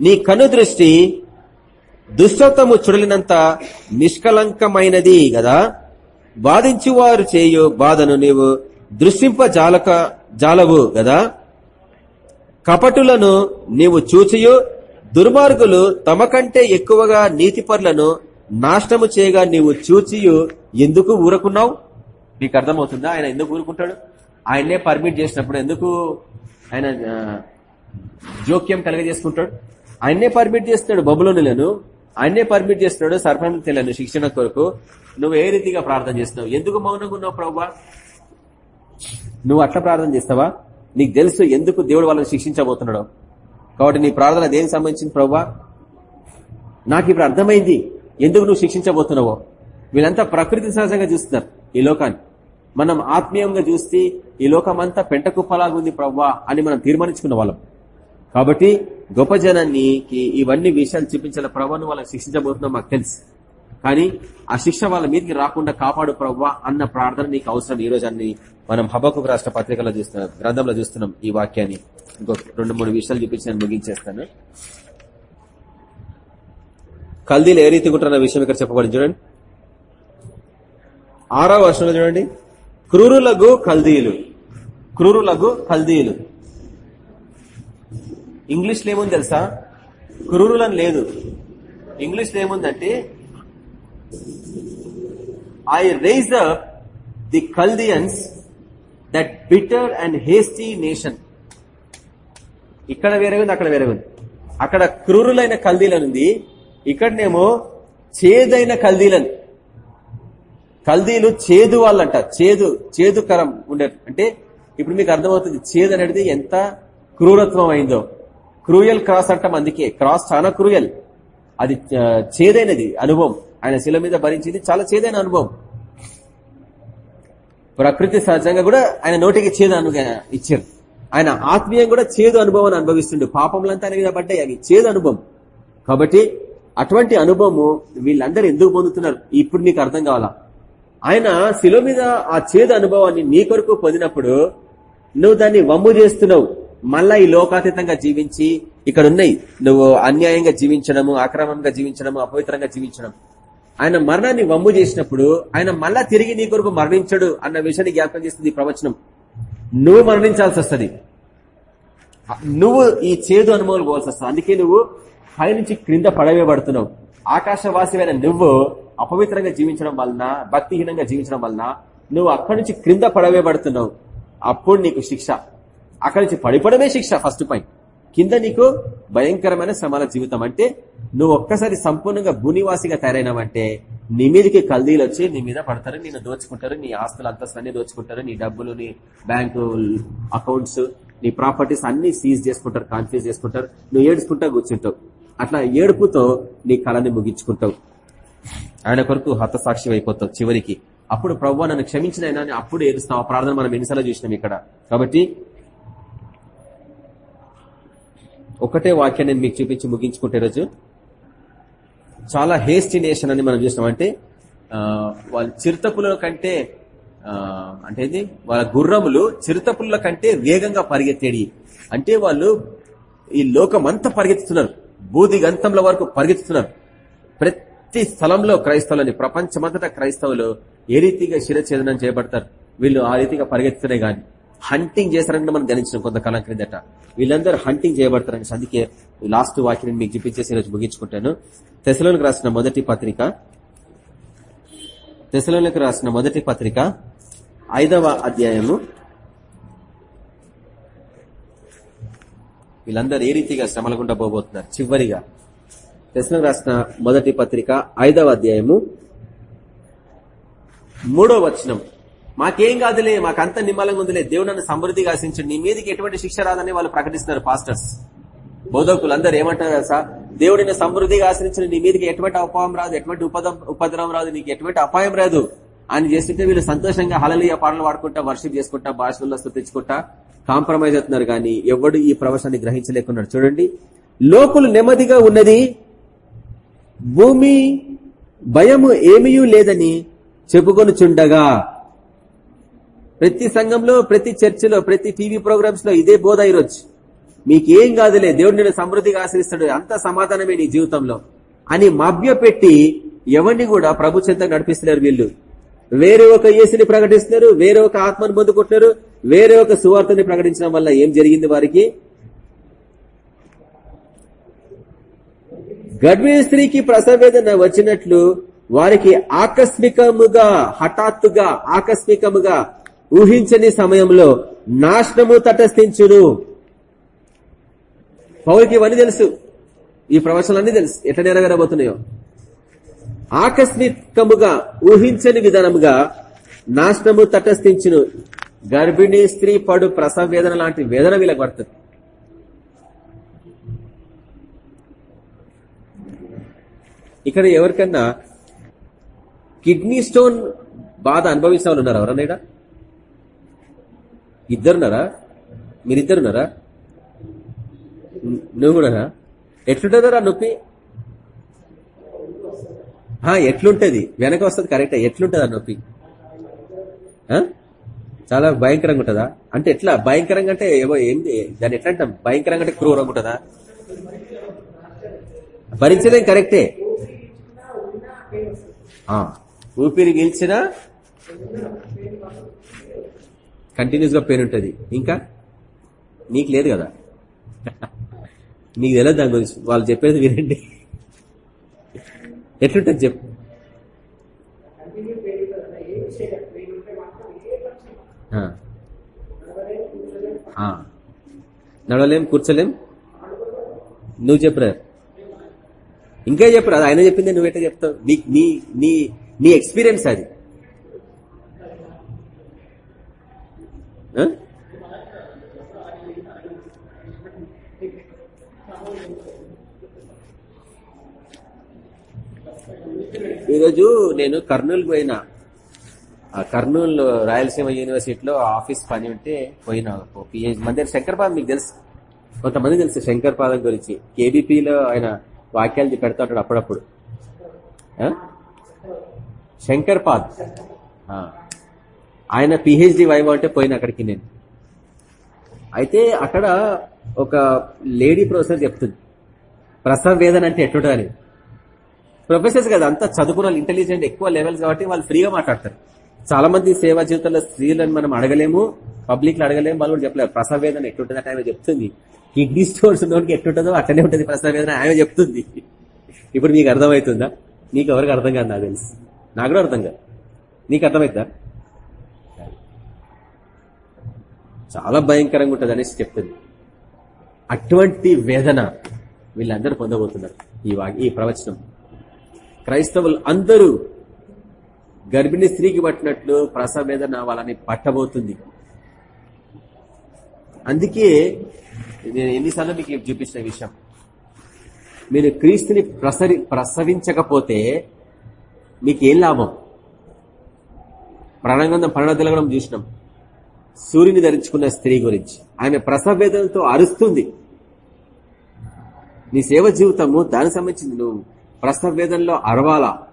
నీ కను దృష్టి దుష్టత్వము చూడలినంత నిష్కలంకమైనది కదా? బాధించి వారు చేయు బాధను నీవు దృష్టింప జాలక జాలవు గదా? కపటులను నీవు చూచియు దుర్మార్గులు తమ కంటే ఎక్కువగా నీతిపరులను నాశనము చేయగా నీవు చూచియు ఎందుకు ఊరుకున్నావు? నీకు అర్థమవుతుందా? ఆయన ఎందుకు ఊరుకుంటాడు? ఆయన్నే పర్మిట్ చేసినప్పుడు ఎందుకు ఆయన జోక్యం కలిగజేసుకుంటాడు? ఆయన్నే పర్మిట్ చేస్తాడు బబులోనులను. ఆయనే పర్మిట్ చేస్తున్నాడు సర్పంతులను శిక్షణ కొరకు. నువ్వు ఏ రీతిగా ప్రార్థన చేస్తున్నావు? ఎందుకు మౌనంగా ఉన్నావు ప్రవ్వా? నువ్వు అట్లా ప్రార్థన చేస్తావా? నీకు తెలుసు ఎందుకు దేవుడు వాళ్ళని శిక్షించబోతున్నాడు. కాబట్టి నీ ప్రార్థన దేనికి సంబంధించింది ప్రవ్వా? నాకు ఇప్పుడు అర్థమైంది. ఎందుకు నువ్వు శిక్షించబోతున్నావో. వీళ్ళంతా ప్రకృతి సహజంగా చూస్తున్నారు ఈ లోకాన్ని. మనం ఆత్మీయంగా చూస్తే ఈ లోకం అంతా పెంట కుప్పలాగుంది ప్రవ్వా అని మనం తీర్మానించుకున్న వాళ్ళం. కాబట్టి గొప్ప జనానికి ఇవన్నీ విషయాలు చూపించిన ప్రభావం వాళ్ళకి శిక్షించబోతున్నాం మాకు తెలుసు. కానీ ఆ శిక్ష వాళ్ళ మీదకి రాకుండా కాపాడు ప్రవ్వా అన్న ప్రార్థన నీకు అవసరం. ఈ రోజు అన్ని మనం హబకు రాష్ట్ర పత్రికలో చూస్తున్నాం గ్రంథంలో చూస్తున్నాం ఈ వాక్యాన్ని. ఇంకో రెండు మూడు విషయాలు చూపించి నేను ముగించేస్తాను. కల్దీలు ఏ రీతి ఉంటున్న విషయం ఇక్కడ చెప్పబడింది చూడండి. ఆరో వర్షంలో చూడండి. క్రూరులగు కల్దీలు. క్రూరులగు కల్దీలు. ఇంగ్లీష్లో ఏముంది తెలుసా? క్రూరులని లేదు. ఇంగ్లీష్లో ఏముందంటే I raise up the Chaldeans that bitter and hasty nation ఇక్కడ వేరే ఉంది అక్కడ వేరే ఉంది. అక్కడ క్రూరులైన కల్దీలనుంది ఇక్కడనేమో చేదైన కల్దీలను కల్దీలు చేదు వాళ్ళంట చేదు చేదుకరం ఉండే అంటే ఇప్పుడు మీకు అర్థమవుతుంది చేదు అనేది ఎంత క్రూరత్వం అయిందో. క్రూయల్ క్రాస్ అంటాం అందుకే. క్రాస్ చాలా క్రూయల్. అది చేదైనది అనుభవం. ఆయన శిల మీద భరించింది. చాలా చేదైన అనుభవం. ప్రకృతి సహజంగా కూడా ఆయన నోటికి చేదు అను ఇచ్చారు. ఆయన ఆత్మీయం కూడా చేదు అనుభవాన్ని అనుభవిస్తుండే. పాపములంతా ఆయన మీద పడ్డాయి. అవి చేదు అనుభవం. కాబట్టి అటువంటి అనుభవము వీళ్ళందరూ ఎందుకు పొందుతున్నారు? ఇప్పుడు నీకు అర్థం కావాలా? ఆయన శిలో మీద ఆ చేదు అనుభవాన్ని నీ కొరకు పొందినప్పుడు నువ్వు దాన్ని వమ్ము చేస్తున్నావు. మళ్ళా ఈ లోకాతీతంగా జీవించి ఇక్కడ ఉన్నాయి నువ్వు అన్యాయంగా జీవించడము అక్రమంగా జీవించడము అపవిత్రంగా జీవించడం. ఆయన మరణాన్ని వమ్ము చేసినప్పుడు ఆయన మళ్ళా తిరిగి నీ కొరకు మరణించడు అన్న విషయాన్ని జ్ఞాపకం చేస్తుంది ఈ ప్రవచనం. నువ్వు మరణించాల్సి వస్తుంది. నువ్వు ఈ చేదు అనుభవాలు పోవాల్సి వస్తుంది. అందుకే నువ్వు పైనుంచి క్రింద పడవేయబడుతున్నావు. ఆకాశవాసివైన నువ్వు అపవిత్రంగా జీవించడం వలన భక్తిహీనంగా జీవించడం వలన నువ్వు అక్కడి నుంచి క్రింద పడవేయబడుతున్నావు. అప్పుడు నీకు శిక్ష. అక్కడి నుంచి పడిపోవడమే శిక్ష ఫస్ట్ పాయింట్ కింద నీకు భయంకరమైన శ్రమల జీవితం అంటే నువ్వు ఒక్కసారి సంపూర్ణంగా భూనివాసిగా తయారైనావంటే నీ మీదకి కల్దీలు వచ్చి నీ మీద పడతారు నిన్ను దోచుకుంటారు నీ ఆస్తులు అంతస్తులన్నీ దోచుకుంటారు నీ డబ్బులు నీ బ్యాంకు అకౌంట్స్ నీ ప్రాపర్టీస్ అన్ని సీజ్ చేసుకుంటారు కాన్ఫ్యూజ్ చేసుకుంటారు. నువ్వు ఏడుచుకుంటా కూర్చుంటావు. అట్లా ఏడుపుతో నీ కళని ముగించుకుంటావు. ఆయన కొరకు హతసాక్షి అయిపోతావు చివరికి. అప్పుడు ప్రభు నన్ను క్షమించిన అప్పుడు ఏడుస్తాం. ఆ ప్రార్థన మనం ఎన్నిసార్లు చూసినాం ఇక్కడ. కాబట్టి ఒకటే వాక్యాన్ని నేను మీకు చూపించి ముగించుకుంటే రోజు చాలా హేస్టీ నేషన్ అని మనం చూసినాం అంటే వాళ్ళ చిరుతపుల కంటే అంటే వాళ్ళ గుర్రములు చిరుతపుల కంటే వేగంగా పరిగెత్తేడి. అంటే వాళ్ళు ఈ లోకం అంతా పరిగెత్తుతున్నారు. బూది గంతంల వరకు పరిగెత్తుతున్నారు. ప్రతి స్థలంలో క్రైస్తవులని ప్రపంచమంతటా క్రైస్తవులు ఏ రీతిగా శిరఛేదనం చేయబడతారు? వీళ్ళు ఆ రీతిగా పరిగెత్తుతున్నాయి కానీ హంటింగ్ చేశారంటే మనం గణించిన కొంతకాలం క్రిందట. వీళ్ళందరూ హంటింగ్ చేయబడతారని అందుకే లాస్ట్ వాక్యం మీకు చూపించేసి ఈరోజు ముగించుకుంటాను. తెసలోనికి రాసిన మొదటి పత్రిక. తెసలోనికి రాసిన మొదటి పత్రిక. ఐదవ అధ్యాయము. వీళ్ళందరూ ఏ రీతిగా శ్రమలకుండా పోబోతున్నారు? చివరిగా. తెసలోకి రాసిన మొదటి పత్రిక ఐదవ అధ్యాయము. మూడో వచనం. మాకేం కాదులే మాకంత నిమ్మలంగా ఉందిలే. దేవుడు నన్ను సమృద్ధిగా ఆశించండి. నీ మీదకి ఎటువంటి శిక్ష రాదని వాళ్ళు ప్రకటిస్తున్నారు పాస్టర్స్. బోధకులు అందరూ ఏమంటారు సార్ దేవుడిని సమృద్ధిగా ఆశ్రయించిన నీ మీదకి ఎటువంటి అపాయం రాదు. ఎటువంటి ఉపదం ఉపద్రవం రాదు. నీకు ఎటువంటి అపాయం రాదు. అని చేస్తుంటే వీళ్ళు సంతోషంగా హలలీయ పాటలు పాడుకుంటా వర్షిప్ చేసుకుంటా భాషల్లో స్థుతించుకుంటా కాంప్రమైజ్ అవుతున్నారు. కానీ ఎవడు ఈ ప్రవేశాన్ని గ్రహించలేకున్నాడు. చూడండి. లోకులు నెమ్మదిగా ఉన్నది. భూమి భయము ఏమీయూ లేదని చెప్పుకొనుచుండగా ప్రతి సంఘంలో ప్రతి చర్చిలో ప్రతి టీవీ ప్రోగ్రామ్స్లో ఇదే బోధ ఈరోజు. మీకేం కాదులే దేవుడు నేను సమృద్ధిగా ఆశ్రయిస్తాడు అంత సమాధానమే నీ జీవితంలో. అని మభ్య పెట్టి ఎవరిని కూడా ప్రభు చెంత నడిపిస్తున్నారు వీళ్ళు. వేరే ఒక యేసుని ప్రకటిస్తున్నారు వేరే ఒక ఆత్మను పొందుకుంటున్నారు వేరే ఒక సువార్తని ప్రకటించడం వల్ల ఏం జరిగింది వారికి? గర్భిణీ స్త్రీకి ప్రసవేదన వచ్చినట్లు వారికి ఆకస్మికముగా హఠాత్తుగా ఆకస్మికముగా ఊహించని సమయంలో నాశనము తటస్థించును. పౌరికి ఇవన్నీ తెలుసు. ఈ ప్రవచనాలన్నీ తెలుసు. ఎట్లా నెరవేరబోతున్నాయో? ఆకస్మికముగా ఊహించని విధానముగా నాశనము తటస్థించును. గర్భిణీ స్త్రీ పడు ప్రసవ వేదన లాంటి వేదన వీళ్ళకి పడుతుంది. ఇక్కడ ఎవరికన్నా కిడ్నీ స్టోన్ బాధ అనుభవించిన ఉన్నారు ఎవరన్నా ఇద్దరున్నారా? మీరిద్దరున్నారా? నువ్వు కూడా ఎట్లుంటుందరా నొప్పి? ఎట్లుంటది? వెనక వస్తుంది కరెక్టే. ఎట్లుంటది ఆ? నొప్పి చాలా భయంకరంగా ఉంటుందా? అంటే ఎట్లా? భయంకరంగా అంటే ఏవో ఏంది దాన్ని ఎట్లా అంటాం? భయంకరంగా అంటే క్రూరంగా ఉంటుందా? భరించలేం కరెక్టే. ఊపిరి గెలిచినా కంటిన్యూస్గా పెయిన్ ఉంటుంది. ఇంకా? నీకు లేదు కదా? నీకు తెలియదు దాని గురించి. వాళ్ళు చెప్పేది వినండి. ఎట్లుంటుంది చెప్పు. నడవలేం కూర్చోలేం. నువ్వు చెప్పురా ఇంకా చెప్పురా అది ఆయన చెప్పింది నువ్వు ఎట్లా చెప్తావు? నీ నీ నీ ఎక్స్పీరియన్స్ అది. ఈరోజు నేను కర్నూలు పోయినా. ఆ కర్నూలు రాయలసీమ యూనివర్సిటీలో ఆఫీస్ పని ఉంటే పోయినా. పిహెచ్ మన శంకర్పాదం మీకు తెలుసు? కొంతమంది తెలుసు శంకర్పాదం గురించి. కేబీపీలో ఆయన వాక్యాలు పెడతా ఉంటాడు అప్పుడప్పుడు. శంకర్పాద్. ఆయన పిహెచ్డి వైవ్ అంటే పోయిన అక్కడికి నేను. అయితే అక్కడ ఒక లేడీ ప్రొఫెసర్ చెప్తుంది. ప్రసవ వేదన అంటే ఎట్లుంటుందని. ప్రొఫెసర్స్ కదా అంతా చదువుకున్న ఇంటెలిజెంట్ ఎక్కువ లెవెల్స్ కాబట్టి వాళ్ళు ఫ్రీగా మాట్లాడతారు. చాలా మంది సేవా జీవితంలో స్త్రీలను మనం అడగలేము పబ్లిక్లో అడగలేము వాళ్ళు కూడా చెప్పలేరు. ప్రసవ వేదన ఎట్టుంటుంది అంటే ఆమె చెప్తుంది. కిడ్నీ స్టోన్స్ ఉన్నోడికి ఎట్లుంటుందో అట్లనే ఉంటుంది ప్రసవ వేదన ఆమె చెప్తుంది. ఇప్పుడు నీకు అర్థమవుతుందా? నీకు ఎవరికి అర్థం కాదు నాకు తెలుసు. నాకు కూడా అర్థం కాదు. నీకు అర్థమవుతుందా? చాలా భయంకరంగా ఉంటుంది అనేసి చెప్తుంది. అటువంటి వేదన వీళ్ళందరూ పొందబోతున్నారు ఈ వా- ఈ ప్రవచనం. క్రైస్తవులు అందరూ గర్భిణీ స్త్రీకి పట్టినట్లు ప్రసవ వేదన వాళ్ళని పట్టబోతుంది. అందుకే నేను ఎన్నిసార్లు మీకు చూపించిన విషయం. మీరు క్రీస్తుని ప్రసరి ప్రసవించకపోతే మీకేం లాభం? ప్రణంగం పన్నెండు చూసినాం. సూర్యుని ధరించుకున్న స్త్రీ గురించి. ఆమె ప్రసవ వేదనతో అరుస్తుంది. నీ సేవ జీవితము దానికి సంబంధించింది నువ్వు ప్రసవ వేదనలో అరవాలా?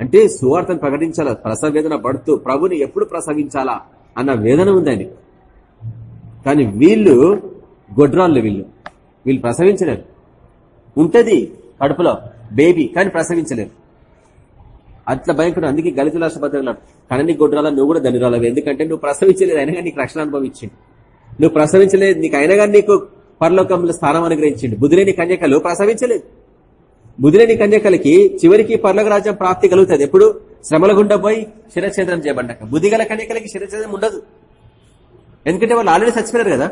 అంటే సువార్తను ప్రకటించాలా? ప్రసవ వేదన పడుతూ ప్రభుని ఎప్పుడు ప్రసవించాలా? అన్న వేదన ఉందని కానీ వీళ్ళు గొడ్రాళ్ళు వీళ్ళు. వీళ్ళు ప్రసవించలేరు. ఉంటది కడుపులో బేబీ కానీ ప్రసవించలేరు. అట్లా భయంకరం. అందుకే గలిత రాష్ట్రపతి కనని గొడ్రాల నువ్వు కూడా ధనురాలవి ఎందుకంటే నువ్వు ప్రసవించలేదు అయినా కానీ నీకు రక్షణ అనుభవించింది నువ్వు ప్రసవించలేదు నీకు అయినా కానీ నీకు పరలోకంలో స్థానం అనుగ్రహించింది బుధులేని కన్యకలు ప్రసవించలేదు. బుధులేని కన్యకలకి చివరికి పర్లోక రాజ్యం ప్రాప్తి కలుగుతుంది. ఎప్పుడు? శ్రమల గుండా పోయి శిరఛేదనం చేయబడ్డాక. బుద్ధిగల కన్యకలకి శిరఛేదనం ఉండదు. ఎందుకంటే వాళ్ళు ఆల్రెడీ చచ్చిపోయారు కదా.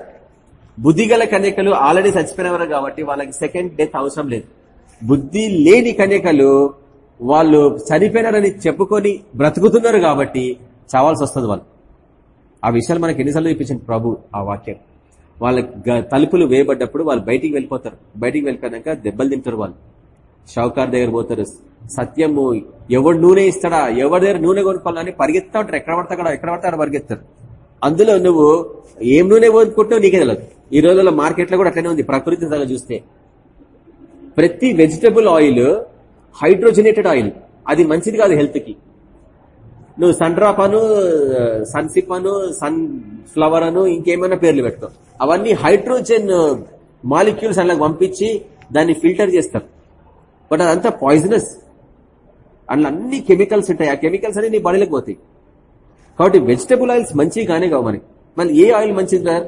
బుద్ధిగల కన్యకలు ఆల్రెడీ చచ్చిపోయినవారు కాబట్టి వాళ్ళకి సెకండ్ డెత్ అవసరం లేదు. బుద్ధి లేని కన్యకలు వాళ్ళు చనిపోయినారని చెప్పుకొని బ్రతుకుతున్నారు కాబట్టి చావాల్సి వస్తుంది వాళ్ళు. ఆ విషయాలు మనకి ఎన్నిసార్లు చూపించండి ప్రభు ఆ వాక్యం. వాళ్ళ తలుపులు వేయబడ్డప్పుడు వాళ్ళు బయటికి వెళ్ళిపోతారు. బయటికి వెళ్ళిపోయాక దెబ్బలు తింటారు వాళ్ళు. షౌకార్ దగ్గర పోతారు. సత్యము ఎవడు నూనె ఇస్తాడా? ఎవరి దగ్గర నూనె కొనుక్కోవాలని పరిగెత్తా ఉంటారు. ఎక్కడ పడతా ఎక్కడ పడతాడు పరిగెత్తారు. అందులో నువ్వు ఏం నూనె కొనుక్కుంటావు నీకే తెలియదు ఈ రోజుల్లో మార్కెట్లో కూడా అట్లనే ఉంది. ప్రకృతి దగ్గర చూస్తే. ప్రతి వెజిటబుల్ ఆయిల్ హైడ్రోజనేటెడ్ ఆయిల్. అది మంచిది కాదు హెల్త్కి నువ్వు సన్ డ్రాప్ అను సన్ అను సన్ ఫ్లవర్ అను ఇంకేమైనా పేర్లు పెడతావు అవన్నీ హైడ్రోజన్ మాలిక్యూల్స్ అలా పంపించి దాన్ని ఫిల్టర్ చేస్తారు. బట్ అదంతా పాయిజనస్. అందులో అన్ని కెమికల్స్ ఉంటాయి. ఆ కెమికల్స్ అన్ని నీ బాడీలోకి పోతాయి. కాబట్టి వెజిటబుల్ ఆయిల్స్ మంచివి కానే కావు మనకి మళ్ళీ ఏ ఆయిల్ మంచిది సార్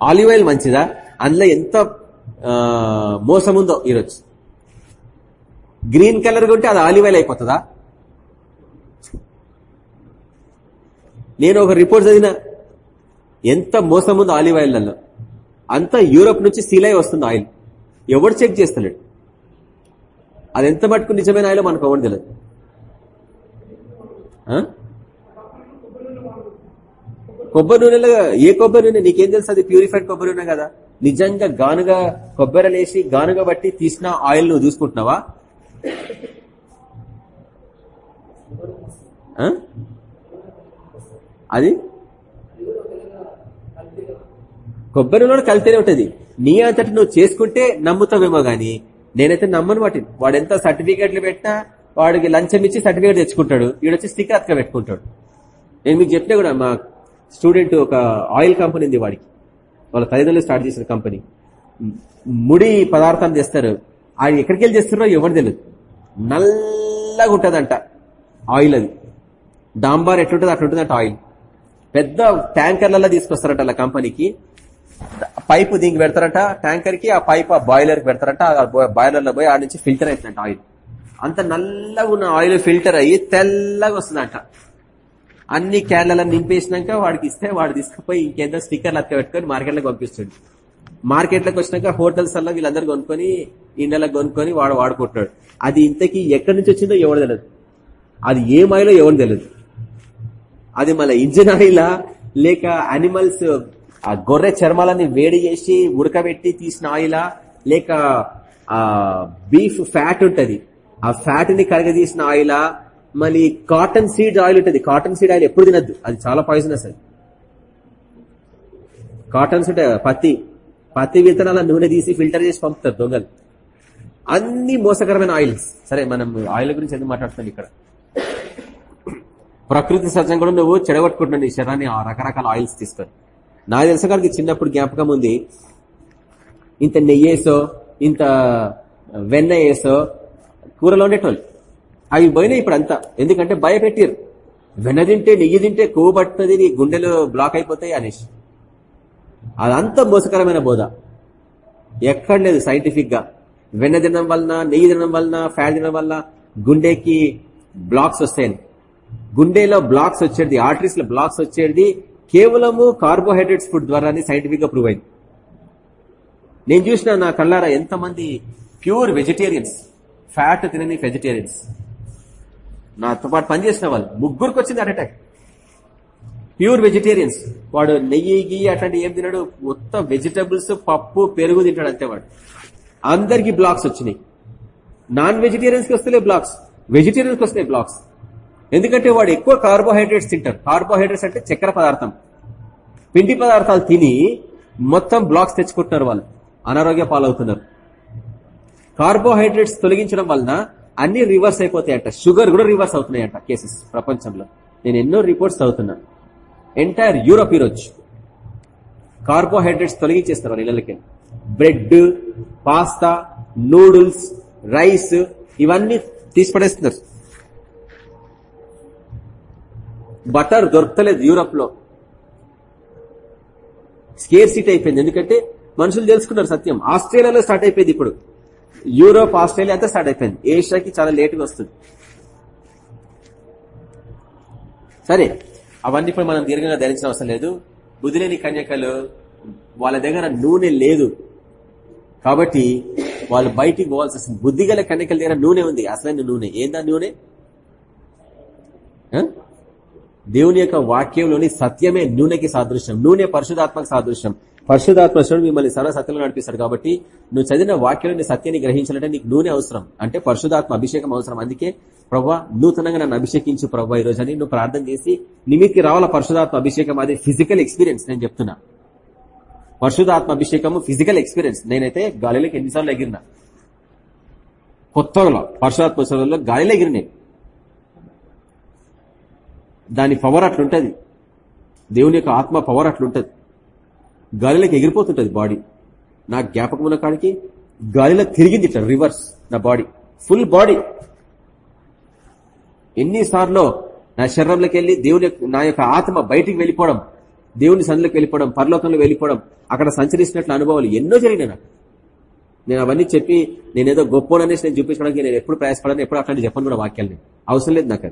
ఆలివ్ ఆయిల్ మంచిదా? అందులో ఎంత మోసం ఉందో ఈరోజు. గ్రీన్ కలర్ ఉంటే అది ఆలివ్ ఆయిల్ అయిపోతుందా? నేను ఒక రిపోర్ట్ చదివిన ఎంత మోసం ఉందో ఆలివ్ ఆయిల్లలో అంతా యూరోప్ నుంచి సీలై వస్తుంది ఆయిల్. ఎవడు చెక్ చేస్తలేడు. అది ఎంత మటుకు నిజమైన ఆయిల్ మనకు ఎవరు తెలియదు కొబ్బరి నూనెలో ఏ కొబ్బరి నూనె? నీకేం తెలుసు అది ప్యూరిఫైడ్ కొబ్బరి నూనె కదా? నిజంగా గానుగా కొబ్బరలేసి గానుగా బట్టి తీసిన ఆయిల్ నువ్వు చూసుకుంటున్నావా? అది? కొబ్బరిలో కలితేనే ఉంటుంది. నీ అంతటి నువ్వు చేసుకుంటే నమ్ముతావేమో గాని నేనైతే నమ్మను వాటిని వాడు ఎంత సర్టిఫికేట్లు పెట్టినా వాడికి లంచం ఇచ్చి సర్టిఫికేట్ తెచ్చుకుంటాడు. వీడొచ్చి స్టిక్కర్ అతక పెట్టుకుంటాడు. నేను మీకు చెప్పినా కూడా మా స్టూడెంట్ ఒక ఆయిల్ కంపెనీ ఉంది వాడికి. వాళ్ళ తల్లిదండ్రులు స్టార్ట్ చేసిన కంపెనీ ముడి పదార్థాలు చేస్తారు ఆయన ఎక్కడికి వెళ్ళి చేస్తున్నారో ఎవరు తెలియదు నల్లగా ఉంటుందంట ఆయిల్ అది. డాంబార్ ఎట్లుంటుంది అట్లుంటుందంట ఆయిల్. పెద్ద ట్యాంకర్లలో తీసుకొస్తారట అలా కంపెనీకి. పైపు దీనికి పెడతారట ట్యాంకర్కి ఆ పైప్ ఆ బాయిలర్కి పెడతారట బాయిలర్లో పోయి ఆ నుంచి ఫిల్టర్ అవుతుందంట ఆయిల్. అంత నల్లగా ఉన్న ఆయిల్ ఫిల్టర్ అయ్యి తెల్లగా వస్తుందంట. అన్ని క్యాన్లలో నింపేసినాక వాడికి ఇస్తే వాడు తీసుకుపోయి ఇంకేదో స్టిక్కర్లు అక్క పెట్టుకొని మార్కెట్లోకి పంపిస్తుంది మార్కెట్లోకి వచ్చినాక హోటల్స్ అలా వీళ్ళందరూ కొనుక్కొని ఇండియాలో కొనుక్కొని వాడు వాడుకుంటున్నాడు అది ఇంతకీ ఎక్కడి నుంచి వచ్చిందో ఎవరు తెలియదు అది ఏం ఆయిలో ఎవరు తెలియదు అది మళ్ళీ ఇంజిన్ ఆయిలా లేక అనిమల్స్ ఆ గొర్రె చర్మాలని వేడి చేసి ఉడకబెట్టి తీసిన ఆయిలా లేక ఆ బీఫ్ ఫ్యాట్ ఉంటది. ఆ ఫ్యాట్ని కరగదీసిన ఆయిలా మళ్ళీ కాటన్ సీడ్ ఆయిల్ ఉంటుంది. కాటన్ సీడ్ ఆయిల్ ఎప్పుడు తినద్దు. అది చాలా పాయిజనస్ అది. కాటన్స్ ఉంటాయి పత్తి. పత్తి విత్తనాల నూనె తీసి ఫిల్టర్ చేసి పంపుతారు దొంగలు. అన్ని మోసకరమైన ఆయిల్స్ సరే మనం ఆయిల్ గురించి ఎందుకు మాట్లాడుతున్నాం ఇక్కడ? ప్రకృతి సహజం కూడా నువ్వు చెడగొట్టుకుంటున్నావు నీ శరీరాన్ని రకరకాల ఆయిల్స్ తీసుకొని నాకు తెలిసిన గారికి చిన్నప్పుడు జ్ఞాపకం ఉంది. ఇంత నెయ్యేసో ఇంత వెన్న వేసో కూరలో ఉండేటోళ్ళు. అవి పోయినాయి ఇప్పుడు అంతా ఎందుకంటే భయపెట్టిరు. వెన తింటే నెయ్యి తింటే కొవ్వు పట్టుతుంది నీ గుండెలు బ్లాక్ అయిపోతాయి అనేసి. అదంతా మోసకరమైన బోధ. ఎక్కడ లేదు సైంటిఫిక్గా వెన్న తినడం వలన నెయ్యి తినడం వలన ఫ్యాట్ తినడం వల్ల గుండెకి బ్లాక్స్ వస్తాయని. గుండెలో బ్లాక్స్ వచ్చేది ఆర్టరీస్లో బ్లాక్స్ వచ్చేది కేవలము కార్బోహైడ్రేట్స్ ఫుడ్ ద్వారా సైంటిఫిక్గా ప్రూవ్ అయింది. నేను చూసిన నా కళ్ళారా ఎంతమంది ప్యూర్ వెజిటేరియన్స్ ఫ్యాట్ తినని వెజిటేరియన్స్ నాతో పాటు పనిచేసిన వాళ్ళు. ముగ్గురికి వచ్చింది హార్ట్ అటాక్ ప్యూర్ వెజిటేరియన్స్ వాడు నెయ్యి గియ్యి అట్లాంటి ఏం తిన్నాడు మొత్తం వెజిటబుల్స్ పప్పు పెరుగు తింటాడు అంతే వాడు. అందరికి బ్లాక్స్ వచ్చినాయి. నాన్ వెజిటేరియన్స్కి వస్తలే బ్లాక్స్ వెజిటేరియన్స్కి వస్తాయి బ్లాక్స్ ఎందుకంటే వాడు ఎక్కువ కార్బోహైడ్రేట్స్ తింటారు. కార్బోహైడ్రేట్స్ అంటే చక్కెర పదార్థం. పిండి పదార్థాలు తిని మొత్తం బ్లాక్స్ తెచ్చుకుంటున్నారు వాళ్ళు. అనారోగ్య పాలవుతున్నారు. కార్బోహైడ్రేట్స్ తొలగించడం వలన అన్ని రివర్స్ అయిపోతాయంట. షుగర్ కూడా రివర్స్ అవుతున్నాయంట కేసెస్ ప్రపంచంలో. నేను ఎన్నో రిపోర్ట్స్ చదువుతున్నాను ఎంటైర్ యూరోప్ ఈరోజు కార్బోహైడ్రేట్స్ తొలగించేస్తారు వాళ్ళ ఇళ్ళకి బ్రెడ్ పాస్తా నూడిల్స్ రైస్ ఇవన్నీ తీసిపడేస్తున్నారు. బటర్ దొరకలేదు యూరోప్లో స్కేర్ సీట్ అయిపోయింది. ఎందుకంటే మనుషులు తెలుసుకున్నారు సత్యం. ఆస్ట్రేలియాలో స్టార్ట్ అయిపోయింది ఇప్పుడు. యూరోప్ ఆస్ట్రేలియా అంతా స్టార్ట్ అయిపోయింది. ఏషియాకి చాలా లేట్గా వస్తుంది. సరే అవన్నీ ఇప్పుడు మనం దీర్ఘంగా ధరించిన అవసరం లేదు. బుధిలేని కన్యకలు వాళ్ళ దగ్గర నూనె లేదు. కాబట్టి వాళ్ళు బయటికి పోవాల్సి వస్తుంది. బుద్ధిగల కన్యకల దగ్గర నూనె ఉంది. అసలైన నూనె. ఏందా నూనె? దేవుని యొక్క వాక్యంలోని సత్యమే నూనెకి సాదృశ్యం. నూనె పరిశుధాత్మక సాదృశ్యం. పరిశుధాత్మ మిమ్మల్ని సర్వ సత్యంలో నడిపిస్తాడు కాబట్టి నువ్వు చదివిన వాక్యంలోని సత్యాన్ని గ్రహించాలంటే నీకు నూనె అవసరం. అంటే పరిశుధాత్మ అభిషేకం అవసరం. అందుకే ప్రభావ నూతనంగా నన్ను అభిషేకించు ప్రభావ ఈ రోజు అని నువ్వు ప్రార్థన చేసి నిమిత్తి రావాల పరిశుధాత్మ అభిషేకం? అది ఫిజికల్ ఎక్స్పీరియన్స్ నేను చెప్తున్నా. పరిశుధాత్మ అభిషేకము ఫిజికల్ ఎక్స్పీరియన్స్ నేనైతే గాలిలోకి ఎన్నిసార్లు ఎగిరినా. కొత్తలో పరిశుధాత్మ సేవలో గాలిలో ఎగిరినాయి దాని పవర్ అట్లుంటది. దేవుని యొక్క ఆత్మ పవర్ అట్లుంటది. గాలిలోకి ఎగిరిపోతుంటది బాడీ. నా జ్ఞాపకం ఉన్న కాడికి గాలిలో తిరిగింది ఇట్లా రివర్స్ నా బాడీ. Full body. ఎన్నిసార్లు నా శరీరంలోకి వెళ్ళి దేవుని నా యొక్క ఆత్మ బయటికి వెళ్ళిపోవడం దేవుని సందులోకి వెళ్ళిపోవడం పరలోకంలో వెళ్ళిపోవడం అక్కడ సంచరిస్తున్నట్లు అనుభవాలు ఎన్నో జరిగినాయి నాకు. నేను అవన్నీ చెప్పి నేనేదో గొప్పననేసి నేను చూపించడానికి నేను ఎప్పుడు ప్రయాసపడను ఎప్పుడు అట్లాంటి చెప్పను కూడా వాక్యాలని అవసరం లేదు నాకు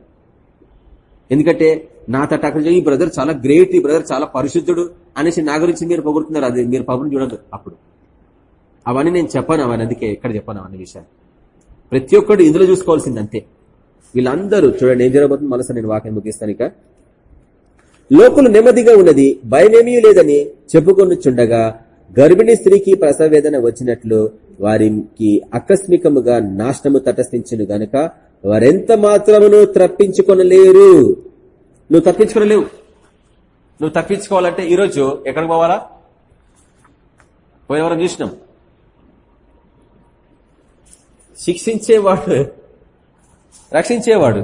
ఎందుకంటే నా తట ఈ బ్రదర్ చాలా గ్రేట్ ఈ బ్రదర్ చాలా పరిశుద్ధుడు. అనేసి నా గురించి మీరు పొగుడుతున్నారు అది మీరు పగులు చూడదు అప్పుడు. అవన్నీ నేను చెప్పాను అవన్నీ అందుకే ఎక్కడ చెప్పాను అవన్నీ విషయాలు. ప్రతి ఒక్కడు ఇందులో చూసుకోవాల్సింది అంతే. వీళ్ళందరూ చూడండి ఏం జరగబోతుంది మనసు నేను వాక్యం ముగిస్తాను ఇక. లోకులు నెమ్మదిగా ఉన్నది భయమేమీ లేదని చెప్పుకొనుచుండగా గర్భిణీ స్త్రీకి ప్రసవేదన వచ్చినట్లు వారికి ఆకస్మికముగా నాశనము తటస్థించను గనుక వారెంత మాత్రమును తప్పించుకొనలేరు. నువ్వు తప్పించుకోలేవు నువ్వు తప్పించుకోవాలంటే ఈరోజు ఎక్కడికి పోవాలా? పోయినవరం చూసినాం. శిక్షించేవాడు రక్షించేవాడు.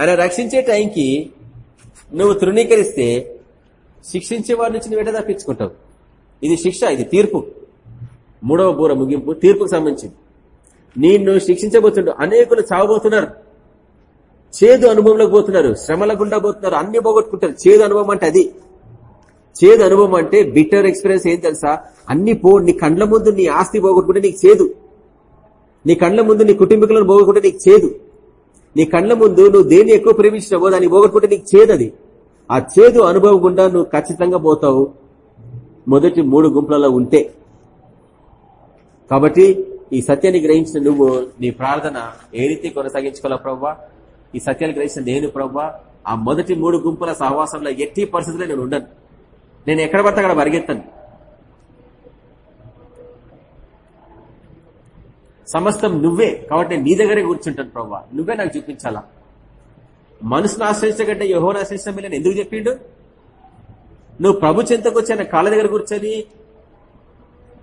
ఆయన రక్షించే టైంకి నువ్వు తృణీకరిస్తే శిక్షించేవాడి నుంచి నువ్వు ఎట తప్పించుకుంటావు? ఇది శిక్ష ఇది తీర్పు. మూడవ బూర ముగింపు తీర్పుకు సంబంధించింది. నిన్ను శిక్షించబోతుండు అనేకులు చావబోతున్నారు. చేదు అనుభవంలోకి పోతున్నారు. శ్రమల గుండా పోతున్నారు. అన్ని పోగొట్టుకుంటారు. చేదు అనుభవం అంటే అది. చేదు అనుభవం అంటే బిటర్ ఎక్స్పీరియన్స్ ఏం తెలుసా? అన్ని పో నీ కండ్ల ముందు నీ ఆస్తి పోగొట్టుకుంటే నీకు చేదు. నీ కండ్ల ముందు నీ కుటుంబీకులను పోగొట్టుకుంటే నీకు చేదు. నీ కండ్ల ముందు నువ్వు దేన్ని ఎక్కువ ప్రేమించినావో దాన్ని పోగొట్టుకుంటే నీకు చేదు అది. ఆ చేదు అనుభవం గుండా నువ్వు ఖచ్చితంగా పోతావు. మొదటి మూడు గుంపులలో ఉంటే. కాబట్టి ఈ సత్యాన్ని గ్రహించిన నువ్వు నీ ప్రార్థన ఏ రీతి కొనసాగించుకోవాలా ప్రవ్వా? ఈ సత్యాలు గ్రహించిన నేను ప్రవ్వా ఆ మొదటి మూడు గుంపుల సహవాసంలో ఎట్టి పరిస్థితుల్లో నేను ఉండను. నేను ఎక్కడ పడితే అక్కడ పరిగెత్తాను. సమస్తం నువ్వే కాబట్టి నేను నీ దగ్గరే కూర్చుంటాను ప్రభా. నువ్వే నాకు చూపించాలా? మనసును ఆశ్రయించకంటే యహోను ఆశ్రయించడం నేను ఎందుకు చెప్పిండు? నువ్వు ప్రభు చెంతకు వచ్చి ఆయన కాళ్ళ దగ్గర కూర్చొని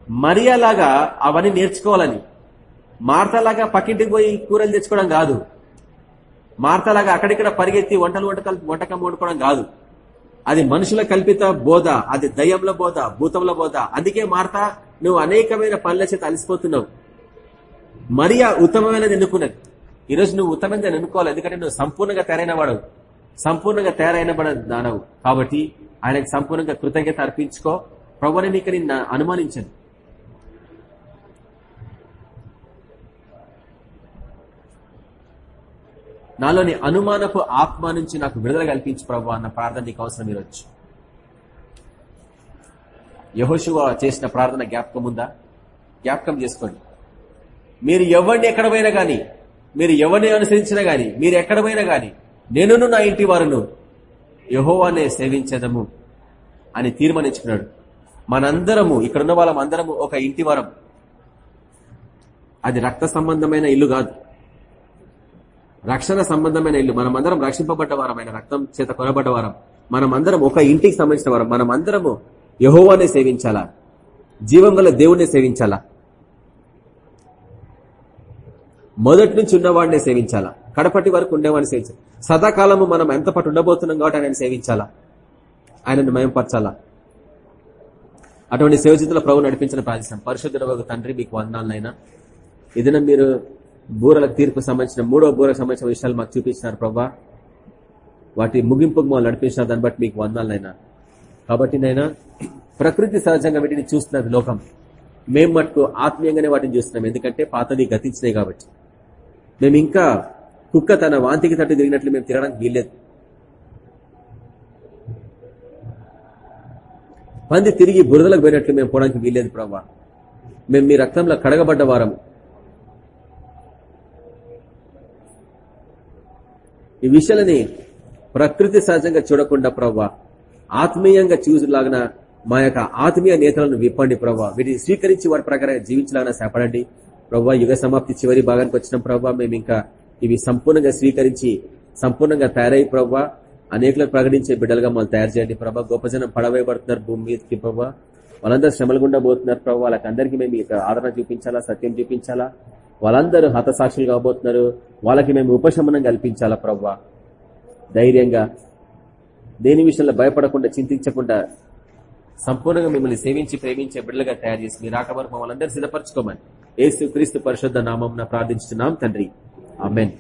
మరియాలాగా అవన్నీ నేర్చుకోవాలని మార్తలాగా పక్కింటికి పోయి కూరలు తెచ్చుకోవడం కాదు. మార్తలాగా అక్కడిక్కడ పరిగెత్తి వంటలు వంటకాలు వంటకం వండుకోవడం కాదు. అది మనుషుల కల్పిత బోధ అది దయ్యంల బోధ భూతంల బోధ. అందుకే మార్త నువ్వు అనేకమైన పనుల చేత అలసిపోతున్నావు. మరియా ఉత్తమమైనది ఎన్నుకున్నది. ఈరోజు నువ్వు ఉత్తమైనది ఎన్నుకోవాలి ఎందుకంటే నువ్వు సంపూర్ణంగా తయారైన వాడు సంపూర్ణంగా తయారైన దానవు. కాబట్టి ఆయనకు సంపూర్ణంగా కృతజ్ఞత అర్పించుకో. ప్రభుని నీకు అనుమానించను. నాలోని అనుమానపు ఆత్మ నుంచి నాకు విడుదల కల్పించు ప్రభు అన్న ప్రార్థన నీకు అవసరం ఈరోజు. యహోశివ చేసిన ప్రార్థన జ్ఞాపకం ఉందా? జ్ఞాపకం చేసుకోండి. మీరు ఎవరిని ఎక్కడ పోయినా కానీ మీరు ఎవరిని అనుసరించినా కానీ మీరు ఎక్కడ పోయినా కానీ నేనును నా ఇంటి వారును యహోవానే సేవించదము అని తీర్మానించుకున్నాడు. మనందరము ఇక్కడున్న వాళ్ళం అందరము ఒక ఇంటి వరం. అది రక్త సంబంధమైన ఇల్లు కాదు. రక్షణ సంబంధమైన ఇల్లు. మనమందరం రక్షింపబడ్డ ఆయన రక్తం చేత కొనబడ్డవారం మనం మనమందరం ఒక ఇంటికి సంబంధించిన వారం. మనమందరము యహోవానే సేవించాలా? జీవం గల దేవుణ్ణి సేవించాలా? మొదటి నుంచి ఉన్నవాడినే సేవించాలా? కడపటి వరకు ఉండేవాడిని సేవించాలి? సదాకాలము మనం ఎంత పట్టు ఉండబోతున్నాం కాబట్టి ఆయన సేవించాలా? ఆయనను మయంపరచాలా? అటువంటి సేవచితుల ప్రభు నడిపించిన ప్రార్థిస్తాం. పరిశుద్ధ తండ్రి మీకు వందాలనైనా ఇదిన మీరు బూరలకు తీర్పు సంబంధించిన మూడో బూరకు సంబంధించిన విషయాలు మాకు చూపించినారు ప్రభా వాటి ముగింపుకు మమ్మల్ని నడిపించిన దాన్ని బట్టి మీకు వందాలనైనా కాబట్టి నైనా ప్రకృతి సహజంగా వీటిని చూస్తున్నది లోకం. మేం మటుకు ఆత్మీయంగానే వాటిని చూస్తున్నాం. ఎందుకంటే పాతది గతించినాయి కాబట్టి. మేము ఇంకా కుక్క తన వాంతికి తట్టు తిరిగినట్లు మేము తిరగడానికి వీల్లేదు. పంది తిరిగి బురదలకు పోయినట్లు మేము పోవడానికి వీల్లేదు ప్రభావ మేము మీ రక్తంలో కడగబడ్డ వారం ఈ విషయాలని ప్రకృతి సహజంగా చూడకుండా ప్రవ్వా ఆత్మీయంగా చూసేలాగిన మా యొక్క ఆత్మీయ నేతలను విప్పండి ప్రవ్వా. వీటిని స్వీకరించి వారి ప్రకారం జీవించలాగా సేపడండి ప్రవ్వా యుగ సమాప్తి చివరి భాగానికి వచ్చిన ప్రవ్వా. మేము ఇంకా ఇవి సంపూర్ణంగా స్వీకరించి సంపూర్ణంగా తయారై ప్రవ్వా. అనేకులకు ప్రకటించే బిడ్డలుగా మనం తయారు చేయండి ప్రభా గొప్ప జనం పడవేయబడుతున్నారు భూమి మీదకి ప్రభావ వాళ్ళందరూ శ్రమలు గుండా పోతున్నారు ప్రభావ వాళ్ళకి అందరికీ మేము ఆదరణ చూపించాలా సత్యం చూపించాలా? వాళ్ళందరూ హతసాక్షులు కాబోతున్నారు. వాళ్ళకి మేము ఉపశమనం కల్పించాలా ప్రవ్వా? ధైర్యంగా దేని విషయంలో భయపడకుండా చింతించకుండా సంపూర్ణంగా మిమ్మల్ని సేవించి ప్రేమించే బిడ్డలుగా తయారు చేసి మీరు రాక వరకు మమ్మల్ని అందరూ సిద్ధపరచుకోమని ఏసు క్రీస్తు పరిశుద్ధ నామం ప్రార్థించుతున్నాం తండ్రి. ఆమెన్.